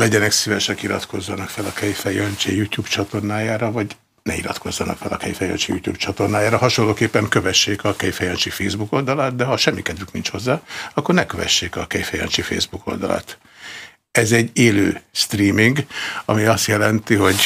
legyenek szívesek, iratkozzanak fel a Kejfej Jöncsi YouTube csatornájára, vagy ne iratkozzanak fel a Kejfej Jöncsi YouTube csatornájára. Hasonlóképpen kövessék a Kejfej Jöncsi Facebook oldalát, de ha semmi kedvük nincs hozzá, akkor ne kövessék a Kejfej Jöncsi Facebook oldalát. Ez egy élő streaming, ami azt jelenti, hogy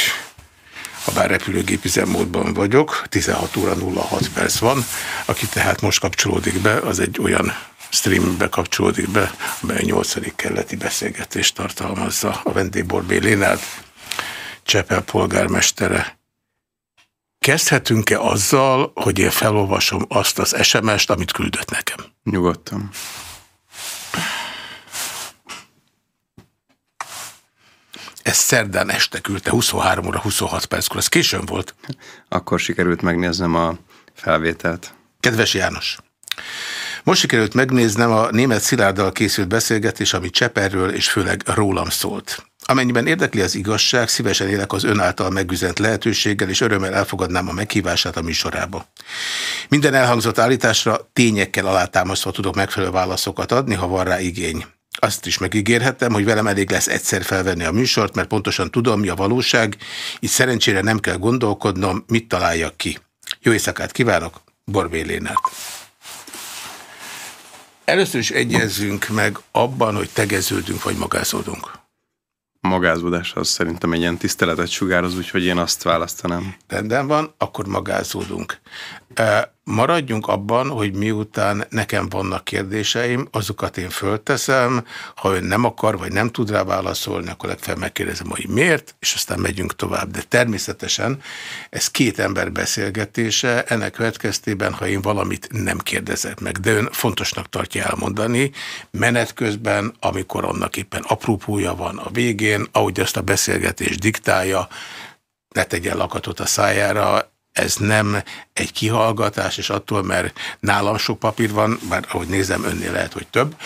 ha bár repülőgép üzemmódban vagyok, 16 óra 06 perc van, aki tehát most kapcsolódik be, az egy olyan streambe kapcsolódik be, amely a 8. kelleti beszélgetést tartalmazza a vendégborbé Lénárd, Csepel polgármestere. Kezdhetünk-e azzal, hogy én felolvasom azt az SMS-t, amit küldött nekem? Nyugodtan. Ez szerdán este küldte, 23 óra 26 perckor, ez későn volt. Akkor sikerült megnéznem a felvételt. Kedves János! Most sikerült megnéznem a német Szilárddal készült beszélgetés, ami Cseperről és főleg rólam szólt. Amennyiben érdekli az igazság, szívesen élek az ön által megüzent lehetőséggel, és örömmel elfogadnám a meghívását a műsorába. Minden elhangzott állításra tényekkel alátámasztva tudok megfelelő válaszokat adni, ha van rá igény. Azt is megígérhetem, hogy velem elég lesz egyszer felvenni a műsort, mert pontosan tudom, mi a valóság, így szerencsére nem kell gondolkodnom, mit találjak ki. Jó éjszakát kívánok, Borbé Lénát. Először is egyezzünk meg abban, hogy tegeződünk vagy magázódunk. A magázódás az szerintem egy ilyen tiszteletet sugároz, úgyhogy én azt választanám. Rendben van, akkor magázódunk. Maradjunk abban, hogy miután nekem vannak kérdéseim, azokat én fölteszem, ha ön nem akar, vagy nem tud rá válaszolni, akkor legfeljebb megkérdezem, hogy miért, és aztán megyünk tovább. De természetesen ez két ember beszélgetése, ennek következtében, ha én valamit nem kérdezek meg, de ön fontosnak tartja elmondani, menet közben, amikor annak éppen aprópója van a végén, ahogy azt a beszélgetés diktálja, ne tegyen lakatot a szájára, ez nem egy kihallgatás, és attól, mert nálam sok papír van, bár ahogy nézem, önnél lehet, hogy több,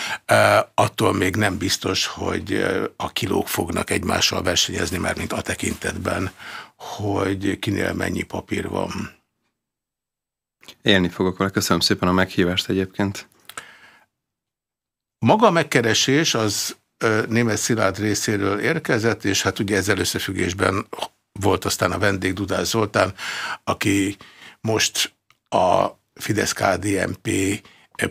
attól még nem biztos, hogy a kilók fognak egymással versenyezni, már mint a tekintetben, hogy kinél mennyi papír van. Élni fogok vele. Köszönöm szépen a meghívást egyébként. Maga a megkeresés az német Szilárd részéről érkezett, és hát ugye ezzel összefüggésben volt aztán a vendég Dudás Zoltán, aki most a Fidesz-KDNP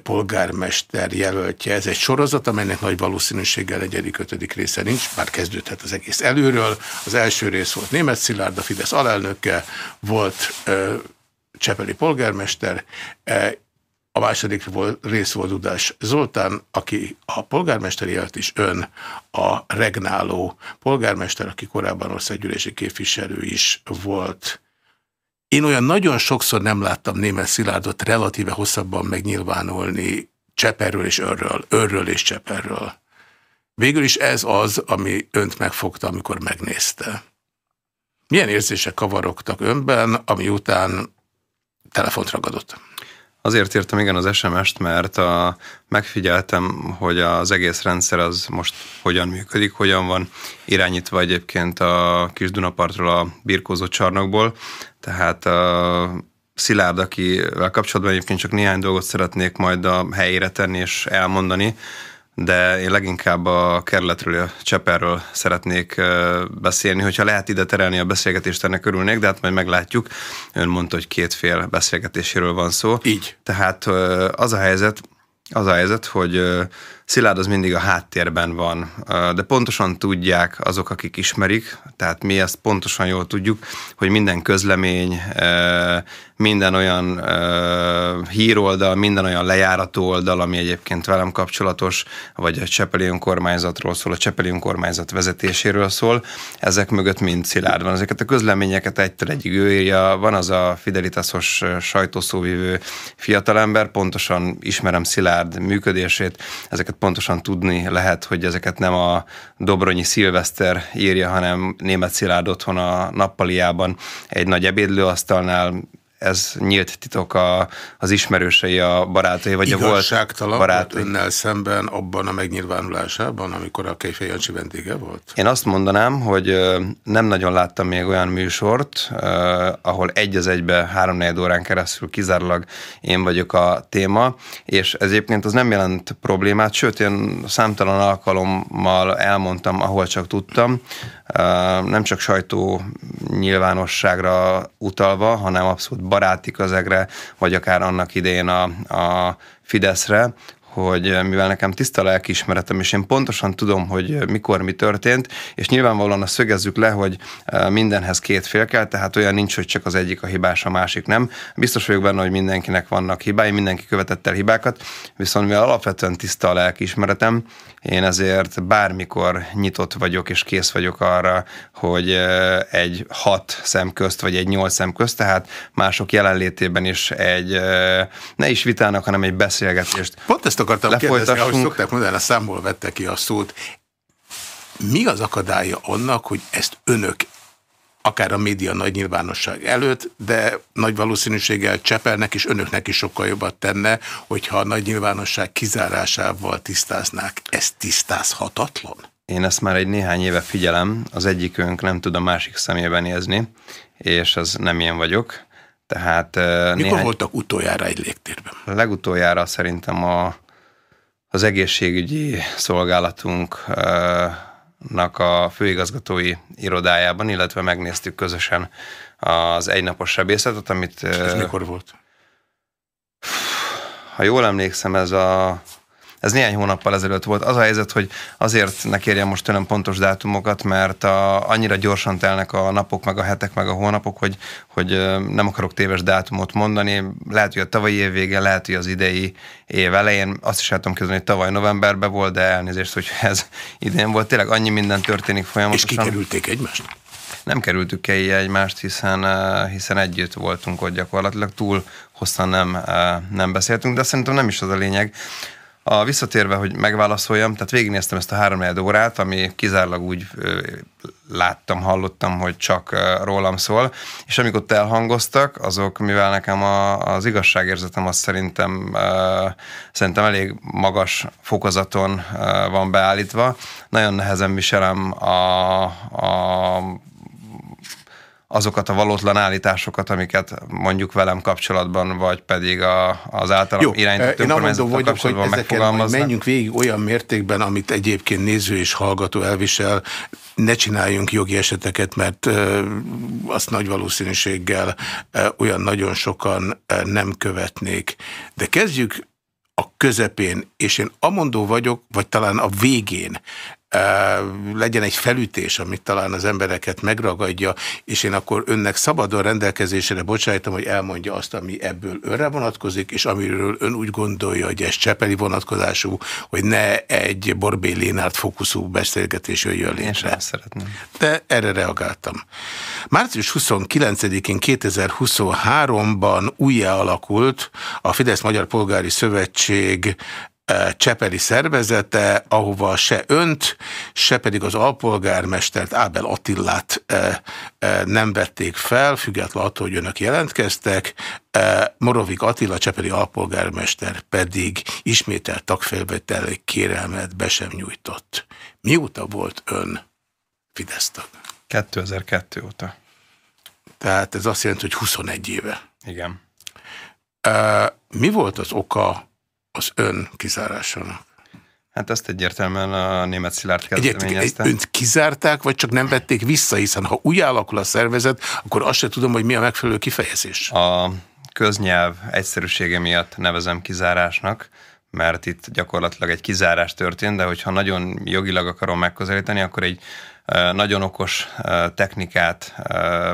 polgármester jelöltje. Ez egy sorozat, amelynek nagy valószínűséggel egyedik, ötödik része nincs, már kezdődhet az egész előről. Az első rész volt Német Szilárd, a Fidesz alelnöke, volt Csepeli polgármester, a második rész volt Dudás Zoltán, aki a polgármesteri élt is ön a regnáló polgármester, aki korábban országgyűlési képviselő is volt. Én olyan nagyon sokszor nem láttam német Szilárdot relatíve hosszabban megnyilvánulni Cseperről és Örről, Örről és Cseperről. Végül is ez az, ami önt megfogta, amikor megnézte. Milyen érzések kavarogtak önben, ami után telefont ragadott? Azért írtam igen az SMS-t, mert a, megfigyeltem, hogy az egész rendszer az most hogyan működik, hogyan van irányítva egyébként a kis Dunapartról a birkózó csarnokból. Tehát a Szilárd, akivel kapcsolatban egyébként csak néhány dolgot szeretnék majd a helyére tenni és elmondani, de én leginkább a kerületről, a Cseperről szeretnék beszélni. Hogyha lehet ide terelni a beszélgetést, ennek örülnék, de hát majd meglátjuk. Ön mondta, hogy két fél beszélgetéséről van szó. Így. Tehát az a helyzet, az a helyzet, hogy Szilárd az mindig a háttérben van, de pontosan tudják azok, akik ismerik, tehát mi ezt pontosan jól tudjuk, hogy minden közlemény, minden olyan híroldal, minden olyan lejárató oldal, ami egyébként velem kapcsolatos, vagy a Csepeli önkormányzatról szól, a Csepeli önkormányzat vezetéséről szól, ezek mögött mind Szilárd van. Ezeket a közleményeket egytől egyig ő írja, van az a Fidelitásos sajtószóvívő fiatalember, pontosan ismerem Szilárd működését, ezeket pontosan tudni lehet, hogy ezeket nem a Dobronyi Szilveszter írja, hanem német Szilárd otthon a nappaliában egy nagy ebédlőasztalnál ez nyílt titok a, az ismerősei, a barátai, vagy a volt barátai. önnel szemben abban a megnyilvánulásában, amikor a Kejfej Jancsi vendége volt? Én azt mondanám, hogy nem nagyon láttam még olyan műsort, ahol egy az egybe három órán keresztül kizárólag én vagyok a téma, és ez egyébként az nem jelent problémát, sőt, én számtalan alkalommal elmondtam, ahol csak tudtam, nem csak sajtó nyilvánosságra utalva, hanem abszolút baráti közegre, vagy akár annak idején a, a Fideszre, hogy eh, mivel nekem tiszta lelkiismeretem, és én pontosan tudom, hogy eh, mikor mi történt, és nyilvánvalóan azt szögezzük le, hogy eh, mindenhez két fél kell, tehát olyan nincs, hogy csak az egyik a hibás, a másik nem. Biztos vagyok benne, hogy mindenkinek vannak hibái, mindenki követett el hibákat, viszont mivel alapvetően tiszta a lelkiismeretem, én ezért bármikor nyitott vagyok és kész vagyok arra, hogy egy hat szem közt, vagy egy nyolc szem közt, tehát mások jelenlétében is egy ne is vitának, hanem egy beszélgetést Pont ezt akartam kérdezni, ahogy szokták mondani, a számból vette ki a szót. Mi az akadálya annak, hogy ezt önök akár a média nagy nyilvánosság előtt, de nagy valószínűséggel Csepelnek és önöknek is sokkal jobbat tenne, hogyha a nagy nyilvánosság kizárásával tisztáznák. Ez tisztázhatatlan? Én ezt már egy néhány éve figyelem, az egyikünk nem tud a másik szemébe nézni, és az nem ilyen vagyok. Tehát, Mikor néhány... voltak utoljára egy légtérben? Legutoljára szerintem a, az egészségügyi szolgálatunk nak a főigazgatói irodájában, illetve megnéztük közösen az egynapos sebészetet, amit... Ez mikor volt? Ha jól emlékszem, ez a ez néhány hónappal ezelőtt volt. Az a helyzet, hogy azért ne kérjem most tőlem pontos dátumokat, mert a, annyira gyorsan telnek a napok, meg a hetek, meg a hónapok, hogy, hogy nem akarok téves dátumot mondani. Lehet, hogy a tavalyi év vége, lehet, hogy az idei év elején. Azt is el tudom képzelni, hogy tavaly novemberben volt, de elnézést, hogy ez idén volt. Tényleg annyi minden történik folyamatosan. És kikerülték egymást? Nem kerültük ki egymást, hiszen, hiszen együtt voltunk ott gyakorlatilag. Túl hosszan nem, nem beszéltünk, de szerintem nem is az a lényeg. A visszatérve, hogy megválaszoljam, tehát végignéztem ezt a három órát, ami kizárólag úgy láttam, hallottam, hogy csak rólam szól, és amik ott elhangoztak, azok, mivel nekem a, az igazságérzetem az szerintem, ö, szerintem elég magas fokozaton ö, van beállítva, nagyon nehezen viselem a, a azokat a valótlan állításokat, amiket mondjuk velem kapcsolatban, vagy pedig a, az általam Jó, irányított én amondó vagyok, hogy ezeken menjünk végig olyan mértékben, amit egyébként néző és hallgató elvisel, ne csináljunk jogi eseteket, mert ö, azt nagy valószínűséggel ö, olyan nagyon sokan ö, nem követnék. De kezdjük a közepén, és én amondó vagyok, vagy talán a végén legyen egy felütés, amit talán az embereket megragadja, és én akkor önnek szabadon rendelkezésére bocsájtom, hogy elmondja azt, ami ebből önre vonatkozik, és amiről ön úgy gondolja, hogy ez csepeli vonatkozású, hogy ne egy Borbé Lénárt fókuszú beszélgetés jöjjön létre. Szeretném. De erre reagáltam. Március 29-én 2023-ban újjá alakult a Fidesz Magyar Polgári Szövetség Csepeli szervezete, ahova se önt, se pedig az alpolgármestert, Ábel Attillát nem vették fel, függetlenül attól, hogy önök jelentkeztek. Morovik Attila, Csepeli alpolgármester pedig ismételt tagfelvételi kérelmet be sem nyújtott. Mióta volt ön Fidesz tag? 2002 óta. Tehát ez azt jelenti, hogy 21 éve. Igen. Mi volt az oka az ön kizárásának? Hát ezt egyértelműen a német Szilárd kezdeményezte. Önt kizárták, vagy csak nem vették vissza, hiszen ha úgy alakul a szervezet, akkor azt sem tudom, hogy mi a megfelelő kifejezés. A köznyelv egyszerűsége miatt nevezem kizárásnak, mert itt gyakorlatilag egy kizárás történt, de hogyha nagyon jogilag akarom megközelíteni, akkor egy nagyon okos technikát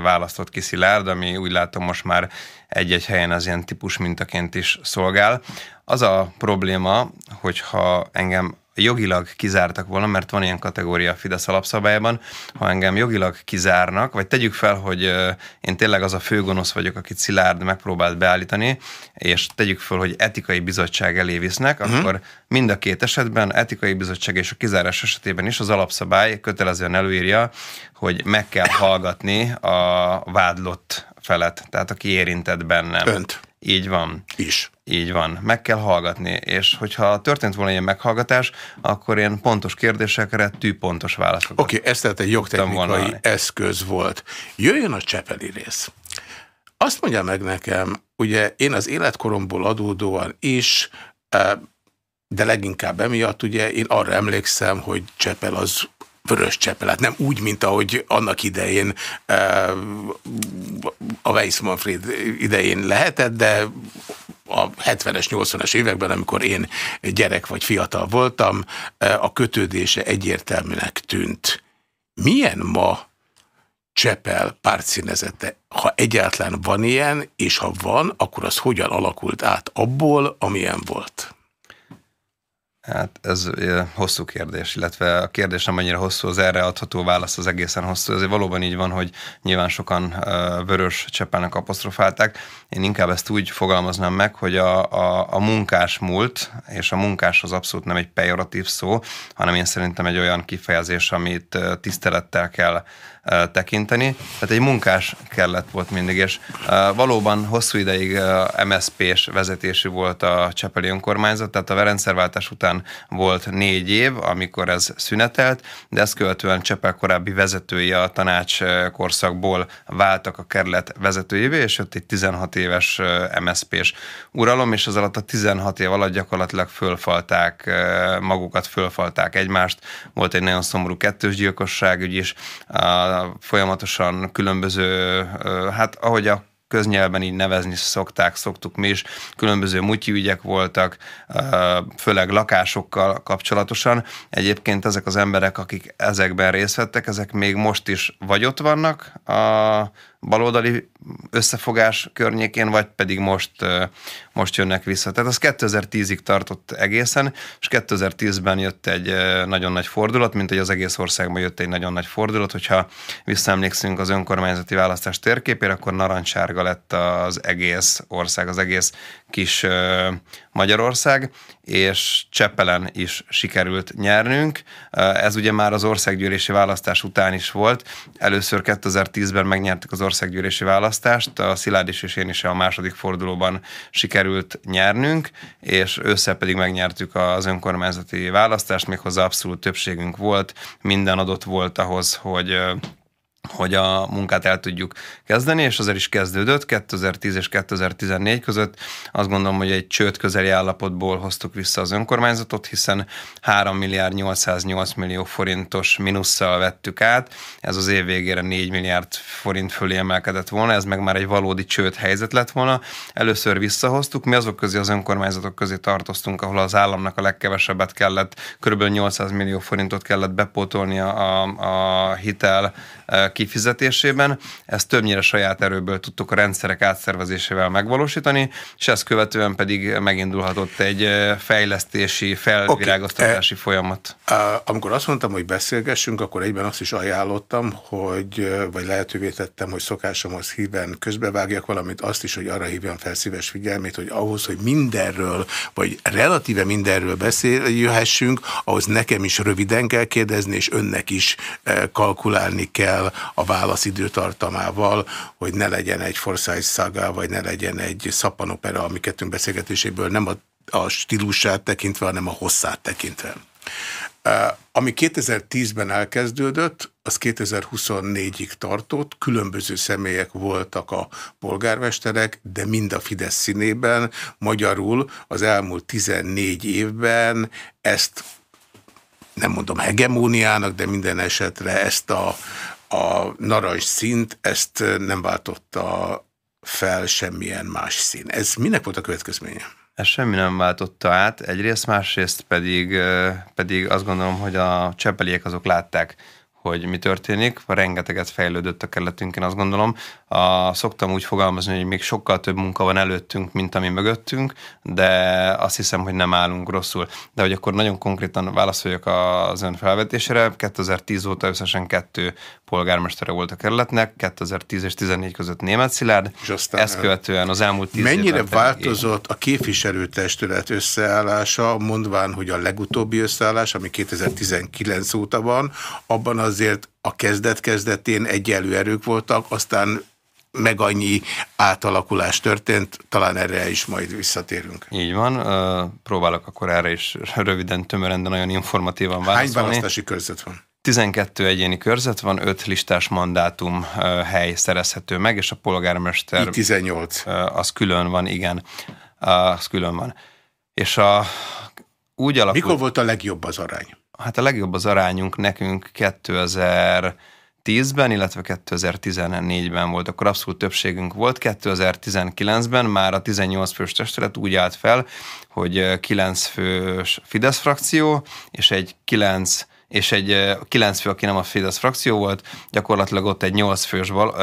választott ki Szilárd, ami úgy látom most már egy-egy helyen az ilyen típus mintaként is szolgál. Az a probléma, hogyha engem jogilag kizártak volna, mert van ilyen kategória a Fidesz alapszabályában, ha engem jogilag kizárnak, vagy tegyük fel, hogy én tényleg az a főgonosz vagyok, akit Szilárd megpróbált beállítani, és tegyük fel, hogy etikai bizottság elé visznek, uh-huh. akkor mind a két esetben, etikai bizottság és a kizárás esetében is az alapszabály kötelezően előírja, hogy meg kell hallgatni a vádlott felet, tehát aki érintett bennem. Önt. Így van. Is. Így van, meg kell hallgatni, és hogyha történt volna ilyen meghallgatás, akkor én pontos kérdésekre tűpontos válaszokat. Oké, okay, ez tehát egy jogtechnikai eszköz volt. Jöjjön a csepeli rész. Azt mondja meg nekem, ugye én az életkoromból adódóan is, de leginkább emiatt ugye én arra emlékszem, hogy Csepel az vörös csepel. nem úgy, mint ahogy annak idején a Weiss Manfred idején lehetett, de a 70-es, 80-es években, amikor én gyerek vagy fiatal voltam, a kötődése egyértelműnek tűnt. Milyen ma Csepel pártszínezete, ha egyáltalán van ilyen, és ha van, akkor az hogyan alakult át abból, amilyen volt? Hát ez hosszú kérdés, illetve a kérdés nem annyira hosszú, az erre adható válasz az egészen hosszú. Azért valóban így van, hogy nyilván sokan vörös csepelnek apostrofálták. Én inkább ezt úgy fogalmaznám meg, hogy a, a, a munkás múlt, és a munkás az abszolút nem egy pejoratív szó, hanem én szerintem egy olyan kifejezés, amit tisztelettel kell tekinteni. Tehát egy munkás kellett volt mindig, és valóban hosszú ideig MSZP-s vezetésű volt a Csepeli önkormányzat, tehát a rendszerváltás után volt négy év, amikor ez szünetelt, de ezt követően Csepel korábbi vezetői a tanács korszakból váltak a kerület vezetőjévé, és ott egy 16 éves MSZP-s uralom, és az alatt a 16 év alatt gyakorlatilag fölfalták magukat, fölfalták egymást. Volt egy nagyon szomorú kettős gyilkosságügy is, folyamatosan különböző, hát ahogy a köznyelven így nevezni szokták, szoktuk mi is, különböző mutyi ügyek voltak, főleg lakásokkal kapcsolatosan. Egyébként ezek az emberek, akik ezekben részt vettek, ezek még most is vagy ott vannak a baloldali összefogás környékén, vagy pedig most, most jönnek vissza. Tehát az 2010-ig tartott egészen, és 2010-ben jött egy nagyon nagy fordulat, mint hogy az egész országban jött egy nagyon nagy fordulat, hogyha visszaemlékszünk az önkormányzati választás térképére, akkor narancsárga lett az egész ország, az egész kis Magyarország, és Csepelen is sikerült nyernünk. Ez ugye már az országgyűlési választás után is volt. Először 2010-ben megnyertük az országgyűlési választást, a Szilárd is és én is a második fordulóban sikerült nyernünk, és össze pedig megnyertük az önkormányzati választást, méghozzá abszolút többségünk volt, minden adott volt ahhoz, hogy hogy a munkát el tudjuk kezdeni, és azért is kezdődött 2010 és 2014 között. Azt gondolom, hogy egy csőd közeli állapotból hoztuk vissza az önkormányzatot, hiszen 3 milliárd 808 millió forintos minusszal vettük át. Ez az év végére 4 milliárd forint fölé emelkedett volna, ez meg már egy valódi csőd helyzet lett volna. Először visszahoztuk, mi azok közé az önkormányzatok közé tartoztunk, ahol az államnak a legkevesebbet kellett, kb. 800 millió forintot kellett bepótolni a, a hitel kifizetésében. Ezt többnyire saját erőből tudtuk a rendszerek átszervezésével megvalósítani, és ezt követően pedig megindulhatott egy fejlesztési, felvirágoztatási okay. folyamat. Amikor azt mondtam, hogy beszélgessünk, akkor egyben azt is ajánlottam, hogy, vagy lehetővé tettem, hogy szokásomhoz híven közbevágjak valamit, azt is, hogy arra hívjam fel szíves figyelmét, hogy ahhoz, hogy mindenről, vagy relatíve mindenről beszéljhessünk, ahhoz nekem is röviden kell kérdezni, és önnek is kalkulálni kell a válasz időtartamával, hogy ne legyen egy Forsyth szaga, vagy ne legyen egy szappanopera, ami kettőnk beszélgetéséből nem a, a stílusát tekintve, hanem a hosszát tekintve. Ami 2010-ben elkezdődött, az 2024-ig tartott, különböző személyek voltak a polgármesterek, de mind a Fidesz színében, magyarul az elmúlt 14 évben ezt nem mondom hegemóniának, de minden esetre ezt a, a narancs szint ezt nem váltotta fel semmilyen más szín. Ez minek volt a következménye? Ez semmi nem váltotta át, egyrészt, másrészt pedig, pedig azt gondolom, hogy a csepeliek azok látták, hogy mi történik. Rengeteget fejlődött a kerületünk, én azt gondolom. A, szoktam úgy fogalmazni, hogy még sokkal több munka van előttünk, mint ami mögöttünk, de azt hiszem, hogy nem állunk rosszul. De hogy akkor nagyon konkrétan válaszoljak az ön felvetésére, 2010 óta összesen kettő polgármestere volt a kerületnek, 2010 és 14 között német Szilárd, és aztán ezt követően az elmúlt tíz Mennyire változott a képviselőtestület összeállása, mondván, hogy a legutóbbi összeállás, ami 2019 óta van, abban azért a kezdet-kezdetén egyenlő erők voltak, aztán meg annyi átalakulás történt, talán erre is majd visszatérünk. Így van, próbálok akkor erre is röviden, tömören, de nagyon informatívan válaszolni. Hány választási körzet van? 12 egyéni körzet van, 5 listás mandátum hely szerezhető meg, és a polgármester... Így 18. Az külön van, igen. Az külön van. És a, úgy alakult... Mikor volt a legjobb az arány? Hát a legjobb az arányunk nekünk 2010-ben, illetve 2014-ben volt, akkor abszolút többségünk volt. 2019-ben már a 18 fős testület úgy állt fel, hogy 9 fős Fidesz frakció és egy 9 és egy 9 fő, aki nem a Fidesz frakció volt, gyakorlatilag ott egy 8 fős bal,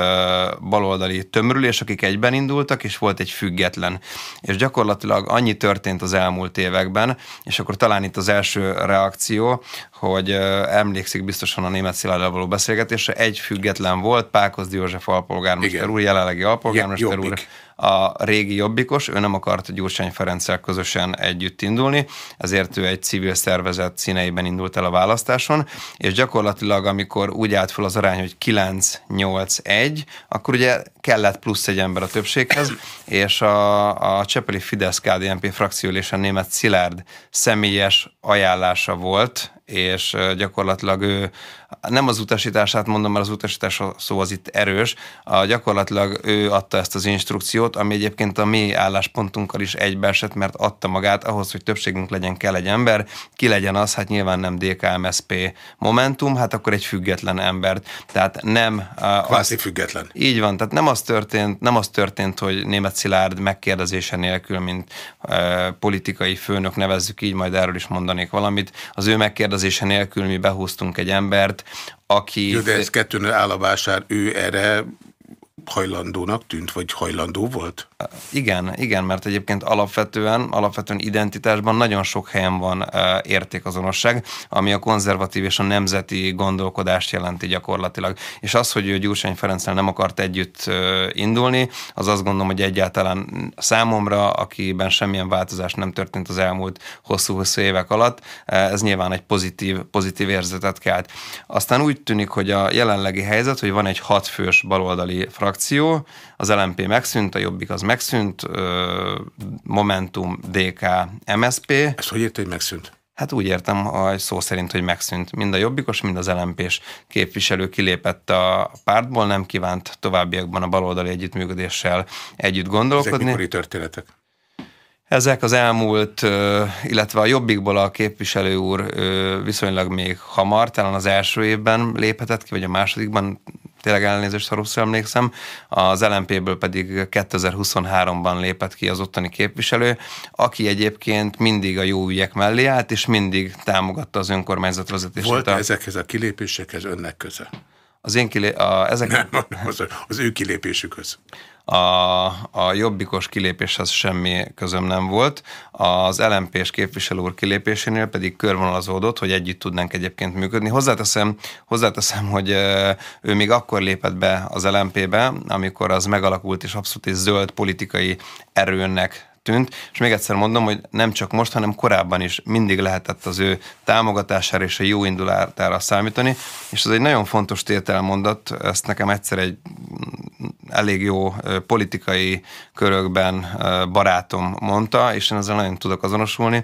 baloldali tömörülés, akik egyben indultak, és volt egy független. És gyakorlatilag annyi történt az elmúlt években, és akkor talán itt az első reakció, hogy emlékszik biztosan a német Szilárdal való beszélgetésre, egy független volt, Pákozdi József alpolgármester úr, jelenlegi alpolgármester úr, a régi jobbikos, ő nem akart Gyurcsány Ferenccel közösen együtt indulni, ezért ő egy civil szervezet színeiben indult el a választáson, és gyakorlatilag amikor úgy állt fel az arány, hogy 9-8-1, akkor ugye kellett plusz egy ember a többséghez, és a, a Csepeli Fidesz KDNP frakcióülésen német Szilárd személyes ajánlása volt, és gyakorlatilag ő nem az utasítását mondom, mert az utasítás szó az itt erős, a, gyakorlatilag ő adta ezt az instrukciót, ami egyébként a mi álláspontunkkal is egybeesett, mert adta magát ahhoz, hogy többségünk legyen, kell egy ember, ki legyen az, hát nyilván nem DKMSP Momentum, hát akkor egy független ember. Tehát nem... Kvászi független. Így van, tehát nem az történt, nem az történt, hogy német Szilárd megkérdezése nélkül, mint e, politikai főnök, nevezzük így, majd erről is mondanék valamit, az ő megkérdezése nélkül mi behúztunk egy embert, aki... Jó, de ez kettőnél áll a vásár, ő erre hajlandónak tűnt, vagy hajlandó volt? Igen, igen, mert egyébként alapvetően, alapvetően identitásban nagyon sok helyen van értékazonosság, ami a konzervatív és a nemzeti gondolkodást jelenti gyakorlatilag. És az, hogy ő Gyurcsány Ferenccel nem akart együtt indulni, az azt gondolom, hogy egyáltalán számomra, akiben semmilyen változás nem történt az elmúlt hosszú-hosszú évek alatt, ez nyilván egy pozitív, pozitív érzetet kelt. Aztán úgy tűnik, hogy a jelenlegi helyzet, hogy van egy hatfős baloldali frakció, az LMP megszűnt, a Jobbik az megszűnt, Momentum, DK, MSP. Ezt hogy érte, hogy megszűnt? Hát úgy értem, hogy szó szerint, hogy megszűnt. Mind a jobbikos, mind az lmp képviselő kilépett a pártból, nem kívánt továbbiakban a baloldali együttműködéssel együtt gondolkodni. Ezek mikori történetek? Ezek az elmúlt, illetve a Jobbikból a képviselő úr viszonylag még hamar, talán az első évben léphetett ki, vagy a másodikban, tényleg elnézést, ha rosszul emlékszem, az LMP-ből pedig 2023-ban lépett ki az ottani képviselő, aki egyébként mindig a jó ügyek mellé állt, és mindig támogatta az önkormányzat vezetését. Volt -e ezekhez a kilépésekhez önnek köze? Az én kilé... A, ezek... Nem, az, az ő kilépésükhöz a, a jobbikos kilépéshez semmi közöm nem volt. Az LMP-s képviselő úr kilépésénél pedig körvonalazódott, hogy együtt tudnánk egyébként működni. Hozzáteszem, hozzáteszem, hogy ő még akkor lépett be az LMP-be, amikor az megalakult és abszolút egy zöld politikai erőnek tűnt, és még egyszer mondom, hogy nem csak most, hanem korábban is mindig lehetett az ő támogatására és a jó indulatára számítani, és ez egy nagyon fontos tételmondat, ezt nekem egyszer egy elég jó politikai körökben barátom mondta, és én ezzel nagyon tudok azonosulni,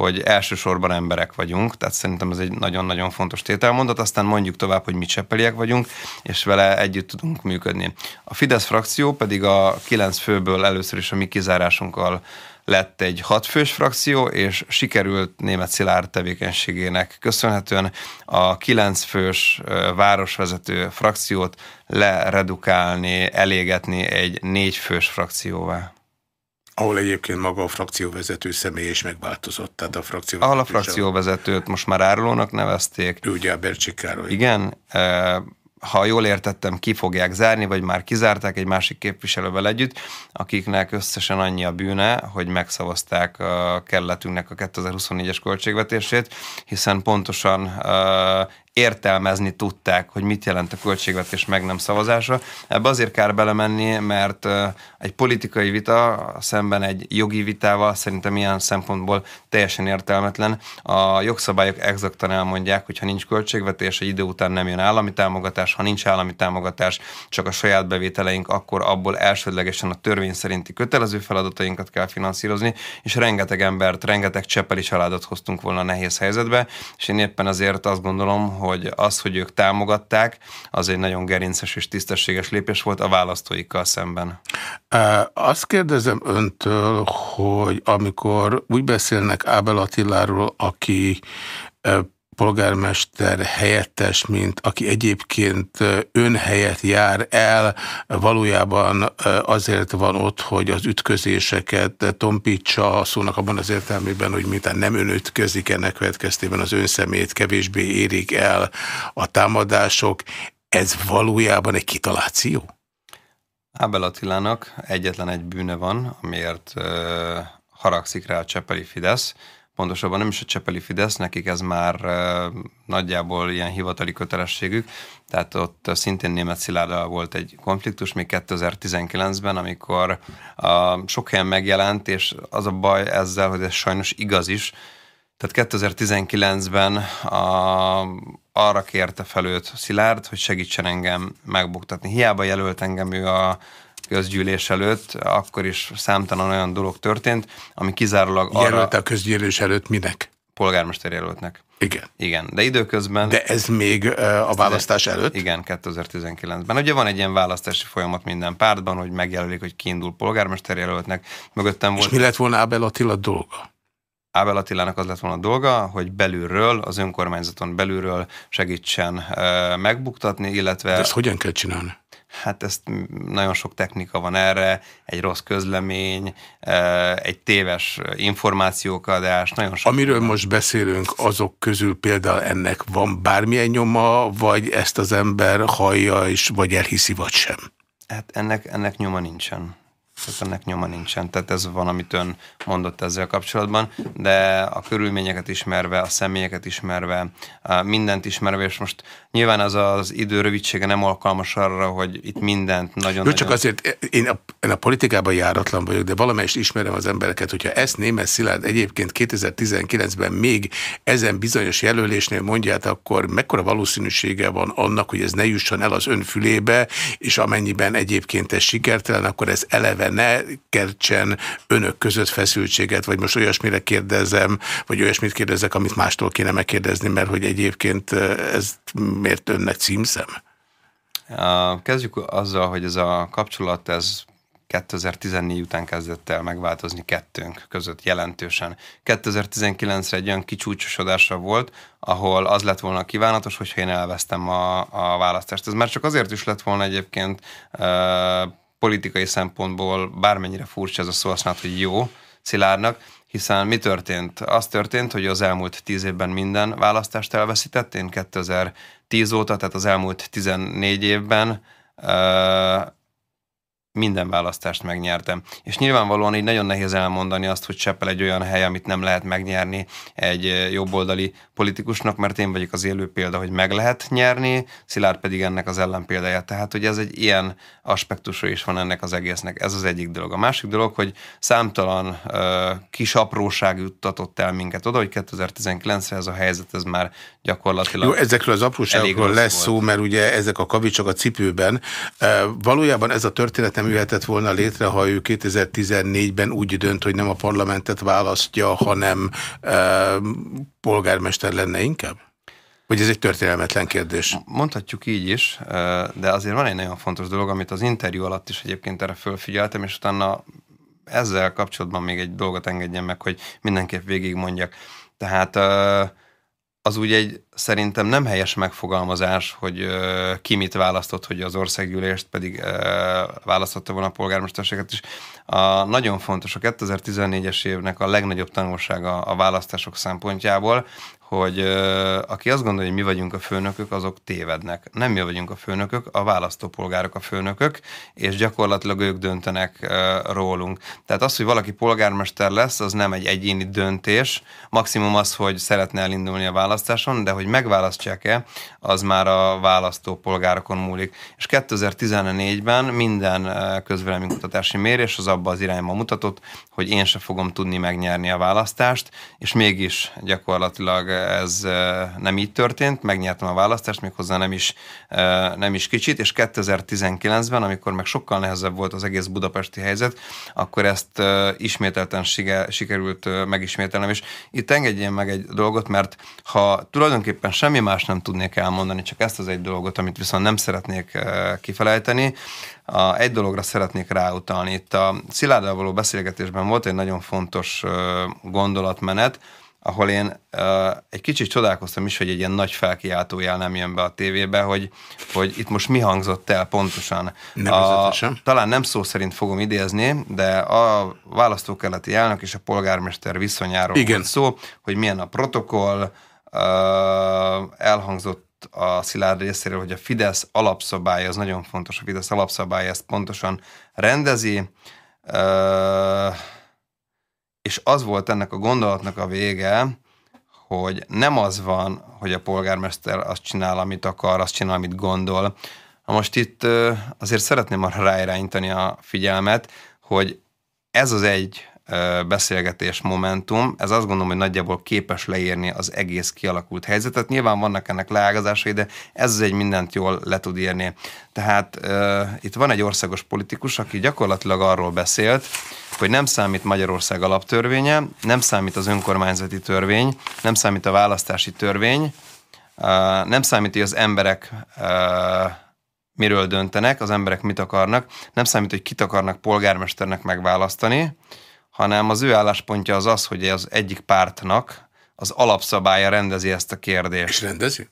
hogy elsősorban emberek vagyunk, tehát szerintem ez egy nagyon-nagyon fontos tételmondat, aztán mondjuk tovább, hogy mi cseppeliek vagyunk, és vele együtt tudunk működni. A Fidesz frakció pedig a kilenc főből először is a mi kizárásunkkal lett egy hatfős frakció, és sikerült német Szilárd tevékenységének köszönhetően a kilencfős városvezető frakciót leredukálni, elégetni egy négyfős frakcióvá. Ahol egyébként maga a frakcióvezető személy is megváltozott. Tehát a frakció Ahol a frakcióvezetőt most már árulónak nevezték. Ugye a Bercsik Károly. Igen, ha jól értettem, ki fogják zárni, vagy már kizárták egy másik képviselővel együtt, akiknek összesen annyi a bűne, hogy megszavazták a kerületünknek a 2024-es költségvetését, hiszen pontosan uh, értelmezni tudták, hogy mit jelent a költségvetés meg nem szavazása. Ebbe azért kár belemenni, mert egy politikai vita szemben egy jogi vitával szerintem ilyen szempontból teljesen értelmetlen. A jogszabályok exaktan elmondják, hogy ha nincs költségvetés, egy idő után nem jön állami támogatás, ha nincs állami támogatás, csak a saját bevételeink, akkor abból elsődlegesen a törvény szerinti kötelező feladatainkat kell finanszírozni, és rengeteg embert, rengeteg cseppeli családot hoztunk volna nehéz helyzetbe, és én éppen azért azt gondolom, hogy hogy az, hogy ők támogatták, az egy nagyon gerinces és tisztességes lépés volt a választóikkal szemben. Azt kérdezem öntől, hogy amikor úgy beszélnek Ábel Attiláról, aki polgármester helyettes, mint aki egyébként ön helyett jár el, valójában azért van ott, hogy az ütközéseket tompítsa, szónak abban az értelmében, hogy mintán nem ön ütközik, ennek következtében az ön szemét kevésbé érik el a támadások. Ez valójában egy kitaláció? Ábel Attilának egyetlen egy bűne van, amiért uh, haragszik rá a Csepeli Fidesz, pontosabban nem is a Csepeli Fidesz, nekik ez már nagyjából ilyen hivatali kötelességük, tehát ott szintén német Szilárddal volt egy konfliktus még 2019-ben, amikor a, sok helyen megjelent, és az a baj ezzel, hogy ez sajnos igaz is, tehát 2019-ben a, arra kérte fel őt Szilárd, hogy segítsen engem megbuktatni. Hiába jelölt engem ő a közgyűlés előtt, akkor is számtalan olyan dolog történt, ami kizárólag arra... Jelölte a közgyűlés előtt minek? Polgármester jelöltnek. Igen. Igen, de időközben... De ez még a választás előtt? Igen, 2019-ben. Ugye van egy ilyen választási folyamat minden pártban, hogy megjelölik, hogy kiindul polgármester jelöltnek. Mögöttem volt... És mi lett volna Ábel Attila dolga? Ábel Attilának az lett volna a dolga, hogy belülről, az önkormányzaton belülről segítsen megbuktatni, illetve... De ezt hogyan kell csinálni? Hát ezt nagyon sok technika van erre, egy rossz közlemény, egy téves információkadás, nagyon sok. Amiről most beszélünk, azok közül például ennek van bármilyen nyoma, vagy ezt az ember hallja, és vagy elhiszi, vagy sem? Hát ennek, ennek nyoma nincsen. Tehát ennek nyoma nincsen. Tehát ez van, amit ön mondott ezzel kapcsolatban, de a körülményeket ismerve, a személyeket ismerve, mindent ismerve, és most nyilván az az idő rövidsége nem alkalmas arra, hogy itt mindent nagyon... Jó, csak azért én a, én a politikában járatlan vagyok, de valamelyest ismerem az embereket, hogyha ezt német Szilárd egyébként 2019-ben még ezen bizonyos jelölésnél mondját, akkor mekkora valószínűsége van annak, hogy ez ne jusson el az ön fülébe, és amennyiben egyébként ez sikertelen, akkor ez eleve ne kertsen önök között feszültséget, vagy most olyasmire kérdezem, vagy olyasmit kérdezek, amit mástól kéne megkérdezni, mert hogy egyébként ez miért önnek címszem? Kezdjük azzal, hogy ez a kapcsolat, ez 2014 után kezdett el megváltozni kettőnk között jelentősen. 2019-re egy olyan kicsúcsosodásra volt, ahol az lett volna kívánatos, hogyha én elvesztem a, a választást. Ez már csak azért is lett volna egyébként politikai szempontból bármennyire furcsa ez a szó használat, hogy jó Szilárdnak, hiszen mi történt? Az történt, hogy az elmúlt tíz évben minden választást elveszített, én 2010 óta, tehát az elmúlt 14 évben minden választást megnyertem. És nyilvánvalóan így nagyon nehéz elmondani azt, hogy Cseppel egy olyan hely, amit nem lehet megnyerni egy jobboldali politikusnak, mert én vagyok az élő példa, hogy meg lehet nyerni, Szilárd pedig ennek az ellenpéldája. Tehát, hogy ez egy ilyen aspektusra is van ennek az egésznek. Ez az egyik dolog. A másik dolog, hogy számtalan uh, kis apróság juttatott el minket oda, hogy 2019-re ez a helyzet, ez már gyakorlatilag Jó, ezekről az apróságokról lesz volt. szó, mert ugye ezek a kavicsok a cipőben. Uh, valójában ez a történet nem jöhetett volna létre, ha ő 2014-ben úgy dönt, hogy nem a parlamentet választja, hanem uh, polgármester lenne inkább? Vagy ez egy történelmetlen kérdés? Mondhatjuk így is, de azért van egy nagyon fontos dolog, amit az interjú alatt is egyébként erre fölfigyeltem, és utána ezzel kapcsolatban még egy dolgot engedjen meg, hogy mindenképp végig mondjak. Tehát az úgy egy szerintem nem helyes megfogalmazás, hogy uh, ki mit választott, hogy az országgyűlést pedig uh, választotta volna a polgármesterséget is. A, nagyon fontos, a 2014-es évnek a legnagyobb tanulsága a választások szempontjából, hogy aki azt gondolja, hogy mi vagyunk a főnökök, azok tévednek. Nem mi vagyunk a főnökök, a választópolgárok a főnökök, és gyakorlatilag ők döntenek rólunk. Tehát az, hogy valaki polgármester lesz, az nem egy egyéni döntés, maximum az, hogy szeretne elindulni a választáson, de hogy megválasztják-e, az már a választópolgárokon múlik. És 2014-ben minden közvéleménykutatási mérés az abba az irányba mutatott, hogy én se fogom tudni megnyerni a választást, és mégis gyakorlatilag ez nem így történt, megnyertem a választást, méghozzá nem is, nem is kicsit, és 2019-ben, amikor meg sokkal nehezebb volt az egész budapesti helyzet, akkor ezt ismételten sikerült megismételnem, és itt engedjen meg egy dolgot, mert ha tulajdonképpen semmi más nem tudnék elmondani, csak ezt az egy dolgot, amit viszont nem szeretnék kifelejteni, a, egy dologra szeretnék ráutalni. Itt a Szilárdal való beszélgetésben volt egy nagyon fontos gondolatmenet, ahol én uh, egy kicsit csodálkoztam is, hogy egy ilyen nagy felkiáltójel nem jön be a tévébe, hogy, hogy itt most mi hangzott el pontosan. A, talán nem szó szerint fogom idézni, de a választókeleti elnök és a polgármester viszonyáról Igen. szó, hogy milyen a protokoll, uh, elhangzott a Szilárd részéről, hogy a Fidesz alapszabálya, az nagyon fontos, a Fidesz alapszabálya ezt pontosan rendezi, uh, és az volt ennek a gondolatnak a vége, hogy nem az van, hogy a polgármester azt csinál, amit akar, azt csinál, amit gondol. Na most itt azért szeretném arra ráirányítani a figyelmet, hogy ez az egy beszélgetés momentum, ez azt gondolom, hogy nagyjából képes leírni az egész kialakult helyzetet. Nyilván vannak ennek leágazásai, de ez az egy mindent jól le tud írni. Tehát uh, itt van egy országos politikus, aki gyakorlatilag arról beszélt, hogy nem számít Magyarország alaptörvénye, nem számít az önkormányzati törvény, nem számít a választási törvény, uh, nem számít, hogy az emberek uh, miről döntenek, az emberek mit akarnak, nem számít, hogy kit akarnak polgármesternek megválasztani, hanem az ő álláspontja az az, hogy az egyik pártnak az alapszabálya rendezi ezt a kérdést. És rendezi?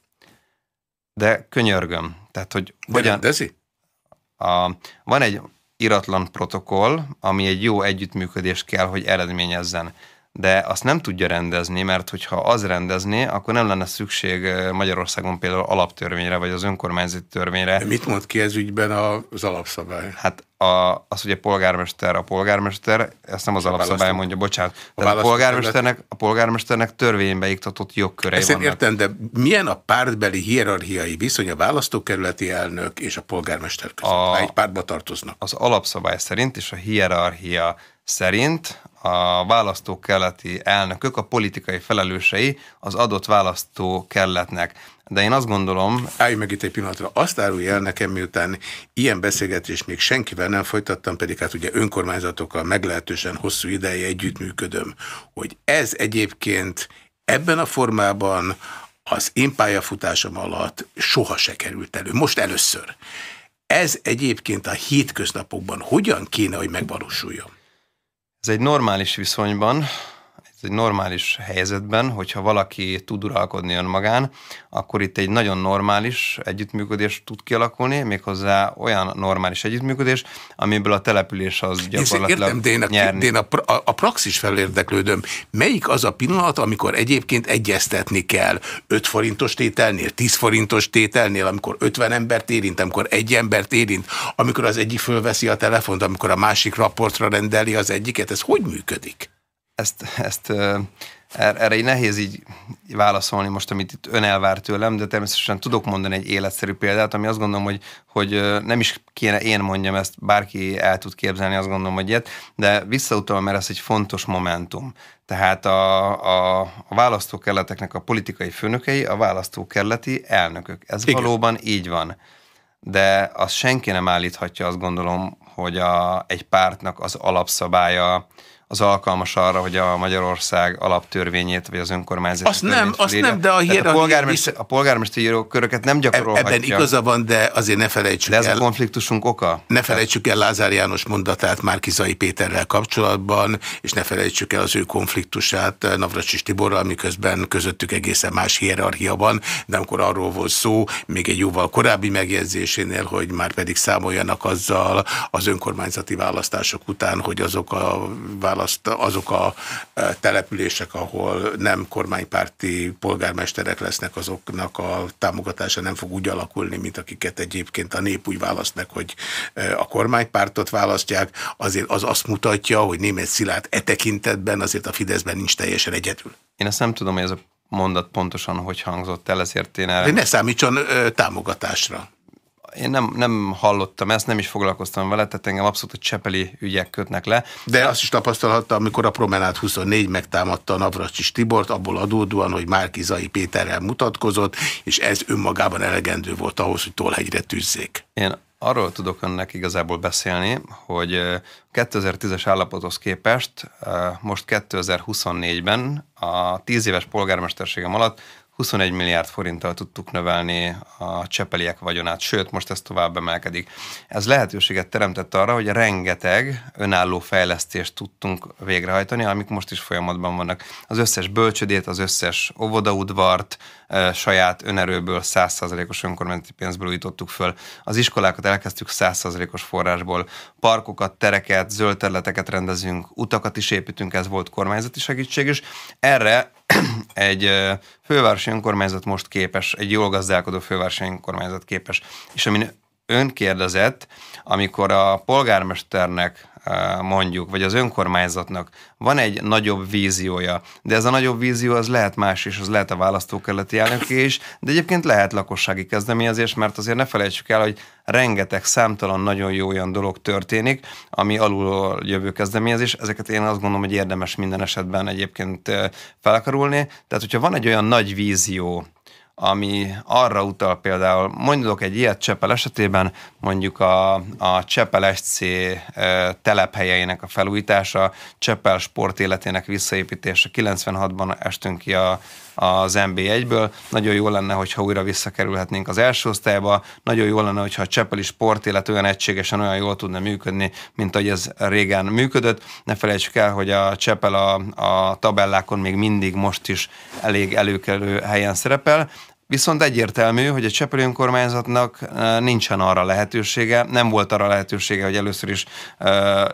De könyörgöm. Tehát, hogy De hogyan... rendezi? A, van egy iratlan protokoll, ami egy jó együttműködést kell, hogy eredményezzen de azt nem tudja rendezni, mert hogyha az rendezné, akkor nem lenne szükség Magyarországon például alaptörvényre, vagy az önkormányzati törvényre. De mit mond ki ez ügyben az alapszabály? Hát a, az, hogy a polgármester a polgármester, ezt nem az alapszabály mondja, bocsánat. A, a, polgármesternek, a polgármesternek törvénybe iktatott jogkörei Ezt vannak. értem, de milyen a pártbeli hierarchiai viszony a választókerületi elnök és a polgármester között, a, egy pártba tartoznak? Az alapszabály szerint és a hierarchia szerint a választó keleti elnökök, a politikai felelősei az adott választó kelletnek. De én azt gondolom... Állj meg itt egy pillanatra. Azt árulj el nekem, miután ilyen beszélgetést még senkivel nem folytattam, pedig hát ugye önkormányzatokkal meglehetősen hosszú ideje együttműködöm, hogy ez egyébként ebben a formában az én pályafutásom alatt soha se került elő. Most először. Ez egyébként a hétköznapokban hogyan kéne, hogy megvalósuljon? Ez egy normális viszonyban, egy normális helyzetben, hogyha valaki tud uralkodni önmagán, akkor itt egy nagyon normális együttműködés tud kialakulni, méghozzá olyan normális együttműködés, amiből a település az gyakorlatilag értem, de én a, nyerni. De én a, a, a praxis felérdeklődöm. Melyik az a pillanat, amikor egyébként egyeztetni kell 5 forintos tételnél, 10 forintos tételnél, amikor 50 embert érint, amikor egy embert érint, amikor az egyik fölveszi a telefont, amikor a másik raportra rendeli az egyiket, ez hogy működik? Ezt, ezt er, erre így nehéz így válaszolni most, amit itt ön elvár tőlem, de természetesen tudok mondani egy életszerű példát, ami azt gondolom, hogy, hogy nem is kéne én mondjam ezt, bárki el tud képzelni, azt gondolom, hogy ilyet, de visszautalom, mert ez egy fontos momentum. Tehát a, a, a választókerleteknek a politikai főnökei a választókerleti elnökök. Ez Igen. valóban így van. De azt senki nem állíthatja, azt gondolom, hogy a, egy pártnak az alapszabálya az alkalmas arra, hogy a Magyarország alaptörvényét, vagy az önkormányzati Azt nem, azt nem, de a hierarchia... A, polgármester, a polgármesteri köröket nem gyakorolhatja. Ebben igaza van, de azért ne felejtsük el... De ez el, a konfliktusunk oka? Ne felejtsük el Lázár János mondatát Márkizai Péterrel kapcsolatban, és ne felejtsük el az ő konfliktusát Navracsis Tiborral, miközben közöttük egészen más hierarchia van, de amikor arról volt szó, még egy jóval korábbi megjegyzésénél, hogy már pedig számoljanak azzal az önkormányzati választások után, hogy azok a választ, azok a e, települések, ahol nem kormánypárti polgármesterek lesznek, azoknak a támogatása nem fog úgy alakulni, mint akiket egyébként a nép úgy választnak, hogy e, a kormánypártot választják, azért az azt mutatja, hogy német Szilárd e tekintetben azért a Fideszben nincs teljesen egyedül. Én ezt nem tudom, hogy ez a mondat pontosan hogy hangzott el, ezért én erre... De ne számítson ö, támogatásra én nem, nem hallottam ezt, nem is foglalkoztam vele, tehát engem abszolút a csepeli ügyek kötnek le. De azt is tapasztalhatta, amikor a Promenát 24 megtámadta a Navracsis Tibort, abból adódóan, hogy Márkizai Péterrel mutatkozott, és ez önmagában elegendő volt ahhoz, hogy Tolhegyre tűzzék. Én arról tudok önnek igazából beszélni, hogy 2010-es állapothoz képest most 2024-ben a 10 éves polgármesterségem alatt 21 milliárd forinttal tudtuk növelni a csepeliek vagyonát, sőt, most ez tovább emelkedik. Ez lehetőséget teremtett arra, hogy rengeteg önálló fejlesztést tudtunk végrehajtani, amik most is folyamatban vannak. Az összes bölcsödét, az összes óvodaudvart, saját önerőből, 100%-os önkormányzati pénzből újítottuk föl. Az iskolákat elkezdtük 100%-os forrásból. Parkokat, tereket, zöld területeket rendezünk, utakat is építünk, ez volt kormányzati segítség is. Erre egy fővárosi önkormányzat most képes, egy jól gazdálkodó fővárosi önkormányzat képes. És amin ön kérdezett, amikor a polgármesternek mondjuk, vagy az önkormányzatnak van egy nagyobb víziója, de ez a nagyobb vízió az lehet más is, az lehet a választókerületi elnök is, de egyébként lehet lakossági kezdeményezés, mert azért ne felejtsük el, hogy rengeteg számtalan nagyon jó olyan dolog történik, ami alul jövő kezdeményezés, ezeket én azt gondolom, hogy érdemes minden esetben egyébként felkarulni, tehát hogyha van egy olyan nagy vízió, ami arra utal például, mondjuk egy ilyet Csepel esetében, mondjuk a, a Csepel SC telephelyeinek a felújítása, Csepel sport életének visszaépítése. 96-ban estünk ki a, az NB1-ből. Nagyon jó lenne, hogyha újra visszakerülhetnénk az első osztályba. Nagyon jó lenne, hogyha a Csepeli sportélet olyan egységesen, olyan jól tudna működni, mint ahogy ez régen működött. Ne felejtsük el, hogy a Csepel a, a tabellákon még mindig most is elég előkelő helyen szerepel. Viszont egyértelmű, hogy a Csepeli önkormányzatnak nincsen arra lehetősége, nem volt arra lehetősége, hogy először is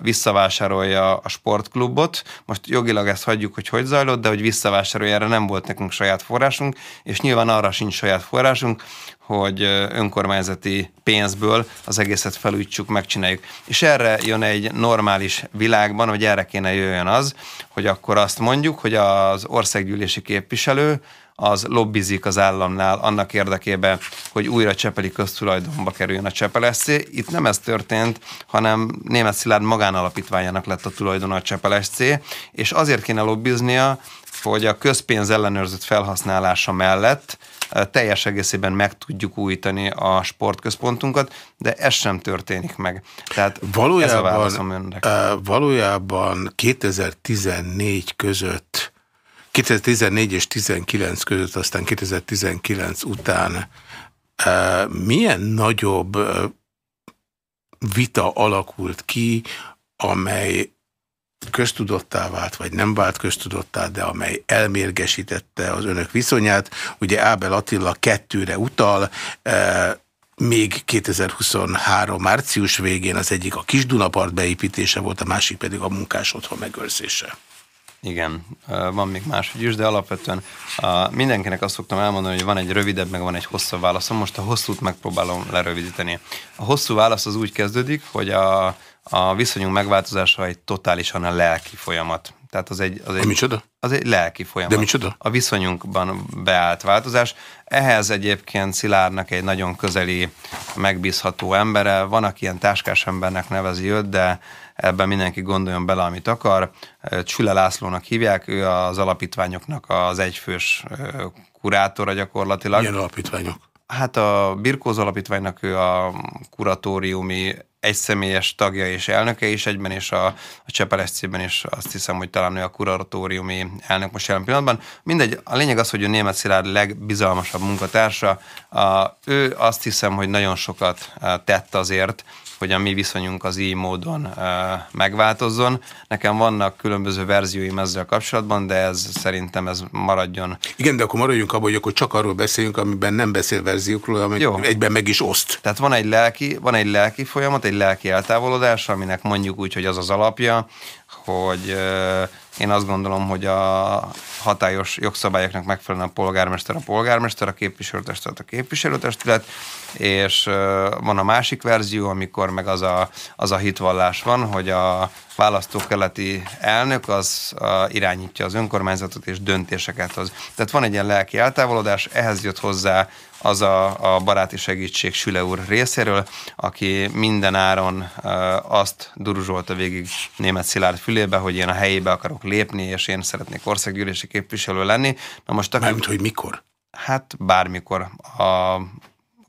visszavásárolja a sportklubot. Most jogilag ezt hagyjuk, hogy hogy zajlott, de hogy visszavásárolja, erre nem volt nekünk saját forrásunk, és nyilván arra sincs saját forrásunk, hogy önkormányzati pénzből az egészet felújítsuk, megcsináljuk. És erre jön egy normális világban, hogy erre kéne jöjjön az, hogy akkor azt mondjuk, hogy az országgyűlési képviselő az lobbizik az államnál annak érdekében, hogy újra Csepeli köztulajdonba kerüljön a Csepel SC. Itt nem ez történt, hanem Német Szilárd magánalapítványának lett a tulajdona a Csepel SC, és azért kéne lobbiznia, hogy a közpénz ellenőrzött felhasználása mellett teljes egészében meg tudjuk újítani a sportközpontunkat, de ez sem történik meg. Tehát valójában, ez a önnek. Valójában 2014 között 2014 és 19 között, aztán 2019 után milyen nagyobb vita alakult ki, amely köztudottá vált, vagy nem vált köztudottá, de amely elmérgesítette az önök viszonyát. Ugye Ábel Attila kettőre utal, még 2023 március végén az egyik a Kisdunapart beépítése volt, a másik pedig a munkás otthon megőrzése. Igen, van még más is, de alapvetően mindenkinek azt szoktam elmondani, hogy van egy rövidebb, meg van egy hosszabb válaszom. Most a hosszút megpróbálom lerövidíteni. A hosszú válasz az úgy kezdődik, hogy a, a viszonyunk megváltozása egy totálisan a lelki folyamat. Tehát az egy, az egy, micsoda? az egy lelki folyamat. De micsoda? A viszonyunkban beállt változás. Ehhez egyébként Szilárnak egy nagyon közeli, megbízható embere. Van, aki ilyen táskás embernek nevezi őt, de ebben mindenki gondoljon bele, amit akar. Csüle Lászlónak hívják, ő az alapítványoknak az egyfős kurátora gyakorlatilag. Milyen alapítványok? Hát a Birkóz alapítványnak ő a kuratóriumi egyszemélyes tagja és elnöke is egyben, és a, a Csepel SC-ben is azt hiszem, hogy talán ő a kuratóriumi elnök most jelen pillanatban. Mindegy, a lényeg az, hogy a német Szilárd legbizalmasabb munkatársa. A, ő azt hiszem, hogy nagyon sokat tett azért, hogy a mi viszonyunk az így módon megváltozzon. Nekem vannak különböző verzióim ezzel kapcsolatban, de ez szerintem ez maradjon. Igen, de akkor maradjunk abban, hogy akkor csak arról beszéljünk, amiben nem beszél verziókról, ami Jó. egyben meg is oszt. Tehát van egy lelki, van egy lelki folyamat, egy lelki eltávolodás, aminek mondjuk úgy, hogy az az alapja, hogy én azt gondolom, hogy a hatályos jogszabályoknak megfelelően a polgármester a polgármester, a képviselőtestület a képviselőtestület, és van a másik verzió, amikor meg az a, az a hitvallás van, hogy a választókeleti elnök az irányítja az önkormányzatot és döntéseket hoz. Tehát van egy ilyen lelki eltávolodás, ehhez jött hozzá az a, a baráti segítség Süle úr részéről, aki minden áron azt duruzsolta végig német Szilárd fülébe, hogy én a helyébe akarok lépni, és én szeretnék országgyűlési képviselő lenni. Na most aki, Mármint, hogy mikor? Hát bármikor. A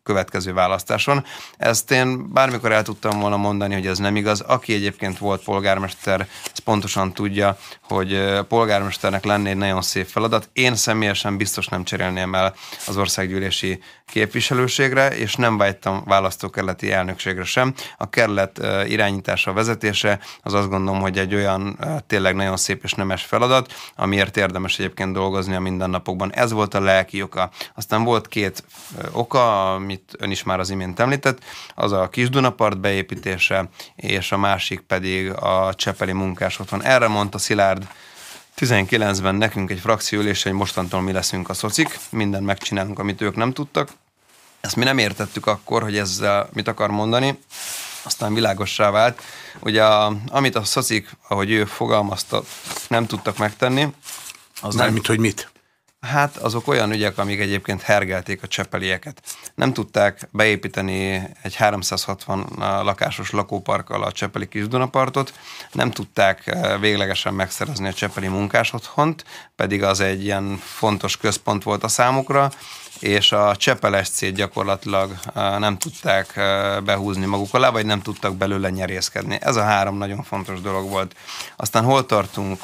következő választáson. Ezt én bármikor el tudtam volna mondani, hogy ez nem igaz. Aki egyébként volt polgármester, az pontosan tudja, hogy polgármesternek lenne egy nagyon szép feladat. Én személyesen biztos nem cserélném el az országgyűlési képviselőségre, és nem vágytam választókerületi elnökségre sem. A kerület irányítása, vezetése az azt gondolom, hogy egy olyan tényleg nagyon szép és nemes feladat, amiért érdemes egyébként dolgozni a mindennapokban. Ez volt a lelki oka. Aztán volt két oka, amit ön is már az imént említett, az a kis Dunapart beépítése, és a másik pedig a Csepeli munkás otthon. Erre mondta Szilárd 19-ben nekünk egy frakcióülés, hogy mostantól mi leszünk a szocik, mindent megcsinálunk, amit ők nem tudtak. Ezt mi nem értettük akkor, hogy ezzel mit akar mondani, aztán világossá vált. Ugye a, amit a szocik, ahogy ő fogalmazta, nem tudtak megtenni, az nem... Mármint, hogy mit? Hát azok olyan ügyek, amik egyébként hergelték a csepelieket. Nem tudták beépíteni egy 360 lakásos lakóparkkal a Csepeli kis Dunapartot, nem tudták eh, véglegesen megszerezni a Csepeli munkásotthont, pedig az egy ilyen fontos központ volt a számukra, és a Csepel SC gyakorlatilag eh, nem tudták eh, behúzni maguk alá, vagy nem tudtak belőle nyerészkedni. Ez a három nagyon fontos dolog volt. Aztán hol tartunk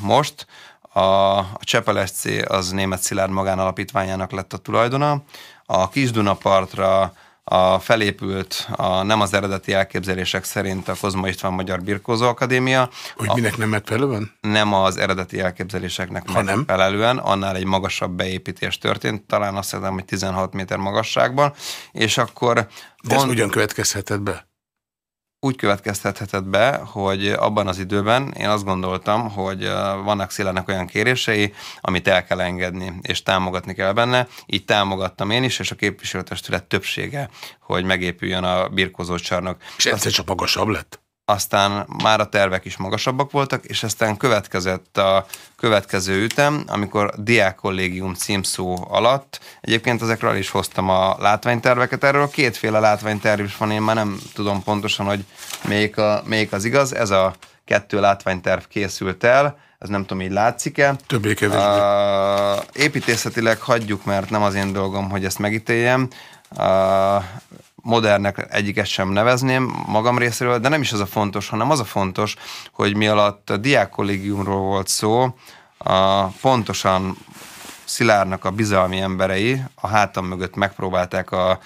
most? A, a Csepel SC az német Szilárd magánalapítványának lett a tulajdona. A Kis Dunapartra a felépült, a, nem az eredeti elképzelések szerint a Kozma István Magyar Birkózó Akadémia. Hogy a, minek nem megfelelően? Nem az eredeti elképzeléseknek ha megfelelően, annál egy magasabb beépítés történt, talán azt hiszem, hogy 16 méter magasságban, és akkor... De ez pont, hogyan következhetett be? Úgy következtethetett be, hogy abban az időben én azt gondoltam, hogy vannak Szilának olyan kérései, amit el kell engedni, és támogatni kell benne. Így támogattam én is, és a képviselőtestület többsége, hogy megépüljön a birkozócsarnok. És egyszer csak magasabb lett? Aztán már a tervek is magasabbak voltak, és aztán következett a következő ütem, amikor a Diák Kollégium címszó alatt, egyébként ezekről is hoztam a látványterveket, erről kétféle látványterv is van, én már nem tudom pontosan, hogy melyik, a, melyik az igaz, ez a kettő látványterv készült el, ez nem tudom, így látszik-e. Többé kevésbé. Uh, építészetileg hagyjuk, mert nem az én dolgom, hogy ezt megítéljem. Uh, modernek egyiket sem nevezném magam részéről, de nem is az a fontos, hanem az a fontos, hogy mi alatt a diákkollégiumról volt szó, a, pontosan Szilárnak a bizalmi emberei a hátam mögött megpróbálták a,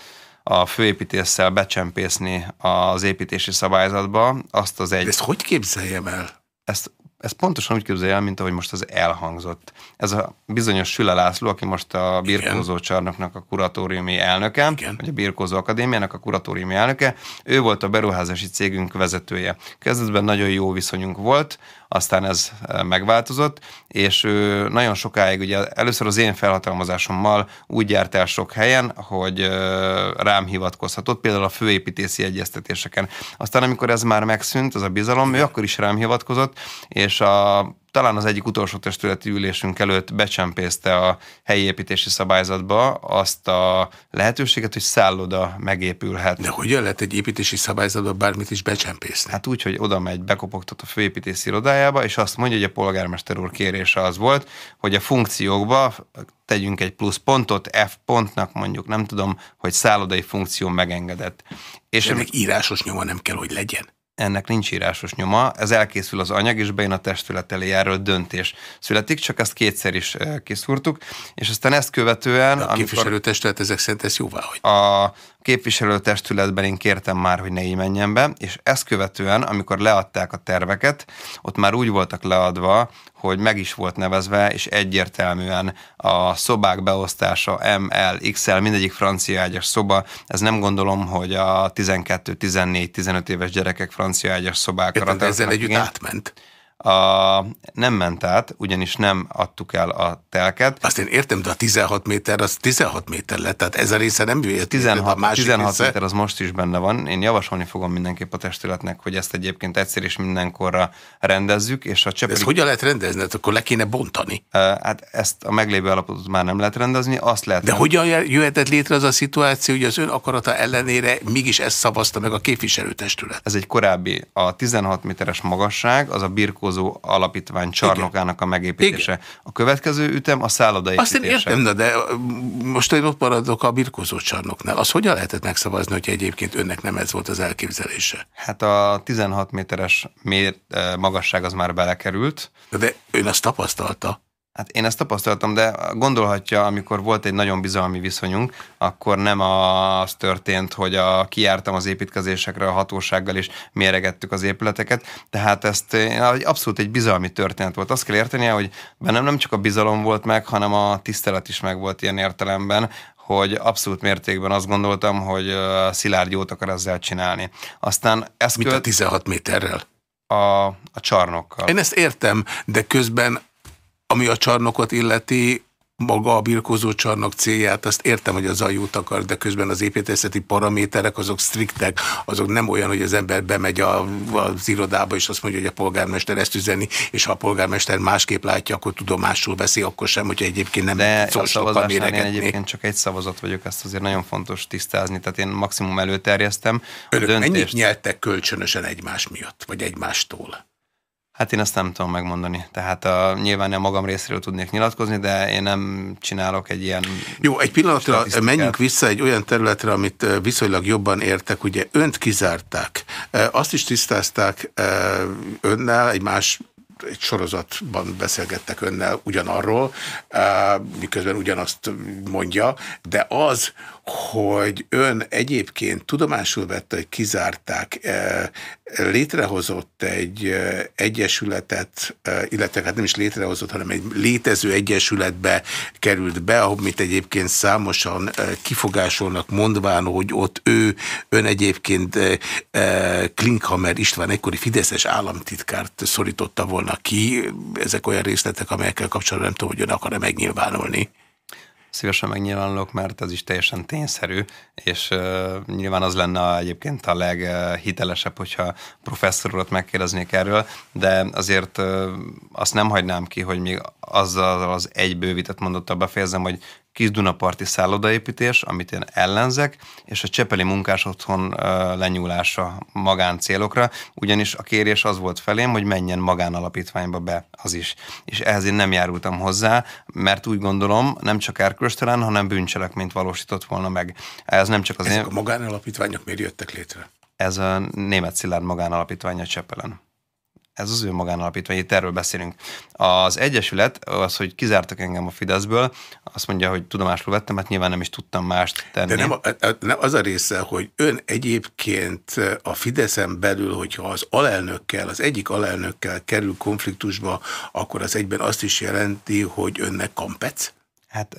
a főépítéssel becsempészni az építési szabályzatba azt az egy... De ezt hogy képzeljem el? Ezt ez pontosan úgy képzelje el, mint ahogy most az elhangzott. Ez a bizonyos Süle László, aki most a Birkózó csarnoknak a kuratóriumi elnöke, Igen. vagy a Birkózó Akadémiának a kuratóriumi elnöke, ő volt a beruházási cégünk vezetője. Kezdetben nagyon jó viszonyunk volt, aztán ez e, megváltozott, és ő nagyon sokáig, ugye először az én felhatalmazásommal úgy járt el sok helyen, hogy rám hivatkozhatott, például a főépítési egyeztetéseken. Aztán amikor ez már megszűnt, az a bizalom, ő akkor is rám hivatkozott, és a talán az egyik utolsó testületi ülésünk előtt becsempészte a helyi építési szabályzatba azt a lehetőséget, hogy szálloda megépülhet. De hogyan lehet egy építési szabályzatba bármit is becsempészni? Hát úgy, hogy oda megy, bekopogtat a főépítési irodájába, és azt mondja, hogy a polgármester úr kérése az volt, hogy a funkciókba tegyünk egy plusz pontot, F pontnak mondjuk, nem tudom, hogy szállodai funkció megengedett. És ennek írásos nyoma nem kell, hogy legyen ennek nincs írásos nyoma, ez elkészül az anyag, és bejön a testület elé, erről döntés születik, csak ezt kétszer is kiszúrtuk, és aztán ezt követően... De a képviselőtestület ezek szerint ezt jóvá hogy? A képviselőtestületben én kértem már, hogy ne így menjen be, és ezt követően, amikor leadták a terveket, ott már úgy voltak leadva, hogy meg is volt nevezve, és egyértelműen a szobák beosztása ML, XL, mindegyik francia ágyas szoba, ez nem gondolom, hogy a 12, 14, 15 éves gyerekek francia ágyas szobákra. Ezzel együtt átment. A, nem ment át, ugyanis nem adtuk el a telket. Azt én értem, de a 16 méter az 16 méter lett, tehát ez a része nem jöjjött. 16, a 16 része. méter az most is benne van. Én javasolni fogom mindenképp a testületnek, hogy ezt egyébként egyszer és mindenkorra rendezzük. És a Csepeli... ezt hogyan lehet rendezni? Hát akkor le kéne bontani. Hát ezt a meglévő alapotot már nem lehet rendezni, azt lehet. De hogyan jöhetett létre az a szituáció, hogy az ön akarata ellenére mégis ezt szavazta meg a képviselőtestület? Ez egy korábbi, a 16 méteres magasság, az a birkó birkózó alapítvány csarnokának a megépítése. Igen. A következő ütem a szállodaépítése. Azt én értem, de most én ott maradok a birkózó csarnoknál. Az hogyan lehetett megszavazni, hogy egyébként önnek nem ez volt az elképzelése? Hát a 16 méteres mér, magasság az már belekerült. De ön azt tapasztalta? Hát én ezt tapasztaltam, de gondolhatja, amikor volt egy nagyon bizalmi viszonyunk, akkor nem az történt, hogy a, kiártam az építkezésekre a hatósággal, és méregettük az épületeket. Tehát ezt abszolút egy bizalmi történet volt. Azt kell értenie, hogy bennem nem csak a bizalom volt meg, hanem a tisztelet is meg volt ilyen értelemben, hogy abszolút mértékben azt gondoltam, hogy Szilárd jót akar ezzel csinálni. Aztán ezt Mit költ... a 16 méterrel? A, a csarnokkal. Én ezt értem, de közben ami a csarnokot illeti, maga a birkózó csarnok célját, azt értem, hogy az jót akar, de közben az építészeti paraméterek azok striktek, azok nem olyan, hogy az ember bemegy a, az irodába, és azt mondja, hogy a polgármester ezt üzeni, és ha a polgármester másképp látja, akkor tudomásul veszi, akkor sem, hogyha egyébként nem de szó sokkal én egyébként csak egy szavazat vagyok, ezt azért nagyon fontos tisztázni, tehát én maximum előterjesztem. Önök döntést... mennyit nyeltek kölcsönösen egymás miatt, vagy egymástól? Hát én ezt nem tudom megmondani. Tehát a, nyilván nem magam részéről tudnék nyilatkozni, de én nem csinálok egy ilyen Jó, egy pillanatra menjünk vissza egy olyan területre, amit viszonylag jobban értek. Ugye önt kizárták. Azt is tisztázták önnel, egy más egy sorozatban beszélgettek önnel ugyanarról, miközben ugyanazt mondja, de az, hogy ön egyébként tudomásul vette, hogy kizárták, létrehozott egy egyesületet, illetve hát nem is létrehozott, hanem egy létező egyesületbe került be, ahol mit egyébként számosan kifogásolnak mondván, hogy ott ő, ön egyébként Klinkhammer István egykori Fideszes államtitkárt szorította volna ki. Ezek olyan részletek, amelyekkel kapcsolatban nem tudom, hogy ön akar-e megnyilvánulni szívesen megnyilvánulok, mert ez is teljesen tényszerű, és uh, nyilván az lenne egyébként a leghitelesebb, hogyha professzorokat megkérdeznék erről, de azért uh, azt nem hagynám ki, hogy még azzal az egy bővített mondottal befejezem, hogy kis Dunaparti szállodaépítés, amit én ellenzek, és a Csepeli munkás otthon lenyúlása magáncélokra, ugyanis a kérés az volt felém, hogy menjen magánalapítványba be az is. És ehhez én nem járultam hozzá, mert úgy gondolom, nem csak erkölcstelen, hanem bűncselekményt valósított volna meg. Ez nem csak az Ezek én... a magánalapítványok miért jöttek létre? Ez a német Szilárd magánalapítványa Csepelen ez az ő magánalapítvány, itt erről beszélünk. Az Egyesület, az, hogy kizártak engem a Fideszből, azt mondja, hogy tudomásul vettem, hát nyilván nem is tudtam mást tenni. De nem, nem az a része, hogy ön egyébként a Fideszen belül, hogyha az alelnökkel, az egyik alelnökkel kerül konfliktusba, akkor az egyben azt is jelenti, hogy önnek kampec? Hát,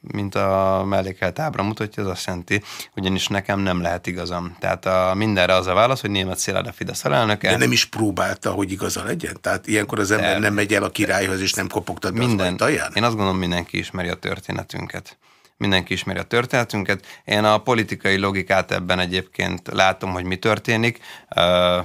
mint a mellékelt ábra mutatja, az azt jelenti, ugyanis nekem nem lehet igazam. Tehát a, mindenre az a válasz, hogy német Szilárd a Fidesz alelnöke. De nem is próbálta, hogy igaza legyen? Tehát ilyenkor az ember de, nem megy el a királyhoz, és nem kopogtat be minden, az Én azt gondolom, mindenki ismeri a történetünket mindenki ismeri a történetünket. Én a politikai logikát ebben egyébként látom, hogy mi történik.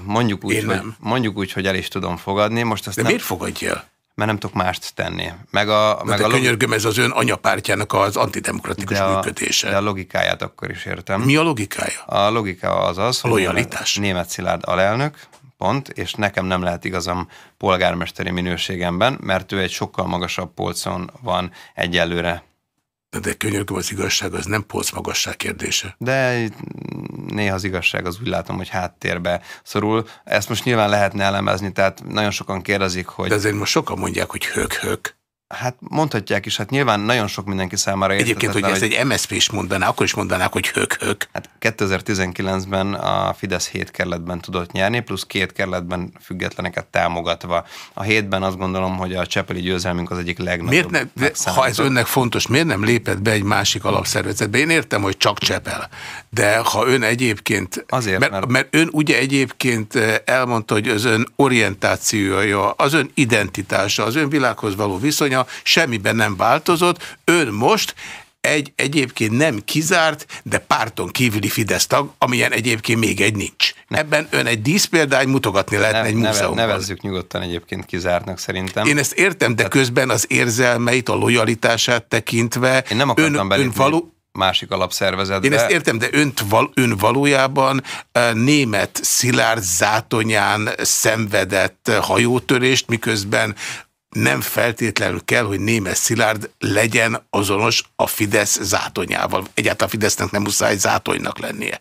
Mondjuk úgy, hogy, mondjuk úgy, hogy el is tudom fogadni. Most azt De nem... miért fogadja? Mert nem tudok mást tenni. Meg a, de meg a könyörgöm, ez az ön anyapártjának az antidemokratikus de a, működése. De a logikáját akkor is értem. Mi a logikája? A logika az az, a lojalitás. hogy német Szilárd alelnök, pont, és nekem nem lehet igazam polgármesteri minőségemben, mert ő egy sokkal magasabb polcon van egyelőre. De könyörgöm, az igazság az nem polc magasság kérdése. De néha az igazság az úgy látom, hogy háttérbe szorul. Ezt most nyilván lehetne elemezni, tehát nagyon sokan kérdezik, hogy... De azért most sokan mondják, hogy hök-hök. Hát mondhatják is, hát nyilván nagyon sok mindenki számára Egyébként, hogy ezt egy MSZP is mondaná, akkor is mondanák, hogy hök-hök. Hát 2019-ben a Fidesz hét kerületben tudott nyerni, plusz két kerületben függetleneket támogatva. A hétben azt gondolom, hogy a Csepeli győzelmünk az egyik legnagyobb. Miért ne, ha ez önnek fontos, miért nem lépett be egy másik alapszervezetbe? Én értem, hogy csak Csepel, de ha ön egyébként... Azért, mert, mert... mert ön ugye egyébként eh, elmondta, hogy az ön orientációja, az ön identitása, az ön világhoz való viszonya, semmiben nem változott. Ön most egy egyébként nem kizárt, de párton kívüli Fidesz tag, amilyen egyébként még egy nincs. Ebben ön egy díszpéldány mutogatni lehetne ne, egy múzeumban. Nevezzük nyugodtan egyébként kizártnak szerintem. Én ezt értem, de Tehát... közben az érzelmeit, a lojalitását tekintve Én nem akartam ön, ön való másik alapszervezetbe. Én ezt értem, de önt val, ön valójában német Szilárd zátonyán szenvedett hajótörést, miközben nem feltétlenül kell, hogy Némes Szilárd legyen azonos a Fidesz zátonyával. Egyáltalán a Fidesznek nem muszáj zátonynak lennie.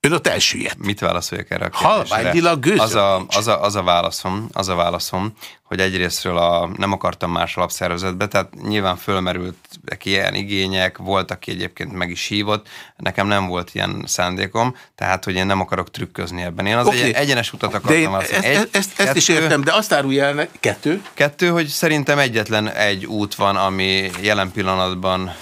Ön ott elsüllyedt. Mit válaszoljak erre a kérdésre? Halványilag az a, az, a, az, a válaszom, az a válaszom, hogy egyrésztről a, nem akartam más alapszervezetbe, tehát nyilván fölmerültek ilyen igények, volt, aki egyébként meg is hívott, nekem nem volt ilyen szándékom, tehát, hogy én nem akarok trükközni ebben. Én az okay. egy, egyenes utat akartam de ezt, egy, ezt, ezt, kettő, ezt is értem, de azt árulja el, kettő? Kettő, hogy szerintem egyetlen egy út van, ami jelen pillanatban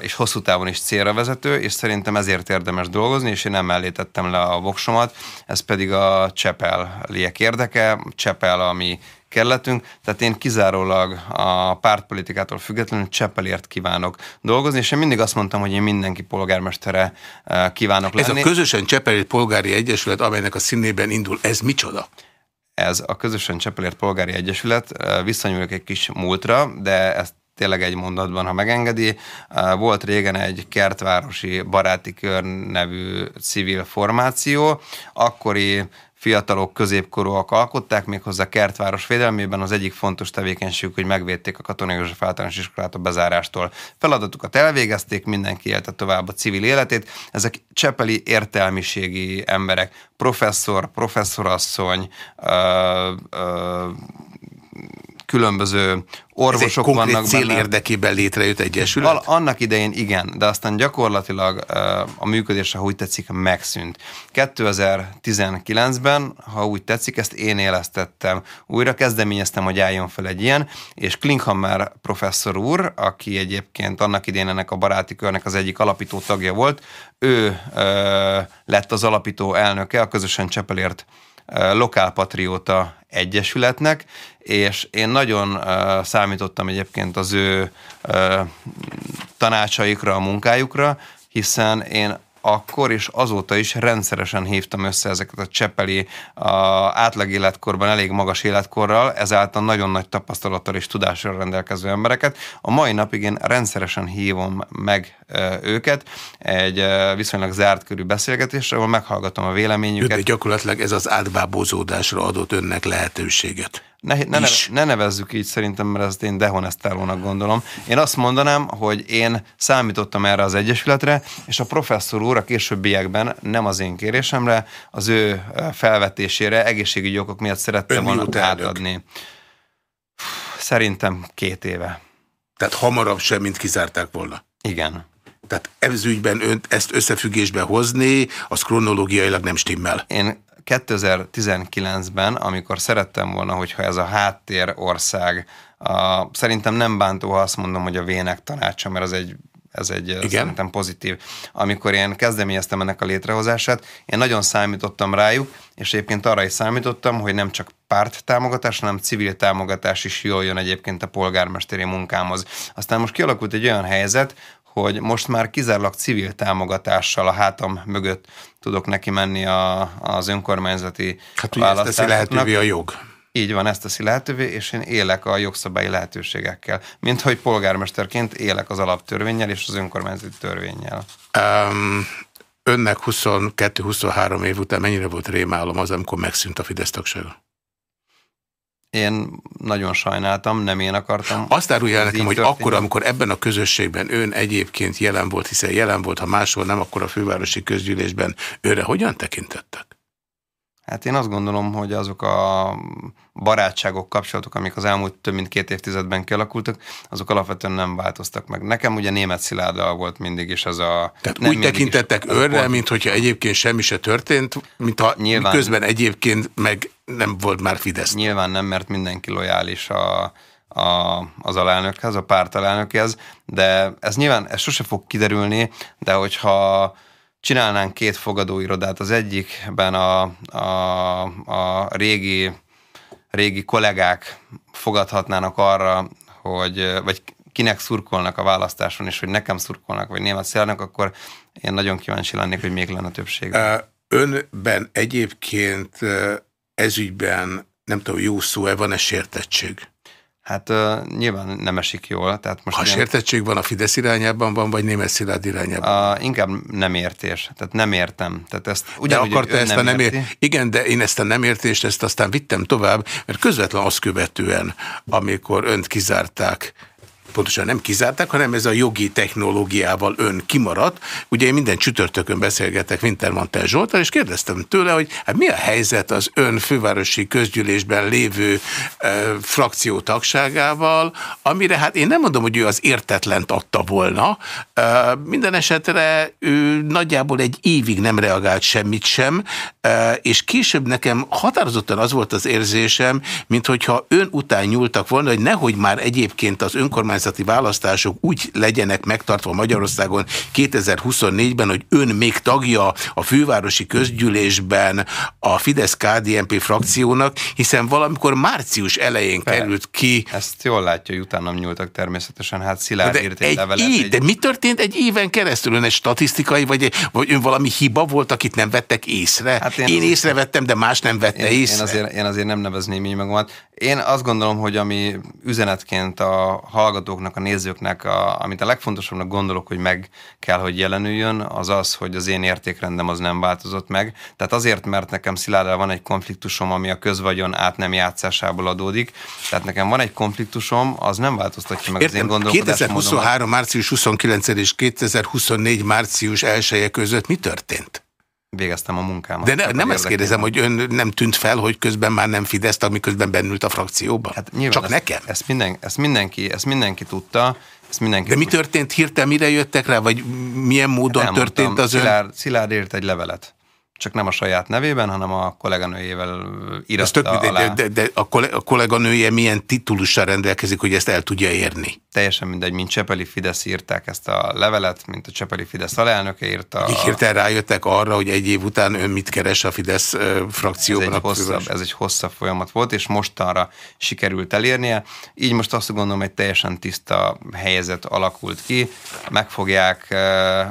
és hosszú távon is célra vezető, és szerintem ezért érdemes dolgozni, és én nem mellétettem le a voksomat, ez pedig a Csepel liek érdeke, Csepel, ami kerületünk, tehát én kizárólag a pártpolitikától függetlenül Csepelért kívánok dolgozni, és én mindig azt mondtam, hogy én mindenki polgármestere eh, kívánok lenni. Ez a közösen Csepeli Polgári Egyesület, amelynek a színében indul, ez micsoda? Ez a közösen Csepelért Polgári Egyesület, eh, visszanyúlok egy kis múltra, de ezt tényleg egy mondatban, ha megengedi. Eh, volt régen egy kertvárosi baráti kör nevű civil formáció, akkori fiatalok, középkorúak alkották, méghozzá kertváros védelmében az egyik fontos tevékenység, hogy megvédték a Katonai József általános iskolát a bezárástól. Feladatukat elvégezték, mindenki élte tovább a civil életét. Ezek csepeli értelmiségi emberek, professzor, professzorasszony, ö, ö, különböző orvosok Ez egy vannak cél benne. érdekében létrejött egyesület? Al annak idején igen, de aztán gyakorlatilag a működése, ha úgy tetszik, megszűnt. 2019-ben, ha úgy tetszik, ezt én élesztettem. Újra kezdeményeztem, hogy álljon fel egy ilyen, és Klinkhammer professzor úr, aki egyébként annak idején ennek a baráti körnek az egyik alapító tagja volt, ő ö, lett az alapító elnöke, a közösen Csepelért lokálpatrióta egyesületnek, és én nagyon uh, számítottam egyébként az ő uh, tanácsaikra, a munkájukra, hiszen én akkor és azóta is rendszeresen hívtam össze ezeket a csepeli a átlag életkorban elég magas életkorral, ezáltal nagyon nagy tapasztalattal és tudással rendelkező embereket. A mai napig én rendszeresen hívom meg őket egy viszonylag zárt körű beszélgetésre, ahol meghallgatom a véleményüket. De gyakorlatilag ez az átbábozódásra adott önnek lehetőséget. Ne, ne, neve, ne nevezzük így szerintem, mert ezt én dehonestálónak gondolom. Én azt mondanám, hogy én számítottam erre az egyesületre, és a professzor úr a későbbiekben nem az én kérésemre, az ő felvetésére egészségügyi okok miatt szerette volna átadni. Szerintem két éve. Tehát hamarabb sem, mint kizárták volna. Igen. Tehát ez ügyben önt ezt összefüggésbe hozni, az kronológiailag nem stimmel. Én 2019-ben, amikor szerettem volna, hogyha ez a háttér ország, a, szerintem nem bántó, ha azt mondom, hogy a vének tanácsa, mert az egy ez egy Igen. szerintem pozitív. Amikor én kezdeményeztem ennek a létrehozását, én nagyon számítottam rájuk, és egyébként arra is számítottam, hogy nem csak párt támogatás, hanem civil támogatás is jól jön egyébként a polgármesteri munkámhoz. Aztán most kialakult egy olyan helyzet, hogy most már kizárólag civil támogatással a hátam mögött tudok neki menni a, az önkormányzati Hát ugye ezt teszi lehetővé a jog. Így van, ezt teszi lehetővé, és én élek a jogszabályi lehetőségekkel. Mint hogy polgármesterként élek az alaptörvényel és az önkormányzati törvényel. Um, önnek 22-23 év után mennyire volt rémálom az, amikor megszűnt a Fidesz tagsága? Én nagyon sajnáltam, nem én akartam. Azt árulja el nekem, hogy történt. akkor, amikor ebben a közösségben ön egyébként jelen volt, hiszen jelen volt, ha máshol nem, akkor a fővárosi közgyűlésben őre hogyan tekintettek? Hát én azt gondolom, hogy azok a barátságok, kapcsolatok, amik az elmúlt több mint két évtizedben kialakultak, azok alapvetően nem változtak meg. Nekem ugye német Szilárddal volt mindig is az a... Tehát nem úgy tekintettek önre, mint hogyha egyébként semmi se történt, mint ha nyilván, közben egyébként meg nem volt már Fidesz. Nyilván nem, mert mindenki lojális a, a, az alelnökhez, a párt alelnökhez, de ez nyilván, ez sose fog kiderülni, de hogyha csinálnánk két fogadóirodát, az egyikben a, a, a régi, régi kollégák fogadhatnának arra, hogy, vagy kinek szurkolnak a választáson, és hogy nekem szurkolnak, vagy német szélnek, akkor én nagyon kíváncsi lennék, hogy még lenne többség. Önben egyébként ezügyben, nem tudom, jó szó-e, van-e sértettség? Hát uh, nyilván nem esik jól. Tehát most ha ilyen... sértettség van a Fidesz irányában van, vagy német Szilárd irányában? Uh, inkább nem értés. Tehát nem értem. Tehát ezt ugyanúgy, de akarta ezt nem a nem ért... Igen, de én ezt a nem értést, ezt aztán vittem tovább, mert közvetlen azt követően, amikor önt kizárták pontosan nem kizárták, hanem ez a jogi technológiával ön kimaradt. Ugye én minden csütörtökön beszélgetek Wintermantel Zsoltal, és kérdeztem tőle, hogy hát mi a helyzet az ön fővárosi közgyűlésben lévő e, frakció tagságával, amire hát én nem mondom, hogy ő az értetlent adta volna. E, minden esetre ő nagyjából egy évig nem reagált semmit sem, e, és később nekem határozottan az volt az érzésem, mint hogyha ön után nyúltak volna, hogy nehogy már egyébként az önkormányzat önkormányzati választások úgy legyenek megtartva Magyarországon 2024-ben, hogy ön még tagja a fővárosi közgyűlésben a Fidesz-KDNP frakciónak, hiszen valamikor március elején Fel. került ki. Ezt jól látja, hogy utánam nyúltak természetesen. Hát Szilárd de írt egy, egy levelet. Év, egy... De mi történt egy éven keresztül? Ön egy statisztikai, vagy, vagy ön valami hiba volt, akit nem vettek észre? Hát én, én észrevettem, de más nem vette én, észre. Én azért, én azért nem nevezném így magamat. Én azt gondolom, hogy ami üzenetként a hallgatóknak, a nézőknek, a, amit a legfontosabbnak gondolok, hogy meg kell, hogy jelenüljön, az az, hogy az én értékrendem az nem változott meg. Tehát azért, mert nekem Szilárdal van egy konfliktusom, ami a közvagyon át nem játszásából adódik. Tehát nekem van egy konfliktusom, az nem változtatja meg Értem, az én gondolkodásmódomat. 2023. március 29 és 2024. március 1 között mi történt? Végeztem a munkámat. De ne, nem ezt kérdezem, hogy ön nem tűnt fel, hogy közben már nem Fidesz, miközben bennült a frakcióban? Hát Csak ezt, nekem? Ezt, minden, ezt, mindenki, ezt mindenki tudta. Ezt mindenki De mi történt hirtelen, mire jöttek rá, vagy milyen módon történt az Szilárd, ön? Szilárd írt egy levelet csak nem a saját nevében, hanem a kolléganőjével iratta tök, alá. De, de, a kolléganője milyen titulussal rendelkezik, hogy ezt el tudja érni? Teljesen mindegy, mint Csepeli Fidesz írták ezt a levelet, mint a Csepeli Fidesz alelnöke írta. Így hirtelen rájöttek arra, hogy egy év után ön mit keres a Fidesz frakcióban? Ez egy, hosszabb, ez egy hosszabb folyamat volt, és mostanra sikerült elérnie. Így most azt gondolom, hogy teljesen tiszta helyzet alakult ki. Megfogják,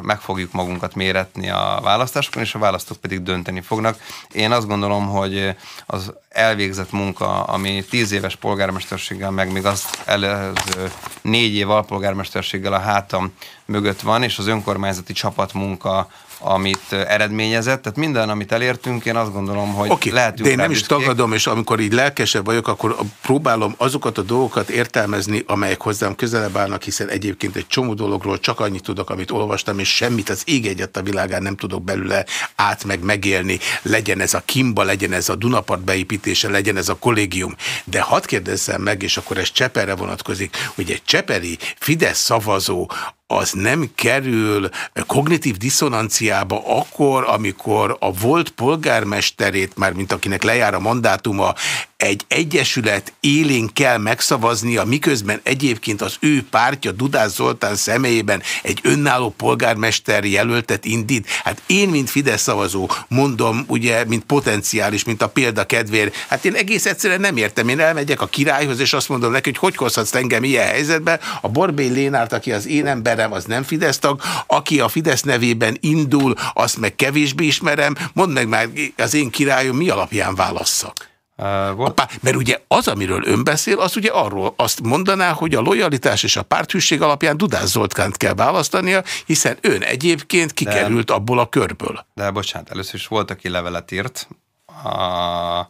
meg fogjuk magunkat méretni a választásokon, és a választók pedig dönteni fognak. Én azt gondolom, hogy az elvégzett munka, ami tíz éves polgármesterséggel, meg még az előző négy év alpolgármesterséggel a hátam mögött van, és az önkormányzati csapatmunka, amit eredményezett. Tehát minden, amit elértünk, én azt gondolom, hogy okay, lehetünk de én nem is tagadom, és amikor így lelkesebb vagyok, akkor próbálom azokat a dolgokat értelmezni, amelyek hozzám közelebb állnak, hiszen egyébként egy csomó dologról csak annyit tudok, amit olvastam, és semmit az ég egyet a világán nem tudok belőle át meg megélni. Legyen ez a Kimba, legyen ez a Dunapart beépítése, legyen ez a kollégium. De hadd kérdezzem meg, és akkor ez Cseperre vonatkozik, hogy egy Cseperi Fidesz szavazó az nem kerül kognitív diszonanciába akkor, amikor a volt polgármesterét, már mint akinek lejár a mandátuma, egy egyesület élén kell megszavaznia, miközben egyébként az ő pártja Dudás Zoltán személyében egy önálló polgármester jelöltet indít. Hát én, mint Fidesz szavazó, mondom, ugye, mint potenciális, mint a példa kedvér, hát én egész egyszerűen nem értem. Én elmegyek a királyhoz, és azt mondom neki, hogy hogy hozhatsz engem ilyen helyzetbe. A Borbély Lénárt, aki az én emberem, az nem Fidesz tag, aki a Fidesz nevében indul, azt meg kevésbé ismerem. Mondd meg már az én királyom, mi alapján válasszak? Uh, Apá, mert ugye az, amiről ön beszél, az ugye arról azt mondaná, hogy a lojalitás és a párthűség alapján Dudás Zoltkánt kell választania, hiszen ön egyébként kikerült de, abból a körből. De bocsánat, először is volt, aki levelet írt. A,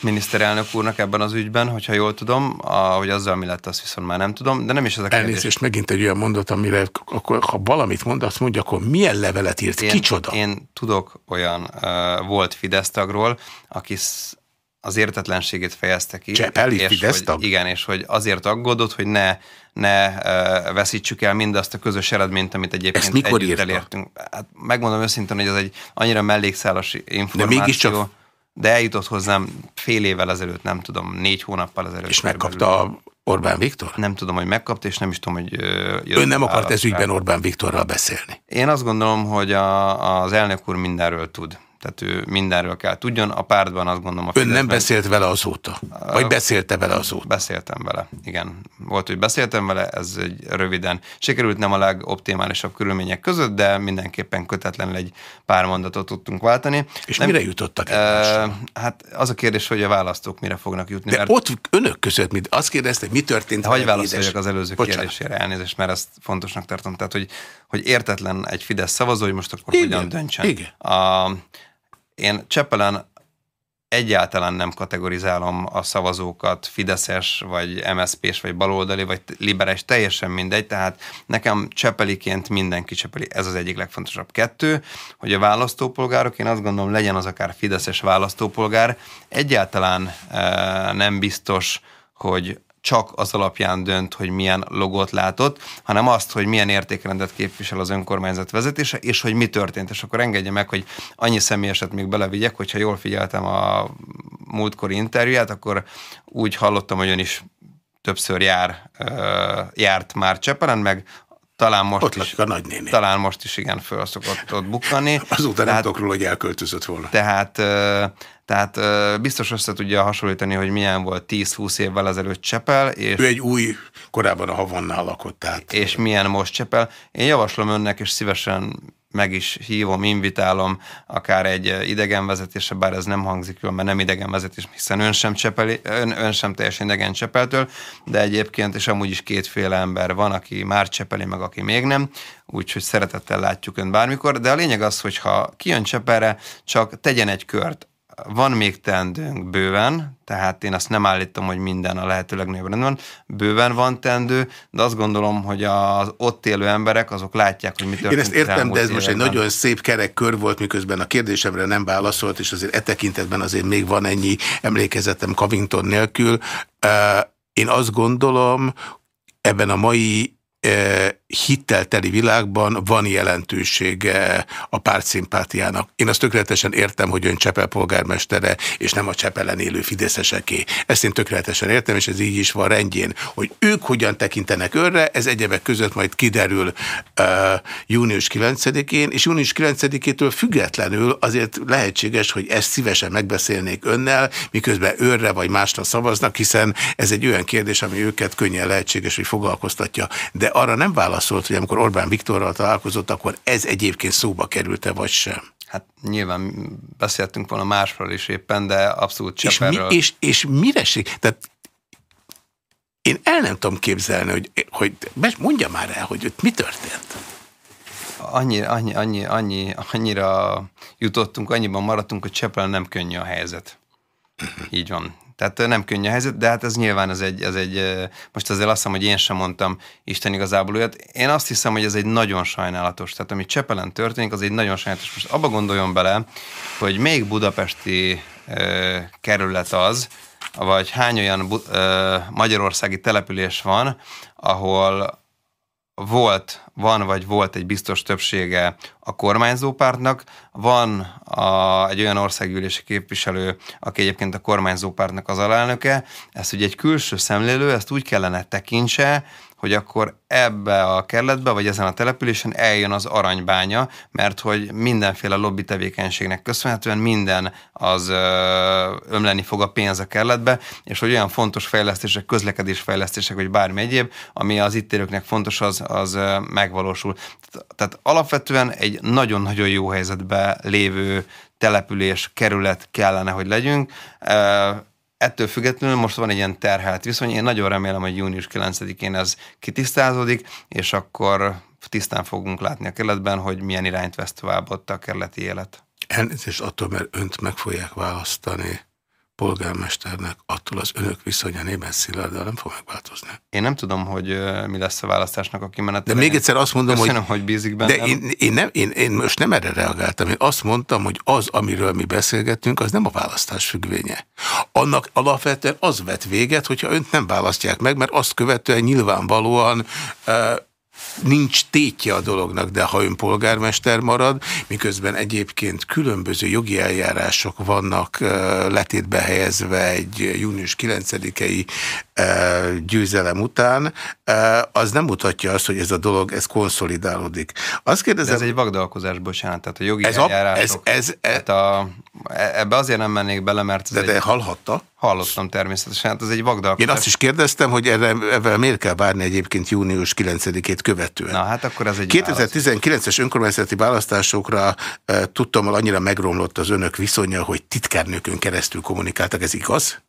miniszterelnök úrnak ebben az ügyben, hogyha jól tudom, hogy azzal mi lett, azt viszont már nem tudom, de nem is ez a kérdés. Elnézést, megint egy olyan mondat, amire akkor, ha valamit mond, azt mondja, akkor milyen levelet írt? Én, Kicsoda? Én tudok olyan uh, volt Fidesz tagról, aki az értetlenségét fejezte ki. Csepeli és Fidesz tag? Hogy, igen, és hogy azért aggódott, hogy ne, ne uh, veszítsük el mindazt a közös eredményt, amit egyébként Ezt mikor együtt írta? elértünk. Hát megmondom őszintén, hogy ez egy annyira mellékszálas információ. De mégiscsak de eljutott hozzám fél évvel ezelőtt, nem tudom, négy hónappal ezelőtt. És megkapta a Orbán Viktor? Nem tudom, hogy megkapta, és nem is tudom, hogy Ön nem akart ez ügyben Orbán Viktorral beszélni? Én azt gondolom, hogy a, az elnök úr mindenről tud tehát ő mindenről kell tudjon. A pártban azt gondolom... A Ön nem beszélt vele azóta? Vagy beszélte vele azóta? Beszéltem vele, igen. Volt, hogy beszéltem vele, ez egy röviden. Sikerült nem a legoptimálisabb körülmények között, de mindenképpen kötetlenül egy pár mondatot tudtunk váltani. És nem, mire jutottak egymásra? Hát az a kérdés, hogy a választók mire fognak jutni. De mert... ott önök között mit? Azt kérdezte, mi történt? Hogy válaszoljak az előző Bocsánat. kérdésére, elnézést, mert ezt fontosnak tartom. Tehát, hogy, hogy értetlen egy Fidesz szavazó, hogy most akkor Igen. hogyan döntsen. Igen. A, én Csepelen egyáltalán nem kategorizálom a szavazókat Fideszes, vagy MSZP-s, vagy baloldali, vagy liberális, teljesen mindegy, tehát nekem Csepeliként mindenki Csepeli, ez az egyik legfontosabb. Kettő, hogy a választópolgárok, én azt gondolom, legyen az akár Fideszes választópolgár, egyáltalán e, nem biztos, hogy csak az alapján dönt, hogy milyen logót látott, hanem azt, hogy milyen értékrendet képvisel az önkormányzat vezetése, és hogy mi történt. És akkor engedje meg, hogy annyi személyeset még belevigyek, hogyha jól figyeltem a múltkori interjúját, akkor úgy hallottam, hogy ön is többször jár, járt már Csepelen, meg talán most ott is, a nagynéni. Talán most is igen, föl szokott ott bukkani. Azóta tehát, nem tudok róla, hogy elköltözött volna. Tehát, tehát biztos össze tudja hasonlítani, hogy milyen volt 10-20 évvel ezelőtt Csepel. És, ő egy új, korábban a Havannál lakott. Tehát. És milyen most Csepel. Én javaslom önnek, és szívesen meg is hívom, invitálom akár egy idegenvezetésre, bár ez nem hangzik jól, mert nem idegenvezetés, hiszen ön sem, csepeli, ön, ön sem teljesen idegen Csepeltől, de egyébként, és amúgy is kétféle ember van, aki már Csepeli, meg aki még nem, úgyhogy szeretettel látjuk ön bármikor, de a lényeg az, hogy ha kijön Csepelre, csak tegyen egy kört van még teendőnk bőven, tehát én azt nem állítom, hogy minden a lehető legnagyobb rendben van. Bőven van teendő, de azt gondolom, hogy az ott élő emberek azok látják, hogy mi történik. Én ezt értem, de ez most egy nagyon szép kerek kör volt, miközben a kérdésemre nem válaszolt, és azért e tekintetben azért még van ennyi emlékezetem Covington nélkül. Én azt gondolom, ebben a mai hittelteli világban van jelentősége a pártszimpátiának. Én azt tökéletesen értem, hogy ön Csepel polgármestere, és nem a Csepelen élő fideszeseké. Ezt én tökéletesen értem, és ez így is van rendjén. Hogy ők hogyan tekintenek önre, ez egyebek között majd kiderül uh, június 9-én, és június 9-től függetlenül azért lehetséges, hogy ezt szívesen megbeszélnék önnel, miközben őrre vagy másra szavaznak, hiszen ez egy olyan kérdés, ami őket könnyen lehetséges, hogy foglalkoztatja. De arra nem válaszolt, hogy amikor Orbán Viktorral találkozott, akkor ez egyébként szóba került-e, vagy sem? Hát nyilván beszéltünk volna másról is éppen, de abszolút és, mi, és, és mire ség? Tehát én el nem tudom képzelni, hogy, hogy mondja már el, hogy ott mi történt. Annyi, annyi, annyi, annyi, annyira jutottunk, annyiban maradtunk, hogy Csepel nem könnyű a helyzet. Így van. Tehát nem könnyű a helyzet, de hát ez nyilván ez egy, ez egy most azért azt hiszem, hogy én sem mondtam Isten igazából olyat. Én azt hiszem, hogy ez egy nagyon sajnálatos. Tehát ami Csepelen történik, az egy nagyon sajnálatos. Most abba gondoljon bele, hogy még budapesti ö, kerület az, vagy hány olyan ö, magyarországi település van, ahol volt, van vagy volt egy biztos többsége a kormányzó pártnak, van a, egy olyan országgyűlési képviselő, aki egyébként a kormányzó pártnak az alelnöke, ezt ugye egy külső szemlélő, ezt úgy kellene tekintse, hogy akkor ebbe a kerületbe, vagy ezen a településen eljön az aranybánya, mert hogy mindenféle lobby tevékenységnek köszönhetően minden az ö, ömleni fog a pénz a kerületbe, és hogy olyan fontos fejlesztések, közlekedésfejlesztések, vagy bármi egyéb, ami az itt élőknek fontos, az, az megvalósul. Tehát alapvetően egy nagyon-nagyon jó helyzetben lévő település, kerület kellene, hogy legyünk ettől függetlenül most van egy ilyen terhelt viszony. Én nagyon remélem, hogy június 9-én ez kitisztázódik, és akkor tisztán fogunk látni a kerületben, hogy milyen irányt vesz tovább ott a kerületi élet. Elnézést attól, mert önt meg fogják választani, polgármesternek attól az önök viszonya Német Szilárddal nem fog megváltozni. Én nem tudom, hogy mi lesz a választásnak a kimenet. De még egyszer azt mondom, Köszönöm, hogy... hogy bízik bennem. De én, én, nem, én, én most nem erre reagáltam. Én azt mondtam, hogy az, amiről mi beszélgettünk, az nem a választás függvénye. Annak alapvetően az vet véget, hogyha önt nem választják meg, mert azt követően nyilvánvalóan nincs tétje a dolognak, de ha ön polgármester marad, miközben egyébként különböző jogi eljárások vannak letétbe helyezve egy június 9-i győzelem után, az nem mutatja azt, hogy ez a dolog, ez konszolidálódik. Azt kérdezem, ez egy vagdalkozás, bocsánat, tehát a jogi ez eljárások. A, ez, ez, tehát a, ebbe azért nem mennék bele, mert... Ez de, de hallhatta? Hallottam természetesen, hát ez egy vagdalkozás. Én azt is kérdeztem, hogy erre, ezzel miért kell várni egyébként június 9-ét követően. Na hát akkor ez egy 2019-es önkormányzati választásokra e, tudtam, hogy annyira megromlott az önök viszonya, hogy titkárnőkön keresztül kommunikáltak, ez igaz?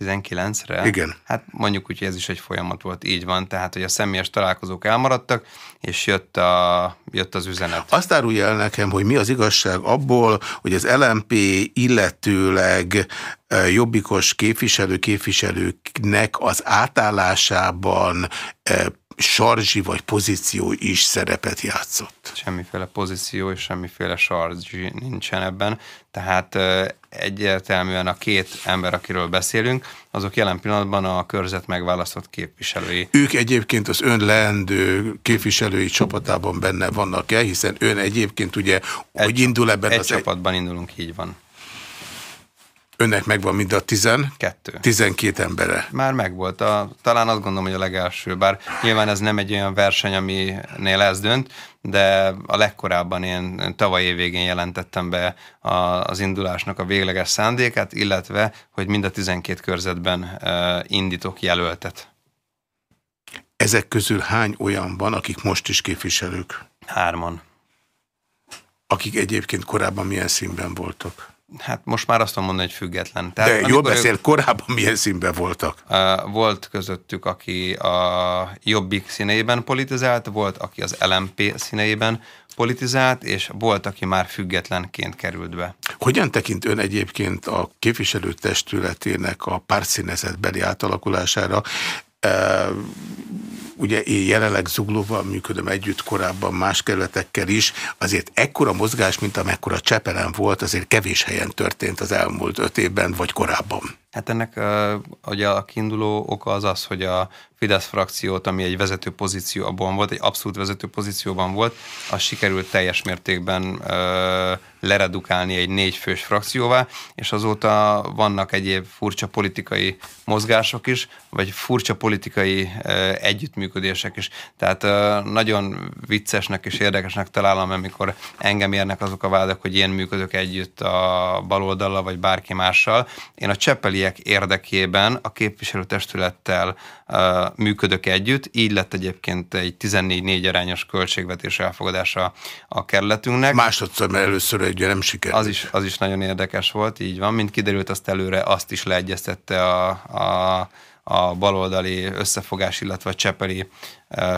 19-re? Igen. Hát mondjuk úgy, hogy ez is egy folyamat volt, így van, tehát hogy a személyes találkozók elmaradtak, és jött, a, jött az üzenet. Azt árulja el nekem, hogy mi az igazság abból, hogy az LMP illetőleg jobbikos képviselő képviselőknek az átállásában sarzsi vagy pozíció is szerepet játszott. Semmiféle pozíció és semmiféle sarzsi nincsen ebben, tehát egyértelműen a két ember, akiről beszélünk, azok jelen pillanatban a körzet megválasztott képviselői. Ők egyébként az ön leendő képviselői csapatában benne vannak-e, hiszen ön egyébként ugye, egy, hogy indul ebben egy az... csapatban egy... indulunk, így van. Önnek megvan mind a tizen? Kettő. Tizenkét embere. Már megvolt. A, talán azt gondolom, hogy a legelső. Bár nyilván ez nem egy olyan verseny, aminél ez dönt, de a legkorábban én tavaly év végén jelentettem be a, az indulásnak a végleges szándékát, illetve, hogy mind a 12 körzetben uh, indítok jelöltet. Ezek közül hány olyan van, akik most is képviselők? Hárman. Akik egyébként korábban milyen színben voltak? Hát most már azt mondani, hogy független. Tehát, De jól beszél, ők, korábban milyen színben voltak? Volt közöttük, aki a Jobbik színeiben politizált, volt, aki az LMP színeiben politizált, és volt, aki már függetlenként került be. Hogyan tekint ön egyébként a képviselőtestületének a pártszínezetbeli átalakulására? Ugye én jelenleg Zuglóval működöm együtt korábban más kerületekkel is, azért ekkora mozgás, mint amekkora Csepelen volt, azért kevés helyen történt az elmúlt öt évben, vagy korábban. Hát ennek ugye a kiinduló oka az az, hogy a Fidesz frakciót, ami egy vezető pozícióban volt, egy abszolút vezető pozícióban volt, az sikerült teljes mértékben leredukálni egy négyfős frakcióvá, és azóta vannak egyéb furcsa politikai mozgások is, vagy furcsa politikai együttműködések is. Tehát nagyon viccesnek és érdekesnek találom, amikor engem érnek azok a vádak, hogy én működök együtt a baloldallal, vagy bárki mással. Én a cseppeliek érdekében a képviselőtestülettel működök együtt. Így lett egyébként egy 14-4 arányos költségvetés elfogadása a kerületünknek. Másodszor, mert először egy nem sikerült. Az is, az is nagyon érdekes volt, így van. Mint kiderült, azt előre azt is leegyeztette a, a a baloldali összefogás, illetve a Csepeli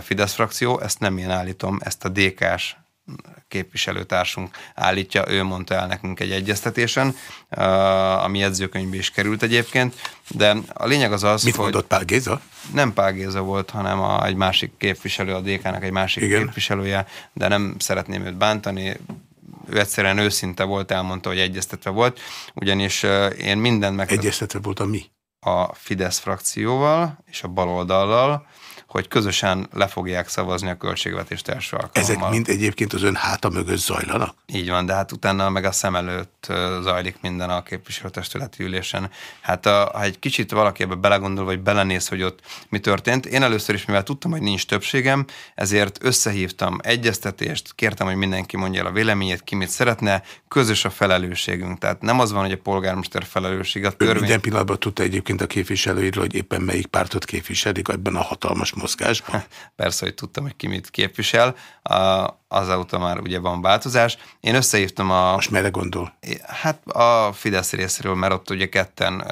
Fidesz frakció. Ezt nem én állítom, ezt a DK-s képviselőtársunk állítja, ő mondta el nekünk egy egyeztetésen, ami jegyzőkönyvbe is került egyébként, de a lényeg az az, Mit hogy... mondott Pál Géza? Nem Pál Géza volt, hanem a, egy másik képviselő, a DK-nak egy másik Igen. képviselője, de nem szeretném őt bántani, ő egyszerűen őszinte volt, elmondta, hogy egyeztetve volt, ugyanis én mindent meg... Egyeztetve volt a mi? A Fidesz frakcióval és a baloldallal, hogy közösen le fogják szavazni a költségvetést első alkalommal. Ezek mind egyébként az ön háta mögött zajlanak? Így van, de hát utána meg a szem előtt zajlik minden a képviselőtestületi ülésen. Hát ha egy kicsit valaki ebbe belegondol, vagy belenéz, hogy ott mi történt, én először is, mivel tudtam, hogy nincs többségem, ezért összehívtam egyeztetést, kértem, hogy mindenki mondja el a véleményét, ki mit szeretne, közös a felelősségünk. Tehát nem az van, hogy a polgármester felelősség. A törvény... minden pillanatban tudta egyébként a képviselőiről, hogy éppen melyik pártot képviselik ebben a hatalmas mozgásban? Persze, hogy tudtam, hogy ki mit képvisel. Azóta már ugye van változás. Én összehívtam a... Most merre gondol? Hát a Fidesz részéről, mert ott ugye ketten uh,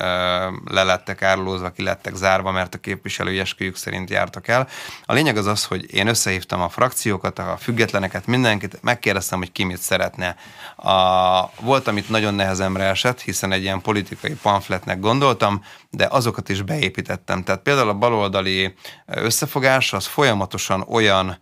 le lettek árulózva, ki lettek zárva, mert a képviselői esküjük szerint jártak el. A lényeg az az, hogy én összehívtam a frakciókat, a függetleneket, mindenkit, megkérdeztem, hogy ki mit szeretne. A, volt, amit nagyon nehezemre esett, hiszen egy ilyen politikai pamfletnek gondoltam, de azokat is beépítettem. Tehát például a baloldali összefogás az folyamatosan olyan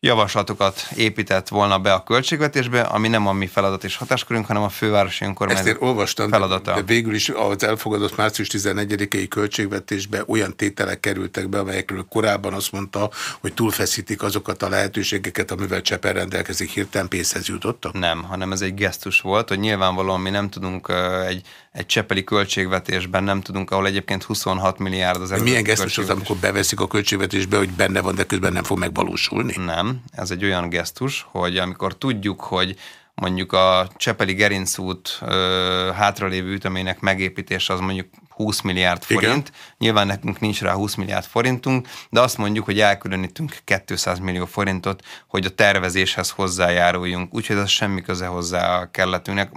javaslatokat épített volna be a költségvetésbe, ami nem a mi feladat és hatáskörünk, hanem a fővárosi önkormányzat Ezt én olvastam, feladata. De, de végül is az elfogadott március 14-i költségvetésbe olyan tételek kerültek be, amelyekről korábban azt mondta, hogy túlfeszítik azokat a lehetőségeket, amivel Cseper rendelkezik, hirtelen pénzhez jutottak? Nem, hanem ez egy gesztus volt, hogy nyilvánvalóan mi nem tudunk egy egy csepeli költségvetésben nem tudunk, ahol egyébként 26 milliárd az Milyen gesztus az, amikor beveszik a költségvetésbe, hogy benne van, de közben nem fog megvalósulni? Nem, ez egy olyan gesztus, hogy amikor tudjuk, hogy mondjuk a Csepeli Gerincút hátralévő ütemének megépítése az mondjuk 20 milliárd forint. Igen. Nyilván nekünk nincs rá 20 milliárd forintunk, de azt mondjuk, hogy elkülönítünk 200 millió forintot, hogy a tervezéshez hozzájáruljunk. Úgyhogy ez semmi köze hozzá a kelletünknek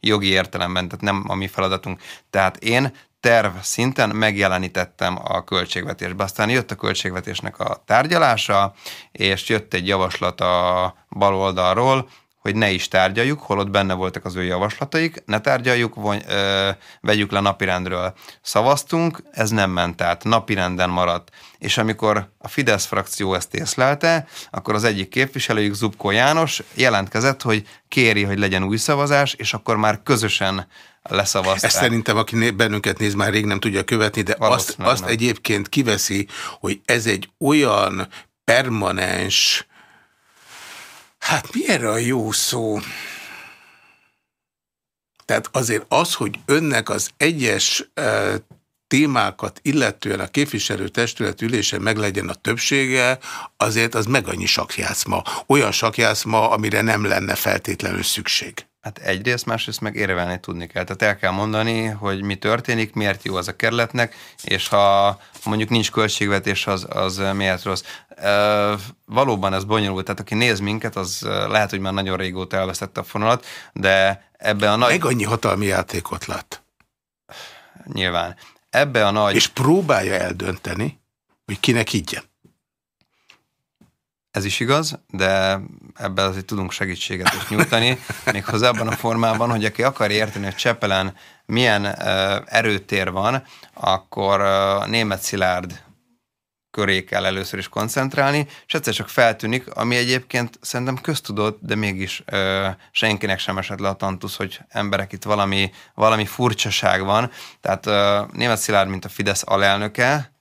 jogi értelemben, tehát nem a mi feladatunk. Tehát én terv szinten megjelenítettem a költségvetésbe. Aztán jött a költségvetésnek a tárgyalása, és jött egy javaslat a baloldalról, hogy ne is tárgyaljuk, holott benne voltak az ő javaslataik, ne tárgyaljuk, vagy, ö, vegyük le napirendről. Szavaztunk, ez nem ment át, napirenden maradt. És amikor a Fidesz frakció ezt észlelte, akkor az egyik képviselőjük, Zubko János jelentkezett, hogy kéri, hogy legyen új szavazás, és akkor már közösen leszavazták. Ezt szerintem, aki bennünket néz, már rég nem tudja követni, de azt, azt egyébként kiveszi, hogy ez egy olyan permanens Hát mi erre a jó szó? Tehát azért az, hogy önnek az egyes e, témákat illetően a képviselőtestület ülésen meglegyen a többsége, azért az meg annyi sakjászma. Olyan sakjászma, amire nem lenne feltétlenül szükség. Hát egyrészt, másrészt meg érvelni tudni kell. Tehát el kell mondani, hogy mi történik, miért jó az a kerületnek, és ha mondjuk nincs költségvetés, az, az miért rossz. E, valóban ez bonyolult, tehát aki néz minket, az lehet, hogy már nagyon régóta elvesztette a fonalat, de ebbe a nagy... Meg annyi hatalmi játékot lát. Nyilván. Ebbe a nagy... És próbálja eldönteni, hogy kinek higgyen. Ez is igaz, de ebben azért tudunk segítséget is nyújtani, méghozzá abban a formában, hogy aki akar érteni, hogy Csepelen milyen erőtér van, akkor német Szilárd köré kell először is koncentrálni, és egyszer csak feltűnik, ami egyébként szerintem köztudott, de mégis ö, senkinek sem esett le a tantusz, hogy emberek itt valami, valami furcsaság van. Tehát német Szilárd, mint a Fidesz alelnöke,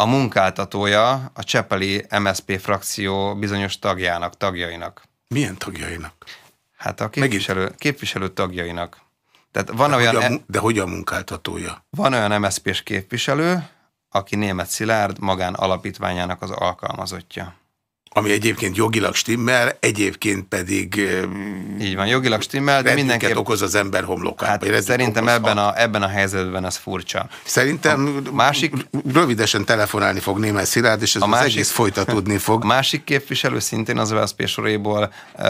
a munkáltatója a Csepeli MSP frakció bizonyos tagjának, tagjainak. Milyen tagjainak? Hát a képviselő, képviselő tagjainak. Tehát van de, olyan, hogyan, e- de hogyan munkáltatója? Van olyan MSZP-s képviselő, aki német Szilárd magán alapítványának az alkalmazottja. Ami egyébként jogilag stimmel, egyébként pedig... Így van, jogilag stimmel, de mindenképp... okoz az ember homlokába. Hát szerintem ebben a, ebben a helyzetben ez furcsa. Szerintem a másik... rövidesen telefonálni fog német Szilárd, és ez a az másik, egész folytatódni fog. A másik képviselő szintén az VSZP soréból, uh,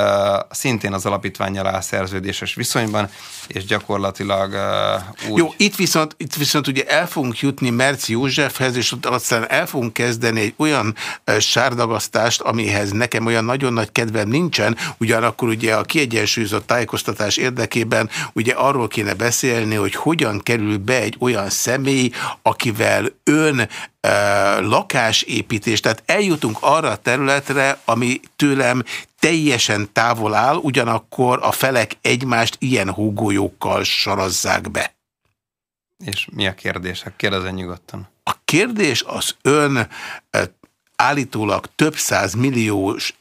szintén az alapítványjal áll szerződéses viszonyban, és gyakorlatilag uh, úgy... Jó, itt viszont, itt viszont ugye el fogunk jutni Merci Józsefhez, és aztán el fogunk kezdeni egy olyan uh, sárdagasztást, amihez nekem olyan nagyon nagy kedvem nincsen, ugyanakkor ugye a kiegyensúlyozott tájékoztatás érdekében ugye arról kéne beszélni, hogy hogyan kerül be egy olyan személy, akivel ön e, lakásépítés, tehát eljutunk arra a területre, ami tőlem teljesen távol áll, ugyanakkor a felek egymást ilyen hógolyókkal sarazzák be. És mi a kérdés? Kérdezzen nyugodtan. A kérdés az ön állítólag több száz milliós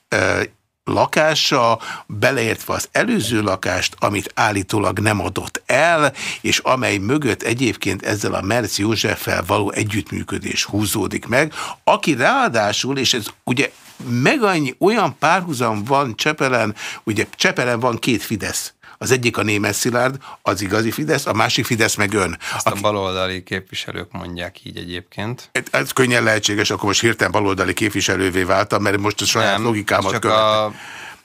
lakása, beleértve az előző lakást, amit állítólag nem adott el, és amely mögött egyébként ezzel a Merci Józseffel való együttműködés húzódik meg, aki ráadásul, és ez ugye meg annyi, olyan párhuzam van Csepelen, ugye Csepelen van két Fidesz, Az egyik a német Szilárd, az igazi Fidesz, a másik Fidesz meg ön. Ezt aki... a baloldali képviselők mondják így egyébként. Ez, ez könnyen lehetséges, akkor most hirtelen baloldali képviselővé váltam, mert most a saját Nem, logikámat csak követem. a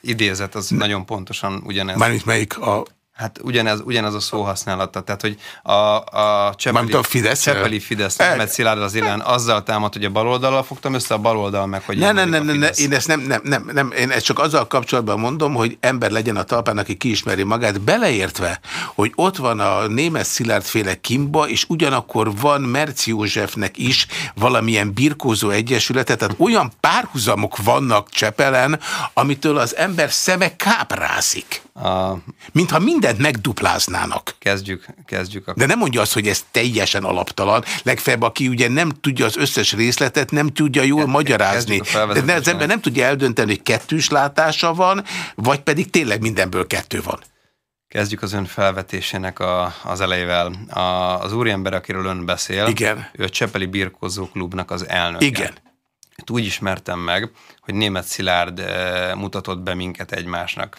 idézet az nagyon pontosan ugyanez. Mármint melyik a Hát ugyanez, ugyanez a szó használata, tehát hogy a, a Csepeli, a Fidesz, Csepeli Fidesz, el... mert Szilárd az irány azzal támad, hogy a baloldalal fogtam össze, a baloldal meg, hogy... Ne, ne, ne, ne, ne, én ezt nem, nem, nem, nem, én ezt csak azzal kapcsolatban mondom, hogy ember legyen a talpán, aki kiismeri magát, beleértve, hogy ott van a német Szilárd féle Kimba, és ugyanakkor van Merci Józsefnek is valamilyen birkózó egyesülete, tehát olyan párhuzamok vannak Csepelen, amitől az ember szeme káprázik. A... Mintha mindent megdupláznának. Kezdjük, kezdjük. Akkor. De nem mondja azt, hogy ez teljesen alaptalan. Legfeljebb, aki ugye nem tudja az összes részletet, nem tudja jól Kezdjük magyarázni. De az ember nem tudja eldönteni, hogy kettős látása van, vagy pedig tényleg mindenből kettő van. Kezdjük az ön felvetésének a, az elejével. A, az úriember, akiről ön beszél, Igen. ő a Csepeli Birkózó Klubnak az elnöke. Igen. Úgy ismertem meg, hogy német Szilárd e, mutatott be minket egymásnak.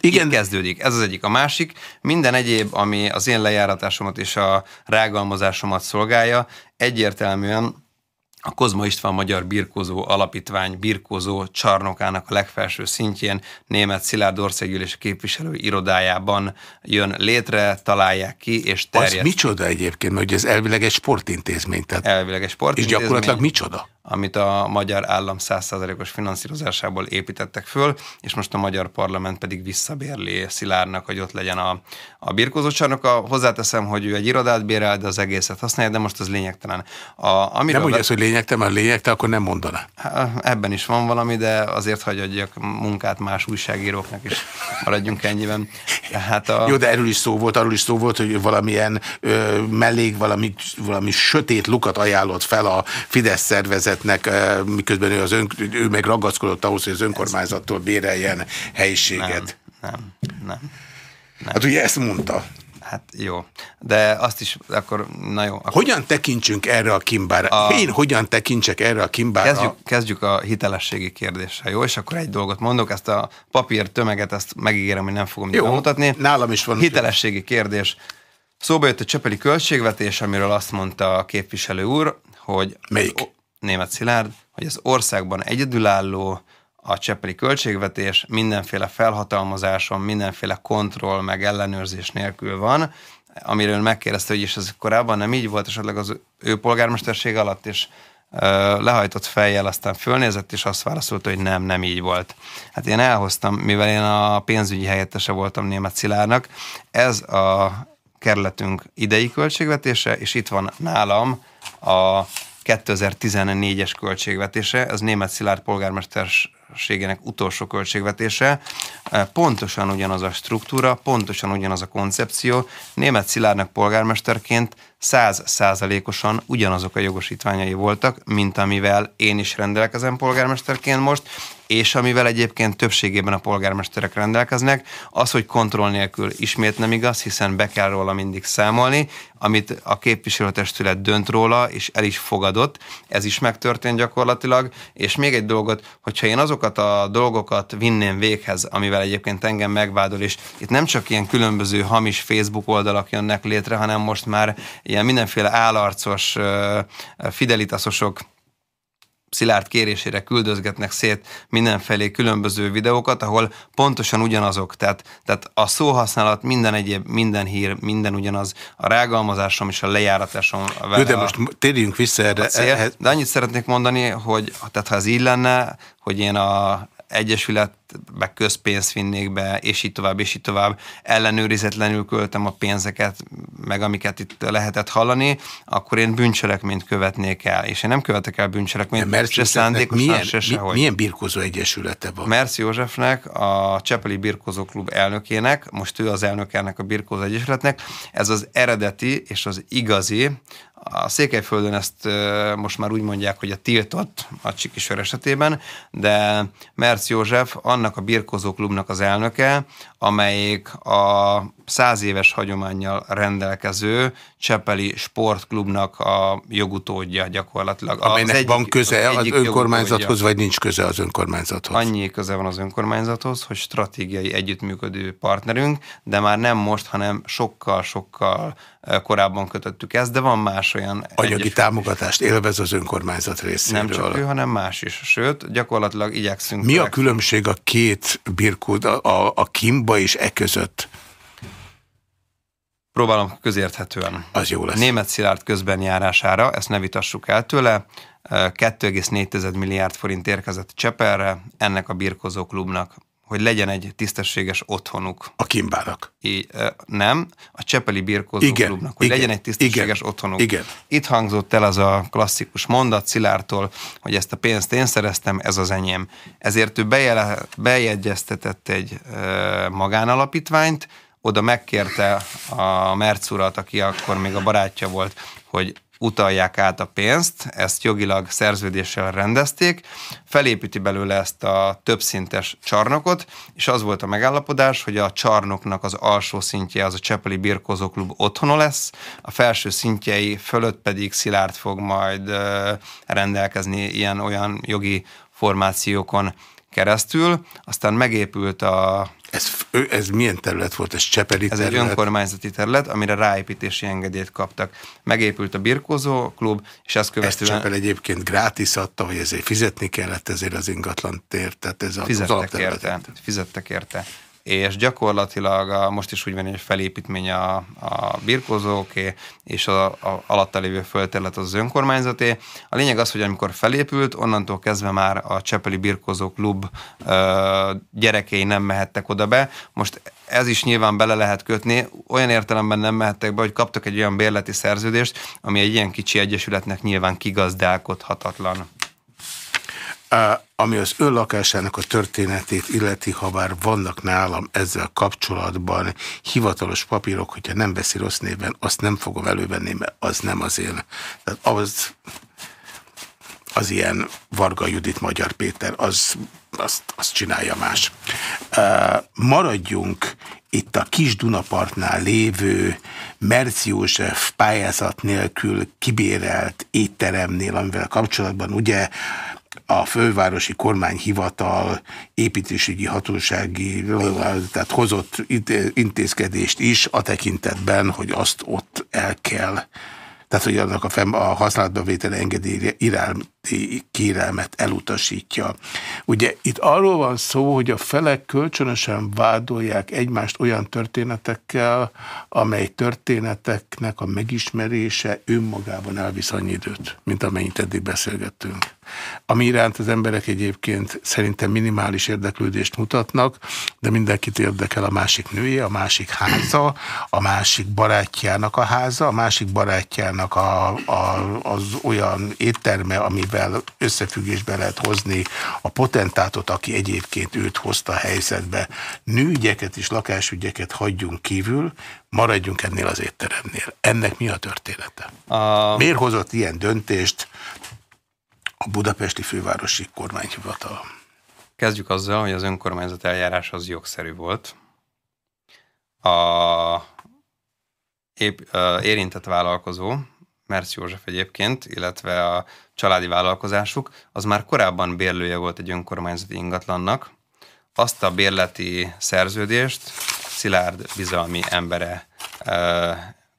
Igen. Itt kezdődik. Ez az egyik. A másik, minden egyéb, ami az én lejáratásomat és a rágalmazásomat szolgálja, egyértelműen a Kozma István Magyar Birkózó Alapítvány birkózó csarnokának a legfelső szintjén német Szilárd Országgyűlési képviselő irodájában jön létre, találják ki és terjesztik. Az micsoda egyébként, mert ez elvileg egy sportintézmény. Tehát elvileg egy sportintézmény. És gyakorlatilag micsoda? amit a magyar állam 100%-os finanszírozásából építettek föl, és most a magyar parlament pedig visszabérli Szilárnak, hogy ott legyen a, a birkózócsarnoka. Hozzáteszem, hogy ő egy irodát bérel, de az egészet használja, de most az lényegtelen. A, amiről nem azt, hogy lényegtelen, mert lényegtelen, akkor nem mondaná. Ebben is van valami, de azért hagyjak munkát más újságíróknak is. Maradjunk ennyiben. Hát a... Jó, de erről is szó volt, arról is szó volt, hogy valamilyen ö, mellék, valami, valami sötét lukat ajánlott fel a Fidesz szervezet helyzetnek, miközben ő, az ön, ő meg ragaszkodott ahhoz, hogy az önkormányzattól béreljen helyiséget. Nem, nem, nem. nem. Hát ugye ezt mondta. Hát jó, de azt is akkor, na jó. Akkor... Hogyan tekintsünk erre a kimbára? A... Én hogyan tekintsek erre a kimbára? Kezdjük, kezdjük a hitelességi kérdéssel, jó? És akkor egy dolgot mondok, ezt a papír tömeget, ezt megígérem, hogy nem fogom jó, mutatni. nálam is van. Hitelességi kérdés. Szóba jött a csepeli költségvetés, amiről azt mondta a képviselő úr, hogy... Melyik? német Szilárd, hogy az országban egyedülálló a cseppeli költségvetés mindenféle felhatalmazáson, mindenféle kontroll meg ellenőrzés nélkül van, amiről megkérdezte, hogy is ez korábban nem így volt, esetleg az ő polgármesterség alatt is lehajtott fejjel, aztán fölnézett, és azt válaszolta, hogy nem, nem így volt. Hát én elhoztam, mivel én a pénzügyi helyettese voltam német Szilárnak, ez a kerületünk idei költségvetése, és itt van nálam a 2014-es költségvetése, az német Szilárd polgármesterségének utolsó költségvetése, pontosan ugyanaz a struktúra, pontosan ugyanaz a koncepció. Német Szilárdnak polgármesterként száz százalékosan ugyanazok a jogosítványai voltak, mint amivel én is rendelkezem polgármesterként most, és amivel egyébként többségében a polgármesterek rendelkeznek, az, hogy kontroll nélkül ismét nem igaz, hiszen be kell róla mindig számolni, amit a képviselőtestület dönt róla, és el is fogadott, ez is megtörtént gyakorlatilag, és még egy dolgot, hogyha én azokat a dolgokat vinném véghez, amivel egyébként engem megvádol, és itt nem csak ilyen különböző hamis Facebook oldalak jönnek létre, hanem most már ilyen mindenféle állarcos fidelitaszosok Szilárd kérésére küldözgetnek szét mindenfelé különböző videókat, ahol pontosan ugyanazok, tehát, tehát a szóhasználat minden egyéb, minden hír, minden ugyanaz, a rágalmazásom és a lejáratásom. Jó, de most térjünk vissza erre. Cél, de annyit szeretnék mondani, hogy tehát ha ez így lenne, hogy én a egyesületbe közpénzt vinnék be, és így tovább, és így tovább, ellenőrizetlenül költem a pénzeket, meg amiket itt lehetett hallani, akkor én bűncselekményt követnék el. És én nem követek el bűncselekményt, mert se szándékosan, milyen, se sehogy. Milyen birkózó egyesülete van? Merci Józsefnek, a Csepeli Birkózó Klub elnökének, most ő az elnök ennek a Birkózó Egyesületnek, ez az eredeti és az igazi, a Székelyföldön ezt most már úgy mondják, hogy a tiltott a Csikisör esetében, de Merc József annak annak a birkozóklubnak az elnöke, amelyik a száz éves hagyományjal rendelkező Csepeli Sportklubnak a jogutódja gyakorlatilag. Amelynek az egyik, van köze az, az önkormányzathoz, vagy nincs köze az önkormányzathoz? Annyi köze van az önkormányzathoz, hogy stratégiai együttműködő partnerünk, de már nem most, hanem sokkal-sokkal korábban kötöttük ezt, de van más olyan... Anyagi támogatást élvez az önkormányzat részéről. Nem csak ő, hanem más is. Sőt, gyakorlatilag igyekszünk... Mi a különbség a két birkód, a, a, Kimba és e között? Próbálom közérthetően. Az jó lesz. Német Szilárd közben járására, ezt ne vitassuk el tőle, 2,4 milliárd forint érkezett Csepelre, ennek a birkozó klubnak hogy legyen egy tisztességes otthonuk. A Kimbának. I, nem, a Csepeli Birkózó igen, Klubnak, hogy igen, legyen egy tisztességes igen, otthonuk. Igen. Itt hangzott el az a klasszikus mondat Szilártól, hogy ezt a pénzt én szereztem, ez az enyém. Ezért ő bejele, bejegyeztetett egy e, magánalapítványt, oda megkérte a Merc urat, aki akkor még a barátja volt, hogy utalják át a pénzt, ezt jogilag szerződéssel rendezték, felépíti belőle ezt a többszintes csarnokot, és az volt a megállapodás, hogy a csarnoknak az alsó szintje az a Csepeli Birkozó Klub otthona lesz, a felső szintjei fölött pedig Szilárd fog majd rendelkezni ilyen-olyan jogi formációkon keresztül, aztán megépült a ez, ez milyen terület volt? Ez Csepeli Ez terület? egy önkormányzati terület, amire ráépítési engedélyt kaptak. Megépült a birkózó klub, és ezt követően... Ezt Csepel egyébként grátis adta, hogy ezért fizetni kellett ezért az ingatlan tér, tehát ez a, fizettek érte, fizettek érte és gyakorlatilag a, most is úgy van, hogy felépítmény a, a birkózóké, és a, a alatta lévő földterület az, az önkormányzaté. A lényeg az, hogy amikor felépült, onnantól kezdve már a Csepeli Birkózó Klub ö, gyerekei nem mehettek oda be. Most ez is nyilván bele lehet kötni, olyan értelemben nem mehettek be, hogy kaptak egy olyan bérleti szerződést, ami egy ilyen kicsi egyesületnek nyilván kigazdálkodhatatlan ami az ön lakásának a történetét illeti, ha bár vannak nálam ezzel kapcsolatban hivatalos papírok, hogyha nem veszi rossz néven, azt nem fogom elővenni, mert az nem az én. Tehát az, az ilyen Varga Judit Magyar Péter, az, azt, azt csinálja más. Maradjunk itt a Kis Dunapartnál lévő Merci József pályázat nélkül kibérelt étteremnél, amivel kapcsolatban ugye a fővárosi kormányhivatal építésügyi hatósági, tehát hozott intézkedést is a tekintetben, hogy azt ott el kell tehát hogy annak a, fenn, a használatba vétele engedély iránti kérelmet elutasítja. Ugye itt arról van szó, hogy a felek kölcsönösen vádolják egymást olyan történetekkel, amely történeteknek a megismerése önmagában elvisz annyi időt, mint amennyit eddig beszélgettünk. Ami iránt az emberek egyébként szerintem minimális érdeklődést mutatnak, de mindenkit érdekel a másik nője, a másik háza, a másik barátjának a háza, a másik barátjának a, a, az olyan étterme, amivel összefüggésbe lehet hozni a potentátot, aki egyébként őt hozta a helyzetbe. Nőügyeket és lakásügyeket hagyjunk kívül, maradjunk ennél az étteremnél. Ennek mi a története? A... Miért hozott ilyen döntést a budapesti fővárosi kormányhivatal? Kezdjük azzal, hogy az önkormányzat eljárás az jogszerű volt. A épp, érintett vállalkozó, Mersz József egyébként, illetve a családi vállalkozásuk, az már korábban bérlője volt egy önkormányzati ingatlannak. Azt a bérleti szerződést Szilárd bizalmi embere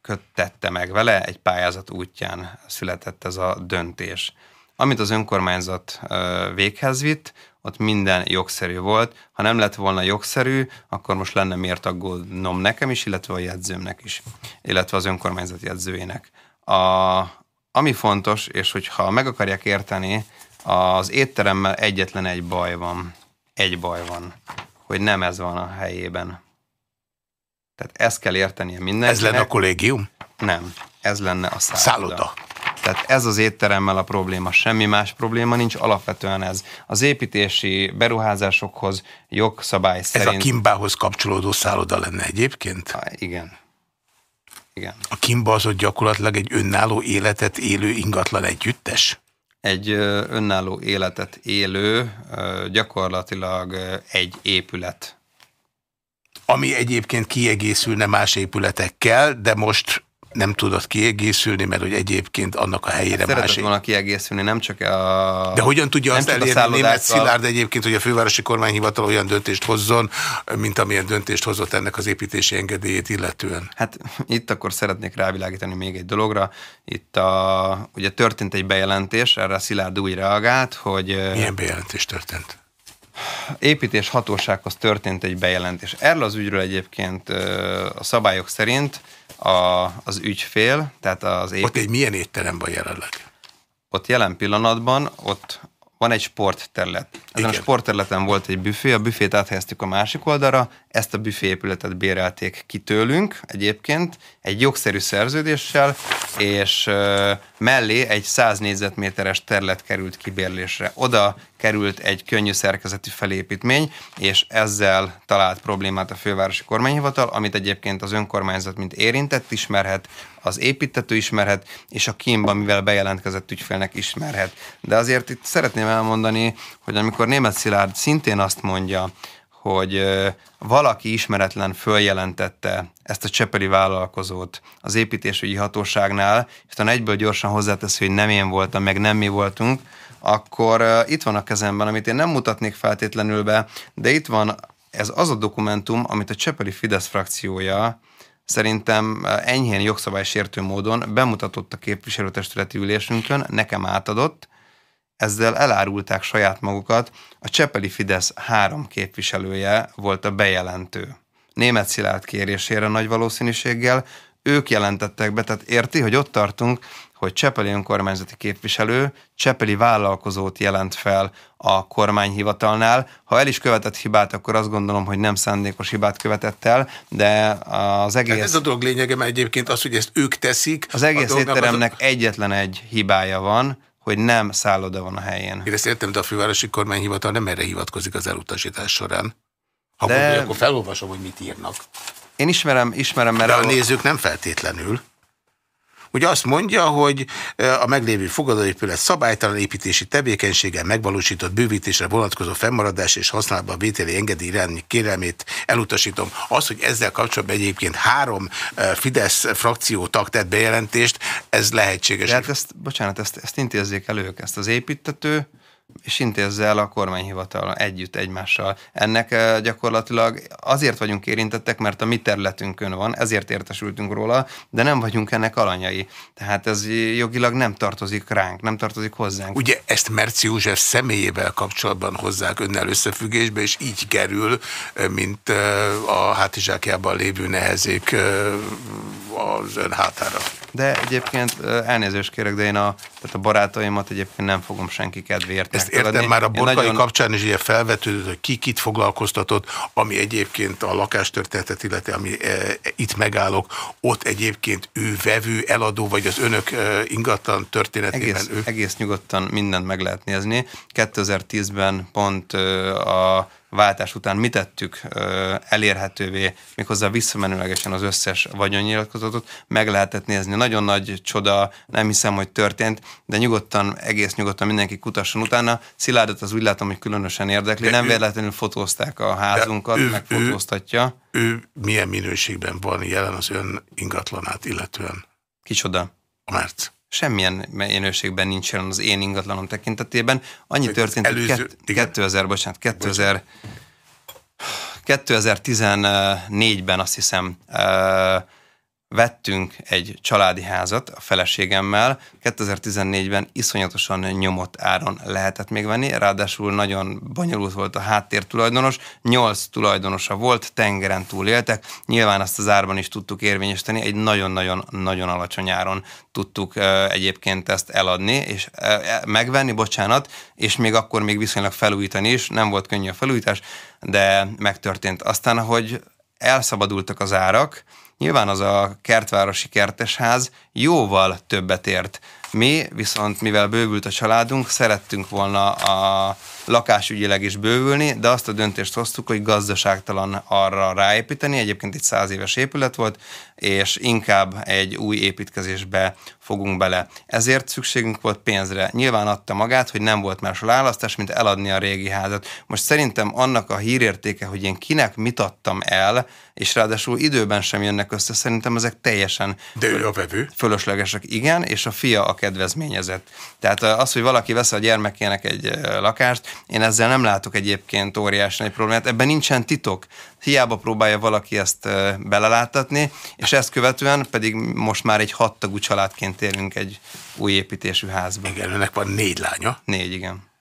köttette meg vele, egy pályázat útján született ez a döntés. Amit az önkormányzat véghez vitt, ott minden jogszerű volt. Ha nem lett volna jogszerű, akkor most lenne miért aggódnom nekem is, illetve a jegyzőmnek is, illetve az önkormányzat jegyzőjének. A, ami fontos, és hogyha meg akarják érteni, az étteremmel egyetlen egy baj van. Egy baj van, hogy nem ez van a helyében. Tehát ezt kell értenie mindenkinek. Ez lenne a kollégium? Nem, ez lenne a szálloda. szálloda. Tehát ez az étteremmel a probléma, semmi más probléma nincs, alapvetően ez. Az építési beruházásokhoz jogszabály szerint... Ez a Kimbához kapcsolódó szálloda lenne egyébként? Ha, igen. Igen. A Kimba az ott gyakorlatilag egy önálló életet élő ingatlan együttes? egy önálló életet élő, gyakorlatilag egy épület. Ami egyébként kiegészülne más épületekkel, de most nem tudott kiegészülni, mert hogy egyébként annak a helyére hát más... volna kiegészülni, nem csak a... De hogyan tudja azt elérni német Szilárd egyébként, hogy a fővárosi kormányhivatal olyan döntést hozzon, mint amilyen döntést hozott ennek az építési engedélyét illetően? Hát itt akkor szeretnék rávilágítani még egy dologra. Itt a, ugye történt egy bejelentés, erre Szilárd úgy reagált, hogy... Milyen bejelentés történt? építés hatósághoz történt egy bejelentés. Erről az ügyről egyébként a szabályok szerint a, az ügyfél, tehát az építés... Ott egy milyen étterem van jelenleg? Ott jelen pillanatban, ott van egy sportterület. Ezen Igen. a sportterületen volt egy büfé, a büfét áthelyeztük a másik oldalra, ezt a büfé épületet bérelték ki tőlünk egyébként, egy jogszerű szerződéssel, és mellé egy 100 négyzetméteres terület került kibérlésre. Oda került egy könnyű szerkezetű felépítmény, és ezzel talált problémát a fővárosi kormányhivatal, amit egyébként az önkormányzat mint érintett ismerhet, az építető ismerhet, és a kínban, mivel bejelentkezett ügyfélnek ismerhet. De azért itt szeretném elmondani, hogy amikor német Szilárd szintén azt mondja, hogy valaki ismeretlen följelentette ezt a csepeli vállalkozót az építésügyi hatóságnál, és aztán egyből gyorsan hozzátesz, hogy nem én voltam, meg nem mi voltunk, akkor itt van a kezemben, amit én nem mutatnék feltétlenül be, de itt van ez az a dokumentum, amit a Csepeli Fidesz frakciója szerintem enyhén jogszabálysértő módon bemutatott a képviselőtestületi ülésünkön, nekem átadott, ezzel elárulták saját magukat, a Csepeli Fidesz három képviselője volt a bejelentő. Német Szilárd kérésére nagy valószínűséggel ők jelentettek be, tehát érti, hogy ott tartunk, hogy Csepeli önkormányzati képviselő Csepeli vállalkozót jelent fel a kormányhivatalnál. Ha el is követett hibát, akkor azt gondolom, hogy nem szándékos hibát követett el, de az egész... ez a dolog lényege, mert egyébként az, hogy ezt ők teszik... Az egész étteremnek az... egyetlen egy hibája van, hogy nem szálloda van a helyén. Én ezt értem, de a fővárosi kormányhivatal nem erre hivatkozik az elutasítás során. Ha de... mondja, akkor felolvasom, hogy mit írnak. Én ismerem, ismerem, mert... De a nézők nem feltétlenül. Ugye azt mondja, hogy a meglévő fogadóépület szabálytalan építési tevékenységgel megvalósított bővítésre vonatkozó fennmaradás és használatban vételi engedély irányi kérelmét elutasítom. Az, hogy ezzel kapcsolatban egyébként három Fidesz frakció tag tett bejelentést, ez lehetséges. De hát ezt, bocsánat, ezt, ezt intézzék elők, ezt az építető, és intézze el a kormányhivatal együtt egymással. Ennek gyakorlatilag azért vagyunk érintettek, mert a mi területünkön van, ezért értesültünk róla, de nem vagyunk ennek alanyai. Tehát ez jogilag nem tartozik ránk, nem tartozik hozzánk. Ugye ezt Merci József személyével kapcsolatban hozzák önnel összefüggésbe, és így kerül, mint a hátizsákjában lévő nehezék az ön hátára. De egyébként elnézést kérek, de én a, tehát a barátaimat egyébként nem fogom senki kedvéért Ezt értem, már a borkai nagyon... kapcsán is ilyen felvetődött, hogy ki kit foglalkoztatott, ami egyébként a lakástörténetet, illetve ami e, itt megállok, ott egyébként ő vevő, eladó, vagy az önök e, ingatlan történetében egész, ő? Egész nyugodtan mindent meg lehet nézni. 2010-ben pont a váltás után mi tettük elérhetővé, méghozzá visszamenőlegesen az összes vagyonnyilatkozatot, meg lehetett nézni. Nagyon nagy csoda, nem hiszem, hogy történt, de nyugodtan, egész nyugodtan mindenki kutasson utána. Szilárdat az úgy látom, hogy különösen érdekli. De nem ő, véletlenül fotózták a házunkat, ő, meg fotóztatja. Ő, ő milyen minőségben van jelen az ön ingatlanát illetően? Kicsoda? A Márc semmilyen minőségben nincs jelen az én ingatlanom tekintetében. Annyi történt, hogy 2000, bocsánat, 2000, 2014-ben azt hiszem vettünk egy családi házat a feleségemmel, 2014-ben iszonyatosan nyomott áron lehetett még venni, ráadásul nagyon bonyolult volt a háttér tulajdonos, nyolc tulajdonosa volt, tengeren túl éltek, nyilván azt az árban is tudtuk érvényesíteni, egy nagyon-nagyon-nagyon alacsony áron tudtuk egyébként ezt eladni, és megvenni, bocsánat, és még akkor még viszonylag felújítani is, nem volt könnyű a felújítás, de megtörtént. Aztán, hogy elszabadultak az árak, Nyilván az a kertvárosi kertesház jóval többet ért. Mi viszont, mivel bővült a családunk, szerettünk volna a lakásügyileg is bővülni, de azt a döntést hoztuk, hogy gazdaságtalan arra ráépíteni. Egyébként egy száz éves épület volt, és inkább egy új építkezésbe fogunk bele. Ezért szükségünk volt pénzre. Nyilván adta magát, hogy nem volt más választás, mint eladni a régi házat. Most szerintem annak a hírértéke, hogy én kinek mit adtam el, és ráadásul időben sem jönnek össze, szerintem ezek teljesen De ő a vevő? fölöslegesek. Igen, és a fia a kedvezményezett. Tehát az, hogy valaki vesz a gyermekének egy lakást, én ezzel nem látok egyébként óriási egy problémát. Ebben nincsen titok. Hiába próbálja valaki ezt beleláttatni, és ezt követően pedig most már egy hattagú családként élünk egy új építésű házban. Igen, önnek van négy lánya. Négy, igen.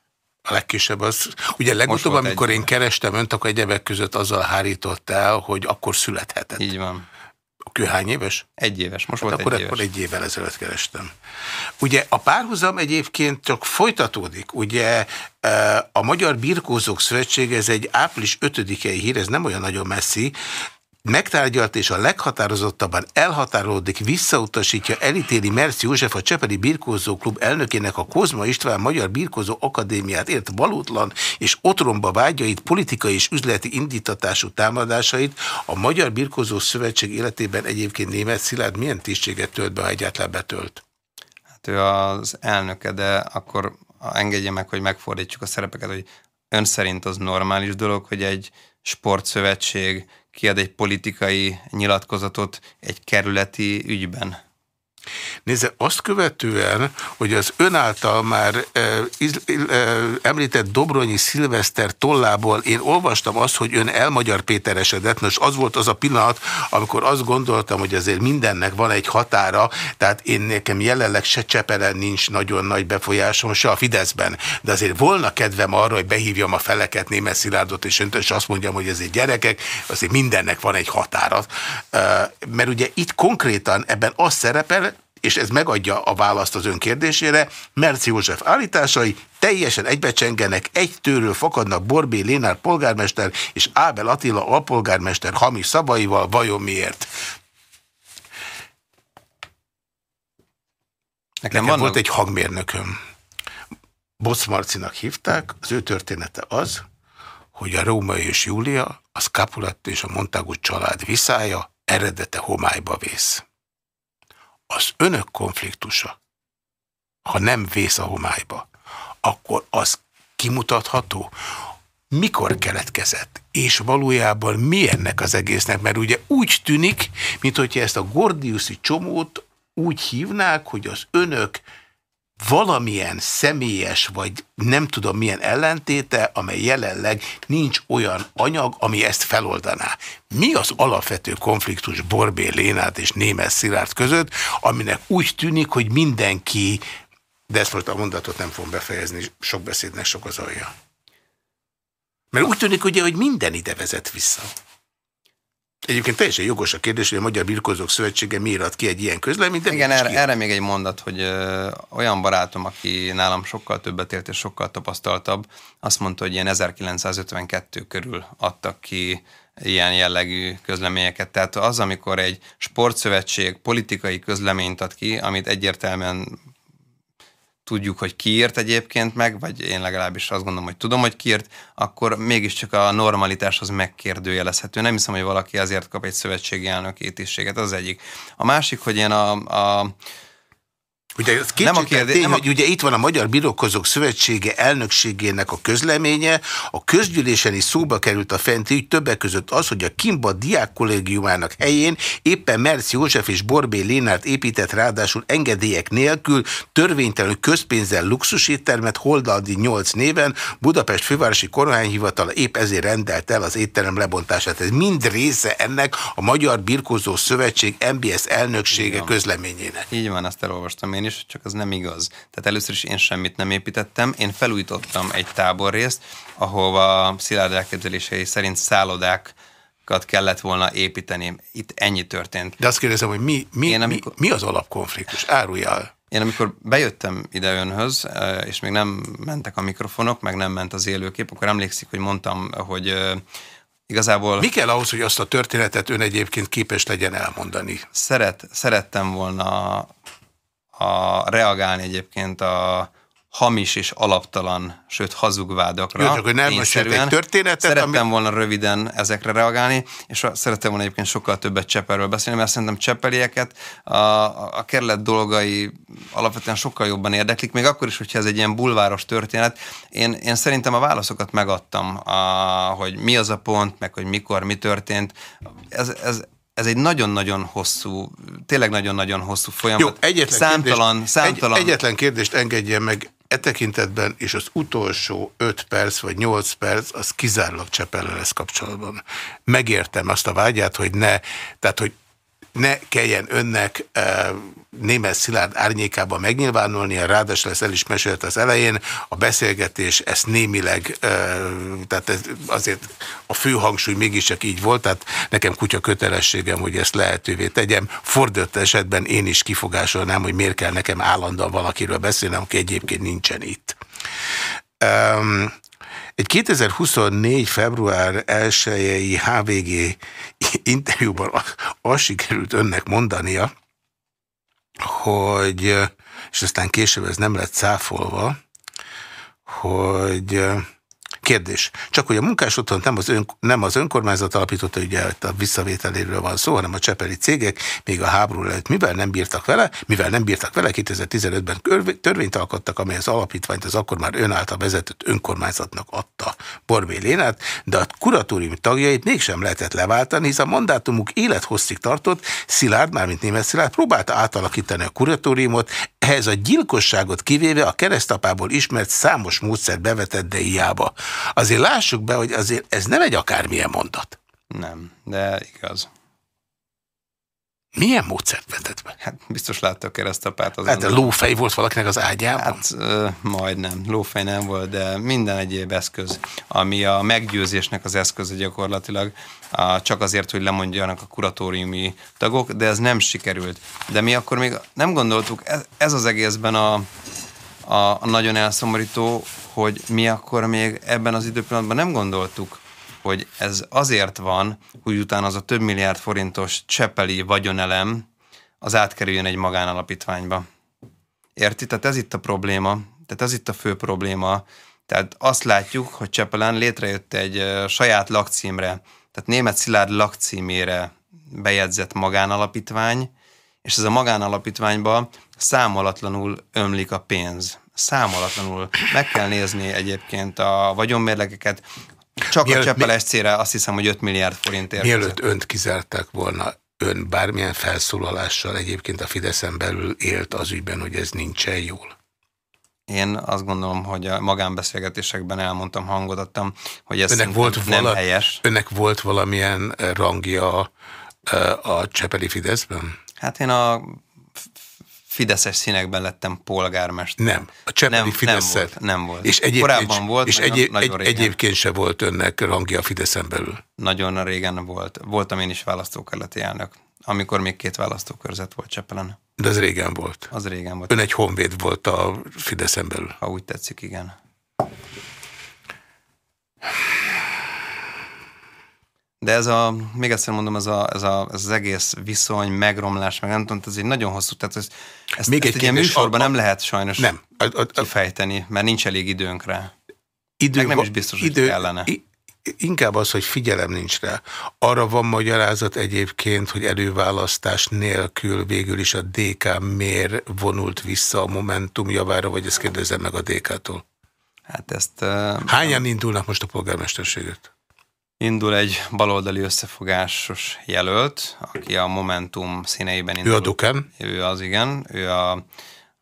A legkisebb az, ugye legutóbb, amikor egy. én kerestem önt, akkor egyebek között azzal hárított el, hogy akkor születhetett. Így van. Ő hány éves? Egy éves, most hát volt akkor, egy éves. Akkor egy évvel ezelőtt kerestem. Ugye a párhuzam egyébként csak folytatódik. Ugye e, a Magyar Birkózók Szövetsége, ez egy április 5-i hír, ez nem olyan nagyon messzi, megtárgyalt és a leghatározottabban elhatárolódik, visszautasítja, elítéli Merci József a Csepeli Birkózó Klub elnökének a Kozma István Magyar Birkózó Akadémiát ért valótlan és otromba vágyait, politikai és üzleti indítatású támadásait a Magyar Birkózó Szövetség életében egyébként német Szilárd milyen tisztséget tölt be, ha egyáltalán betölt? Hát ő az elnöke, de akkor engedje meg, hogy megfordítsuk a szerepeket, hogy ön szerint az normális dolog, hogy egy sportszövetség kiad egy politikai nyilatkozatot egy kerületi ügyben. Nézze, azt követően, hogy az ön által már e, e, említett Dobronyi Szilveszter tollából én olvastam azt, hogy ön elmagyar Péteresedett, most az volt az a pillanat, amikor azt gondoltam, hogy azért mindennek van egy határa, tehát én nekem jelenleg se Csepelen nincs nagyon nagy befolyásom, se a Fideszben, de azért volna kedvem arra, hogy behívjam a feleket, Németh Szilárdot és önt, és azt mondjam, hogy ezért gyerekek, azért mindennek van egy határa. Mert ugye itt konkrétan ebben az szerepel, és ez megadja a választ az ön kérdésére, Merci József állításai teljesen egybecsengenek, egy tőről fakadnak Borbé Lénár polgármester és Ábel Attila alpolgármester hamis szavaival, vajon miért? Nekem, Nekem volt egy hangmérnököm. Bosz Marcinak hívták, az ő története az, hogy a Római és Júlia, a Scapulat és a Montagut család viszája eredete homályba vész az önök konfliktusa, ha nem vész a homályba, akkor az kimutatható, mikor keletkezett, és valójában mi ennek az egésznek, mert ugye úgy tűnik, mint hogyha ezt a Gordiuszi csomót úgy hívnák, hogy az önök valamilyen személyes, vagy nem tudom milyen ellentéte, amely jelenleg nincs olyan anyag, ami ezt feloldaná. Mi az alapvető konfliktus Borbé Lénát és Némes Szilárd között, aminek úgy tűnik, hogy mindenki, de ezt most a mondatot nem fogom befejezni, sok beszédnek sok az alja. Mert úgy tűnik ugye, hogy minden ide vezet vissza. Egyébként teljesen jogos a kérdés, hogy a Magyar Birkozók Szövetsége miért ad ki egy ilyen közleményt. Igen, erre, erre még egy mondat, hogy ö, olyan barátom, aki nálam sokkal többet élt és sokkal tapasztaltabb, azt mondta, hogy ilyen 1952 körül adtak ki ilyen jellegű közleményeket. Tehát az, amikor egy sportszövetség politikai közleményt ad ki, amit egyértelműen tudjuk, hogy kiírt egyébként meg, vagy én legalábbis azt gondolom, hogy tudom, hogy kiírt, akkor mégiscsak a normalitáshoz megkérdőjelezhető. Nem hiszem, hogy valaki azért kap egy szövetségi elnöki tisztséget, az egyik. A másik, hogy én a, a Ugye ez nem a kérdés, tény, a... hogy ugye itt van a Magyar Bírókozók Szövetsége elnökségének a közleménye, a közgyűlésen is szóba került a fenti ügy, többek között az, hogy a Kimba Diák Kollégiumának helyén éppen Merci József és Borbé Lénárt épített ráadásul engedélyek nélkül törvénytelenül közpénzzel luxuséttermet Holdaldi 8 néven Budapest fővárosi kormányhivatala épp ezért rendelt el az étterem lebontását. Ez mind része ennek a Magyar Birkózó Szövetség MBS elnöksége közleményének. Így van, ezt elolvastam én én is, csak az nem igaz. Tehát először is én semmit nem építettem, én felújítottam egy táborrészt, ahova Szilárd elképzelései szerint szállodákat kellett volna építeni. Itt ennyi történt. De azt kérdezem, hogy mi, mi, én, amikor, mi, mi az alapkonfliktus? Áruljál. Én amikor bejöttem ide önhöz, és még nem mentek a mikrofonok, meg nem ment az élőkép, akkor emlékszik, hogy mondtam, hogy igazából... Mi kell ahhoz, hogy azt a történetet ön egyébként képes legyen elmondani? Szeret, szerettem volna a reagálni egyébként a hamis és alaptalan, sőt hazug vádakra. Jó, csak hogy nem egy történetet. Szerettem ami... volna röviden ezekre reagálni, és szerettem volna egyébként sokkal többet Csepelről beszélni, mert szerintem Csepelieket a, a kerület dolgai alapvetően sokkal jobban érdeklik, még akkor is, hogyha ez egy ilyen bulváros történet. Én, én szerintem a válaszokat megadtam, a, hogy mi az a pont, meg hogy mikor, mi történt. Ez, ez, ez egy nagyon-nagyon hosszú, tényleg nagyon-nagyon hosszú folyamat. Jó, egyetlen számtalan, kérdést, számtalan... Egy, egyetlen kérdést engedjen meg e tekintetben, és az utolsó 5 perc vagy 8 perc, az kizárólag Csepellel lesz kapcsolatban. Megértem azt a vágyát, hogy ne, tehát hogy ne kelljen önnek e, német Szilárd árnyékában megnyilvánulnia, ráadásul lesz el is mesélt az elején, a beszélgetés ezt némileg, tehát ez azért a fő hangsúly mégiscsak így volt, tehát nekem kutya kötelességem, hogy ezt lehetővé tegyem. Fordított esetben én is kifogásolnám, hogy miért kell nekem állandóan valakiről beszélnem, aki egyébként nincsen itt. Um, egy 2024. február 1-i HVG interjúban azt sikerült önnek mondania, hogy, és aztán később ez nem lett cáfolva, hogy Kérdés. Csak hogy a munkás otthon nem az, ön, nem az önkormányzat alapította, ugye a visszavételéről van szó, hanem a csepeli cégek még a háború előtt mivel nem bírtak vele, mivel nem bírtak vele, 2015-ben törvényt alkottak, amely az alapítványt az akkor már ön által vezetett önkormányzatnak adta Borbé Lénát, de a kuratórium tagjait mégsem lehetett leváltani, hisz a mandátumuk élethosszig tartott, Szilárd, mármint német Szilárd próbálta átalakítani a kuratóriumot, ehhez a gyilkosságot kivéve a keresztapából ismert számos módszert bevetett, de hiába. Azért lássuk be, hogy azért ez nem egy akármilyen mondat. Nem, de igaz. Milyen módszert vetett be? Hát biztos látta a keresztapát. Az hát a lófej volt valakinek az ágyában? Hát ö, majdnem. Lófej nem volt, de minden egyéb eszköz, ami a meggyőzésnek az eszköze gyakorlatilag, a, csak azért, hogy lemondjanak a kuratóriumi tagok, de ez nem sikerült. De mi akkor még nem gondoltuk, ez, ez az egészben a, a, a nagyon elszomorító, hogy mi akkor még ebben az időpillanatban nem gondoltuk, hogy ez azért van, hogy utána az a több milliárd forintos csepeli vagyonelem az átkerüljön egy magánalapítványba. Érti? Tehát ez itt a probléma, tehát ez itt a fő probléma. Tehát azt látjuk, hogy Csepelen létrejött egy saját lakcímre, tehát német Szilárd lakcímére bejegyzett magánalapítvány, és ez a magánalapítványba számolatlanul ömlik a pénz. Számolatlanul. Meg kell nézni egyébként a vagyonmérlegeket, csak Mielőtt, a Cseppel azt hiszem, hogy 5 milliárd forint érkezett. Mielőtt önt kizárták volna, ön bármilyen felszólalással egyébként a Fideszen belül élt az ügyben, hogy ez nincsen jól? Én azt gondolom, hogy a magánbeszélgetésekben elmondtam, hangodottam, hogy ez önnek volt nem vala, helyes. Önnek volt valamilyen rangja a Csepeli Fideszben? Hát én a fideszes színekben lettem polgármester. Nem, a Csepeli nem, Fidesz. Nem volt, nem volt. És egyébként, Korábban volt, és egyéb, nagyon régen. egyébként se volt önnek rangja a Fideszen belül. Nagyon régen volt. Voltam én is választókerületi elnök, amikor még két választókörzet volt Csepelen. De az régen volt. Az régen volt. Ön egy honvéd volt a Fideszen belül. Ha úgy tetszik, igen. De ez a, még egyszer mondom, ez, a, ez, a, ez az egész viszony, megromlás, meg nem tudom, ez egy nagyon hosszú, tehát ez, ezt, még ezt egy, egy ilyen műsorban a, a, nem lehet sajnos nem, a, a, a, kifejteni, mert nincs elég időnk rá. Idő, meg nem is biztos, idő, hogy kellene. Inkább az, hogy figyelem nincs rá. Arra van magyarázat egyébként, hogy előválasztás nélkül végül is a DK miért vonult vissza a Momentum javára, vagy ezt kérdezem meg a DK-tól? Hát ezt... Uh, Hányan indulnak most a polgármesterséget? Indul egy baloldali összefogásos jelölt, aki a Momentum színeiben indul. Ő a Dukán? Ő az, igen. Ő a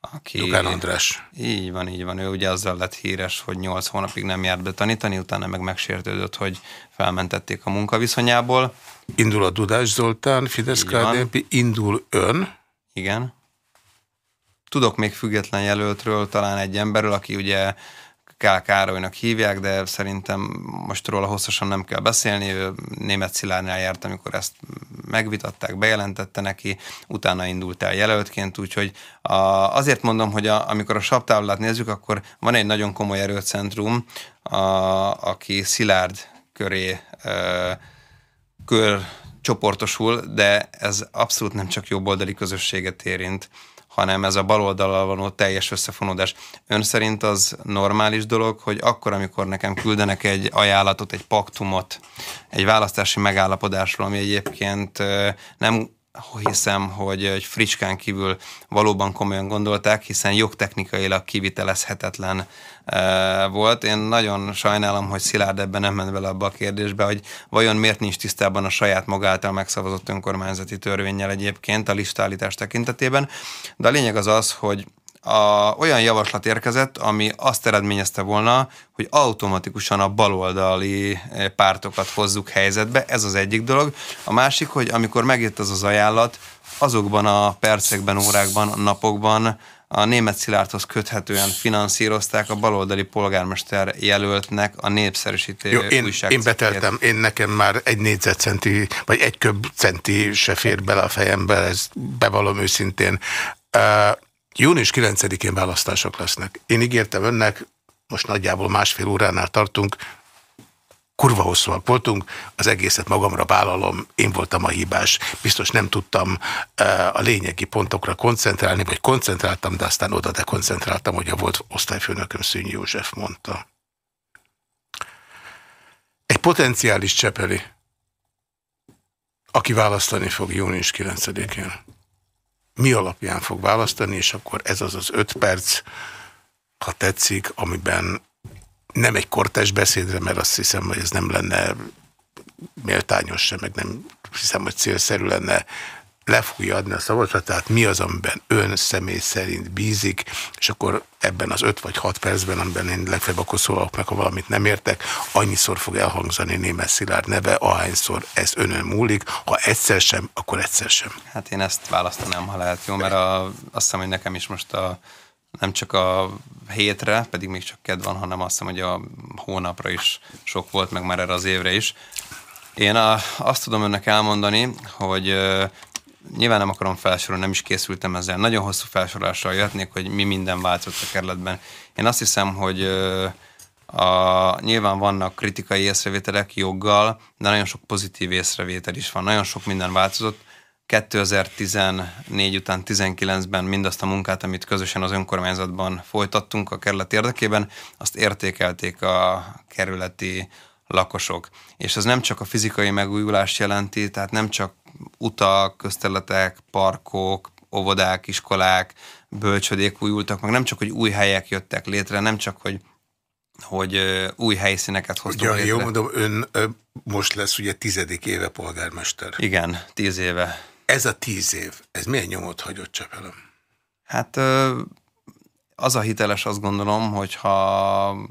aki... Dukán András. Így van, így van. Ő ugye azzal lett híres, hogy 8 hónapig nem járt be tanítani, utána meg megsértődött, hogy felmentették a munkaviszonyából. Indul a Dudás Zoltán, Fidesz KDNP, indul ön. Igen. Tudok még független jelöltről, talán egy emberről, aki ugye Kál Károlynak hívják, de szerintem most róla hosszasan nem kell beszélni. Ő német Szilárnál járt, amikor ezt megvitatták, bejelentette neki, utána indult el jelöltként, úgyhogy a, azért mondom, hogy a, amikor a saptáblát nézzük, akkor van egy nagyon komoly erőcentrum, a, aki Szilárd köré e, kör csoportosul, de ez abszolút nem csak jobboldali közösséget érint, hanem ez a baloldalal való teljes összefonódás. Ön szerint az normális dolog, hogy akkor, amikor nekem küldenek egy ajánlatot, egy paktumot, egy választási megállapodásról, ami egyébként nem hiszem, hogy egy fricskán kívül valóban komolyan gondolták, hiszen jogtechnikailag kivitelezhetetlen e, volt. Én nagyon sajnálom, hogy Szilárd ebben nem ment bele abba a kérdésbe, hogy vajon miért nincs tisztában a saját maga által megszavazott önkormányzati törvényel egyébként a listállítás tekintetében. De a lényeg az az, hogy a, olyan javaslat érkezett, ami azt eredményezte volna, hogy automatikusan a baloldali eh, pártokat hozzuk helyzetbe, ez az egyik dolog. A másik, hogy amikor megjött az az ajánlat, azokban a percekben, órákban, napokban a német Szilárdhoz köthetően finanszírozták a baloldali polgármester jelöltnek a népszerűsítő Jó, én, én beteltem, én nekem már egy négyzetcenti, vagy egy köbcenti se fér bele a fejembe, ez bevallom őszintén. Uh, Június 9-én választások lesznek. Én ígértem önnek, most nagyjából másfél óránál tartunk, kurva hosszúak voltunk, az egészet magamra vállalom, én voltam a hibás. Biztos nem tudtam uh, a lényegi pontokra koncentrálni, vagy koncentráltam, de aztán oda dekoncentráltam, hogy a volt osztályfőnököm Szűnyi József mondta. Egy potenciális csepeli, aki választani fog június 9-én mi alapján fog választani, és akkor ez az az öt perc, ha tetszik, amiben nem egy kortes beszédre, mert azt hiszem, hogy ez nem lenne méltányos sem, meg nem hiszem, hogy célszerű lenne le fogja adni a szavazatát, mi az, amiben ön személy szerint bízik, és akkor ebben az öt vagy hat percben, amiben én legfeljebb akkor szólok meg, ha valamit nem értek, annyiszor fog elhangzani német Szilárd neve, ahányszor ez önön múlik, ha egyszer sem, akkor egyszer sem. Hát én ezt választanám, ha lehet, jó, mert a, azt hiszem, hogy nekem is most a nem csak a hétre, pedig még csak kedv van, hanem azt hiszem, hogy a hónapra is sok volt, meg már erre az évre is. Én a, azt tudom önnek elmondani, hogy nyilván nem akarom felsorolni, nem is készültem ezzel. Nagyon hosszú felsorolással jöhetnék, hogy mi minden változott a kerületben. Én azt hiszem, hogy a, nyilván vannak kritikai észrevételek joggal, de nagyon sok pozitív észrevétel is van. Nagyon sok minden változott. 2014 után 19-ben mindazt a munkát, amit közösen az önkormányzatban folytattunk a kerület érdekében, azt értékelték a kerületi lakosok. És ez nem csak a fizikai megújulást jelenti, tehát nem csak utak, közterületek, parkok, óvodák, iskolák, bölcsödék újultak, meg nem csak, hogy új helyek jöttek létre, nem csak, hogy hogy új helyszíneket hoztunk Ugye, létre. Jó mondom, ön most lesz ugye tizedik éve polgármester. Igen, tíz éve. Ez a tíz év, ez milyen nyomot hagyott Csepelem? Hát az a hiteles, azt gondolom, hogyha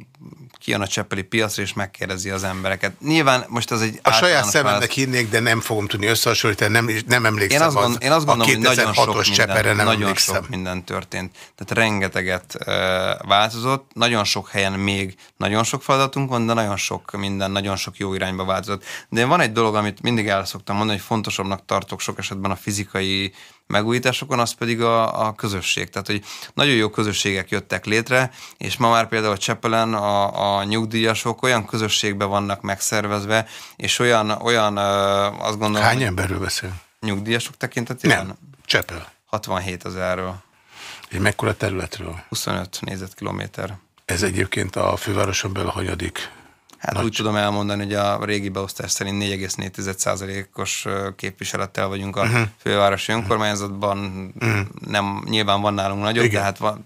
kijön a cseppeli piacra, és megkérdezi az embereket. Nyilván most az egy... A saját szememnek hinnék, de nem fogom tudni összehasonlítani, nem, nem emlékszem. Én azt, gond, én azt gondolom, hogy nagyon sok, minden, nem nagyon emlékszem. sok minden történt. Tehát rengeteget uh, változott, nagyon sok helyen még nagyon sok feladatunk van, de nagyon sok minden, nagyon sok jó irányba változott. De van egy dolog, amit mindig el szoktam mondani, hogy fontosabbnak tartok sok esetben a fizikai megújításokon, az pedig a, a közösség. Tehát, hogy nagyon jó közösségek jöttek létre, és ma már például Csepelen a, a nyugdíjasok olyan közösségbe vannak megszervezve, és olyan, olyan azt gondolom... Hány emberről beszél? Nyugdíjasok tekintetében? Nem, Csepel. 67 ezerről. És mekkora területről? 25 négyzetkilométer. Ez egyébként a fővároson belül a hanyadik Hát Nagy. úgy tudom elmondani, hogy a régi beosztás szerint 4,4%-os képviselettel vagyunk a uh-huh. fővárosi önkormányzatban. Uh-huh. Nem, nyilván van nálunk nagyobb, Igen. de hát van,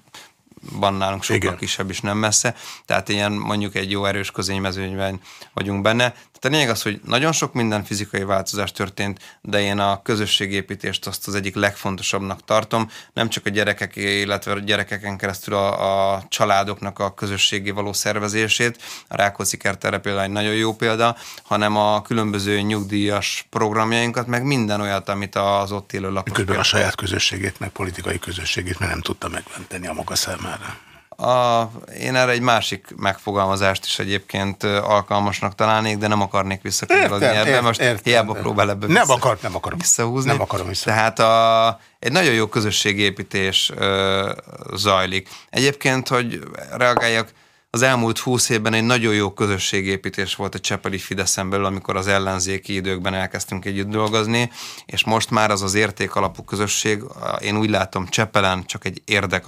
van nálunk sokkal Igen. kisebb is nem messze, tehát ilyen mondjuk egy jó erős közénymezőnyben vagyunk benne. Tehát a lényeg az, hogy nagyon sok minden fizikai változás történt, de én a közösségépítést azt az egyik legfontosabbnak tartom, nem csak a gyerekek, illetve a gyerekeken keresztül a, a családoknak a közösségé való szervezését, a Rákóczi kert erre például egy nagyon jó példa, hanem a különböző nyugdíjas programjainkat, meg minden olyat, amit az ott élő lakosok. Közben a saját közösségét, meg politikai közösségét, mert nem tudta megmenteni a maga számára. A, én erre egy másik megfogalmazást is egyébként alkalmasnak találnék, de nem akarnék visszakanyarodni ebbe. Most értem, hiába próbál ebbe Nem akart, nem akarom. Visszahúzni. Nem akarom vissza. Tehát a, egy nagyon jó közösségépítés ö, zajlik. Egyébként, hogy reagáljak, az elmúlt húsz évben egy nagyon jó közösségépítés volt a Csepeli Fideszen belül, amikor az ellenzéki időkben elkezdtünk együtt dolgozni, és most már az az érték alapú közösség, én úgy látom Csepelen csak egy érdek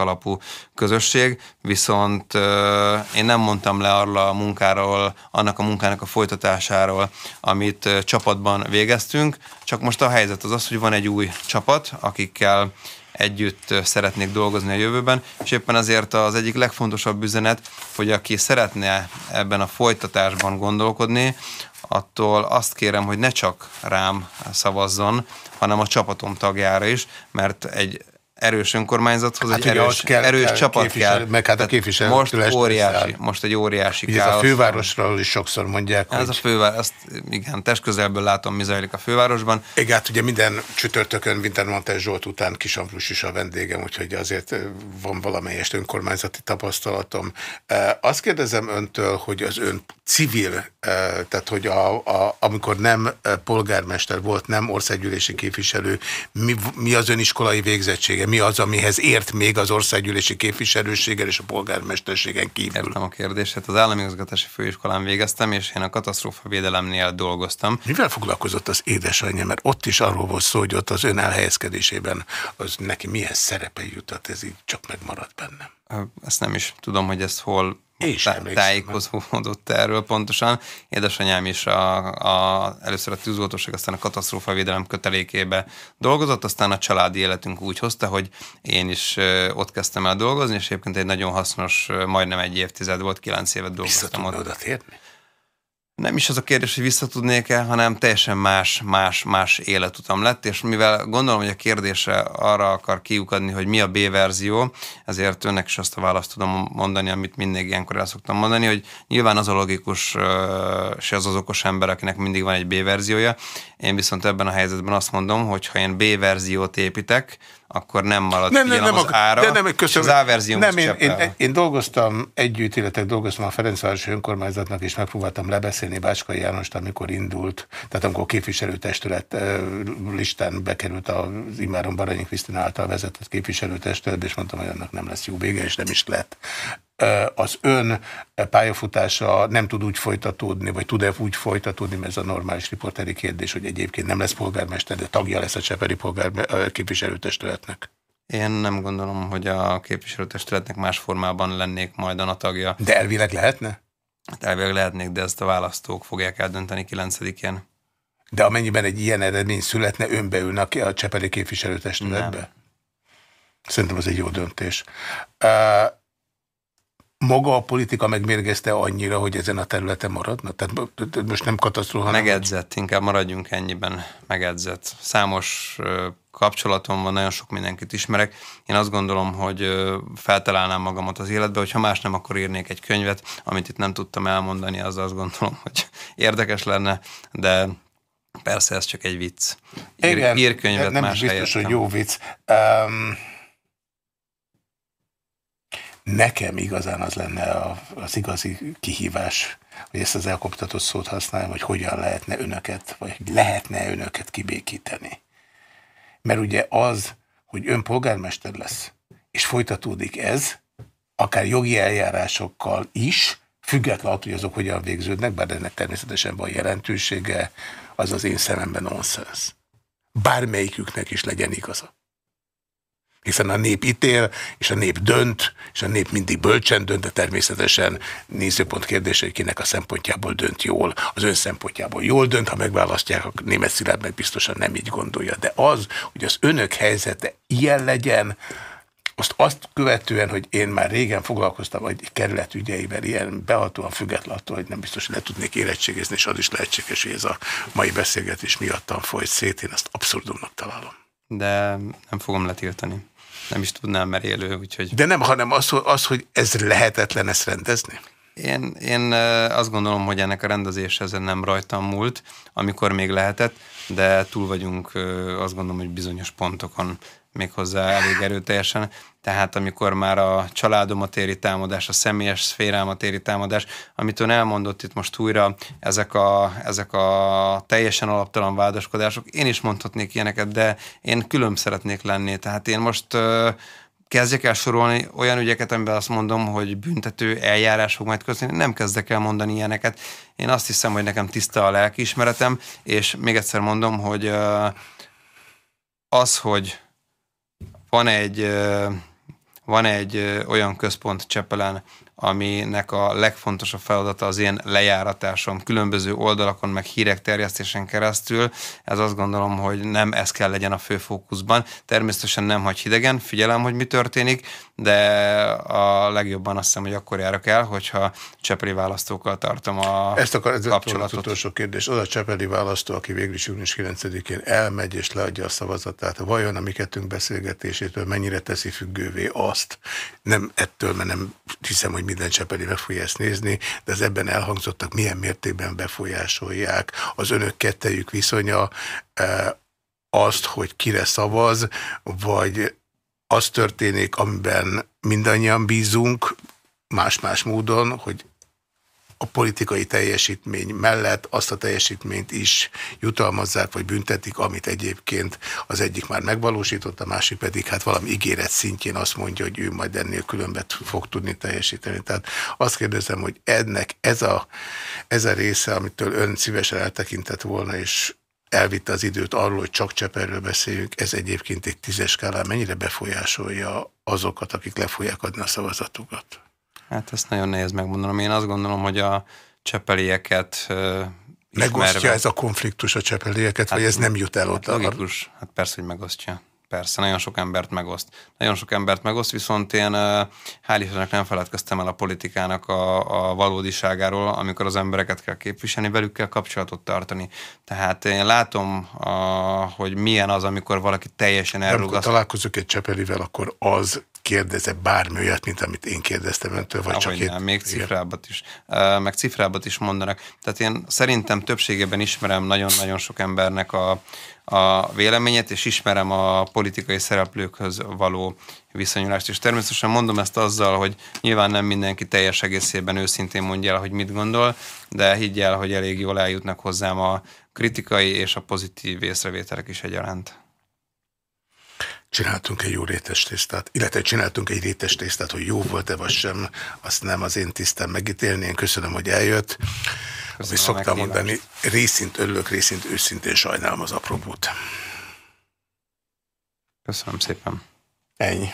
közösség, viszont én nem mondtam le arra a munkáról, annak a munkának a folytatásáról, amit csapatban végeztünk, csak most a helyzet az az, hogy van egy új csapat, akikkel együtt szeretnék dolgozni a jövőben, és éppen azért az egyik legfontosabb üzenet, hogy aki szeretne ebben a folytatásban gondolkodni, attól azt kérem, hogy ne csak rám szavazzon, hanem a csapatom tagjára is, mert egy erős önkormányzathoz hát egy erős, kell, erős kell, csapat kell. Meg hát a képviselő most óriási, most egy óriási Ez a fővárosról is sokszor mondják. Ez hogy... a főváros, ezt igen, testközelből látom, mi zajlik a fővárosban. Igen, hát ugye minden csütörtökön Wintermantel Zsolt után Kisamplus is a vendégem, úgyhogy azért van valamelyest önkormányzati tapasztalatom. Azt kérdezem öntől, hogy az ön civil, tehát hogy a, a, amikor nem polgármester volt, nem országgyűlési képviselő, mi, mi az ön iskolai végzettsége? Mi az, amihez ért még az országgyűlési képviselőséggel és a polgármesterségen kívül? Értem a kérdést. Az állami igazgatási főiskolán végeztem, és én a katasztrófa védelemnél dolgoztam. Mivel foglalkozott az édesanyja? Mert ott is arról volt szó, hogy ott az ön elhelyezkedésében az neki mihez szerepe jutott, ez így csak megmaradt bennem. Ezt nem is tudom, hogy ezt hol tá- tájékozódott erről pontosan. Édesanyám is a, a, először a tűzoltóság, aztán a katasztrófavédelem kötelékébe dolgozott, aztán a családi életünk úgy hozta, hogy én is ott kezdtem el dolgozni, és egyébként egy nagyon hasznos, majdnem egy évtized volt, kilenc évet dolgoztam ott. oda térni? Nem is az a kérdés, hogy visszatudnék-e, hanem teljesen más, más, más életutam lett, és mivel gondolom, hogy a kérdése arra akar kiukadni, hogy mi a B-verzió, ezért önnek is azt a választ tudom mondani, amit mindig ilyenkor el szoktam mondani, hogy nyilván az a logikus, se az az okos ember, akinek mindig van egy B-verziója. Én viszont ebben a helyzetben azt mondom, hogy ha én B-verziót építek, akkor nem marad nem, nem, nem, az ára, de nem, köszönöm, az A nem, én, én, én, dolgoztam együtt, illetve dolgoztam a Ferencvárosi Önkormányzatnak, és megpróbáltam lebeszélni Bácskai Jánost, amikor indult, tehát amikor képviselőtestület listán bekerült az Imáron Baranyi Krisztina által vezetett képviselőtestület, és mondtam, hogy annak nem lesz jó vége, és nem is lett az ön pályafutása nem tud úgy folytatódni, vagy tud-e úgy folytatódni, mert ez a normális riporteri kérdés, hogy egyébként nem lesz polgármester, de tagja lesz a Cseperi polgár képviselőtestületnek? Én nem gondolom, hogy a képviselőtestületnek más formában lennék majd a tagja. De elvileg lehetne? Hát elvileg lehetnék, de ezt a választók fogják eldönteni 9-én. De amennyiben egy ilyen eredmény születne, ön beülne a Cseperi képviselőtestületbe? Nem. Szerintem az egy jó döntés. Uh, maga a politika megmérgezte annyira, hogy ezen a területen maradna? Tehát most nem katasztrófa. Megedzett, inkább maradjunk ennyiben, megedzett. Számos kapcsolatom van, nagyon sok mindenkit ismerek. Én azt gondolom, hogy feltalálnám magamat az életbe, hogyha más nem, akkor írnék egy könyvet, amit itt nem tudtam elmondani, az azt gondolom, hogy érdekes lenne, de persze ez csak egy vicc. Ír, Igen, ír könyvet nem más biztos, helyettem. hogy jó vicc. Um, Nekem igazán az lenne az igazi kihívás, hogy ezt az elkoptatott szót használjam, hogy hogyan lehetne önöket, vagy lehetne önöket kibékíteni. Mert ugye az, hogy ön polgármester lesz, és folytatódik ez, akár jogi eljárásokkal is, függetlenül attól, hogy azok hogyan végződnek, bár ennek természetesen van jelentősége, az az én szememben nonsens. Bármelyiküknek is legyen igaza. Hiszen a nép ítél, és a nép dönt, és a nép mindig bölcsen dönt, de természetesen nézőpont kérdése, hogy kinek a szempontjából dönt jól. Az ön szempontjából jól dönt, ha megválasztják, a német Szilárd meg biztosan nem így gondolja. De az, hogy az önök helyzete ilyen legyen, azt azt követően, hogy én már régen foglalkoztam egy kerület ügyeivel, ilyen behatóan függetlenül attól, hogy nem biztos, hogy le tudnék érettségezni, és az is lehetséges, hogy ez a mai beszélgetés miattam folyt szét, én azt abszurdumnak találom. De nem fogom letiltani nem is tudnám, mert élő, úgyhogy... De nem, hanem az, az hogy ez lehetetlen ezt rendezni? Én, én azt gondolom, hogy ennek a rendezés ezen nem rajtam múlt, amikor még lehetett, de túl vagyunk azt gondolom, hogy bizonyos pontokon méghozzá elég erőteljesen. Tehát amikor már a családomat éri támadás, a személyes szférámat éri támadás, amit ön elmondott itt most újra, ezek a, ezek a teljesen alaptalan vádaskodások, én is mondhatnék ilyeneket, de én külön szeretnék lenni. Tehát én most kezdjek el sorolni olyan ügyeket, amiben azt mondom, hogy büntető eljárás fog majd közni, nem kezdek el mondani ilyeneket. Én azt hiszem, hogy nekem tiszta a lelkiismeretem, és még egyszer mondom, hogy az, hogy van egy, van egy olyan központ Csepelen, aminek a legfontosabb feladata az én lejáratásom különböző oldalakon, meg hírek terjesztésen keresztül. Ez azt gondolom, hogy nem ez kell legyen a fő fókuszban. Természetesen nem hagy hidegen, figyelem, hogy mi történik, de a legjobban azt hiszem, hogy akkor járok el, hogyha csepeli választókkal tartom a Ezt akar, ez kapcsolatot. Az utolsó kérdés. Az a csepeli választó, aki végül is június 9-én elmegy és leadja a szavazatát, vajon a mi kettőnk beszélgetésétől mennyire teszi függővé azt, nem ettől, mert nem hiszem, hogy minden csepeli meg fogja ezt nézni, de az ebben elhangzottak milyen mértékben befolyásolják az önök kettejük viszonya, e, azt, hogy kire szavaz, vagy az történik, amiben mindannyian bízunk, más-más módon, hogy a politikai teljesítmény mellett azt a teljesítményt is jutalmazzák, vagy büntetik, amit egyébként az egyik már megvalósított, a másik pedig hát valami ígéret szintjén azt mondja, hogy ő majd ennél különbet fog tudni teljesíteni. Tehát azt kérdezem, hogy ennek ez a, ez a része, amitől ön szívesen eltekintett volna, és elvitte az időt arról, hogy csak Cseperről beszéljünk, ez egyébként egy tízes skálán mennyire befolyásolja azokat, akik le fogják adni a szavazatukat? Hát ezt nagyon nehéz megmondanom. Én azt gondolom, hogy a csepelieket Megosztja ez a konfliktus a csepelieket, hát, vagy ez nem jut el oda? Hát logikus, hát persze, hogy megosztja. Persze, nagyon sok embert megoszt. Nagyon sok embert megoszt, viszont én hál' Istennek nem feledkeztem el a politikának a, a valódiságáról, amikor az embereket kell képviselni, velük kell kapcsolatot tartani. Tehát én látom, a, hogy milyen az, amikor valaki teljesen elrugaszt. Amikor találkozok egy csepelivel, akkor az kérdeze bármi olyat, mint amit én kérdeztem öntől, vagy Ahogy csak nem, még cifrábat is, meg cifrábat is mondanak. Tehát én szerintem többségében ismerem nagyon-nagyon sok embernek a, a véleményét, és ismerem a politikai szereplőkhöz való viszonyulást. És természetesen mondom ezt azzal, hogy nyilván nem mindenki teljes egészében őszintén mondja el, hogy mit gondol, de higgyel, hogy elég jól eljutnak hozzám a kritikai és a pozitív észrevételek is egyaránt csináltunk egy jó rétes tésztát, illetve csináltunk egy rétes tésztát, hogy jó volt-e vagy sem, azt nem az én tisztem megítélni. Én köszönöm, hogy eljött. Köszönöm Ami szoktam mondani, részint örülök, részint őszintén sajnálom az apropót. Köszönöm szépen. Ennyi.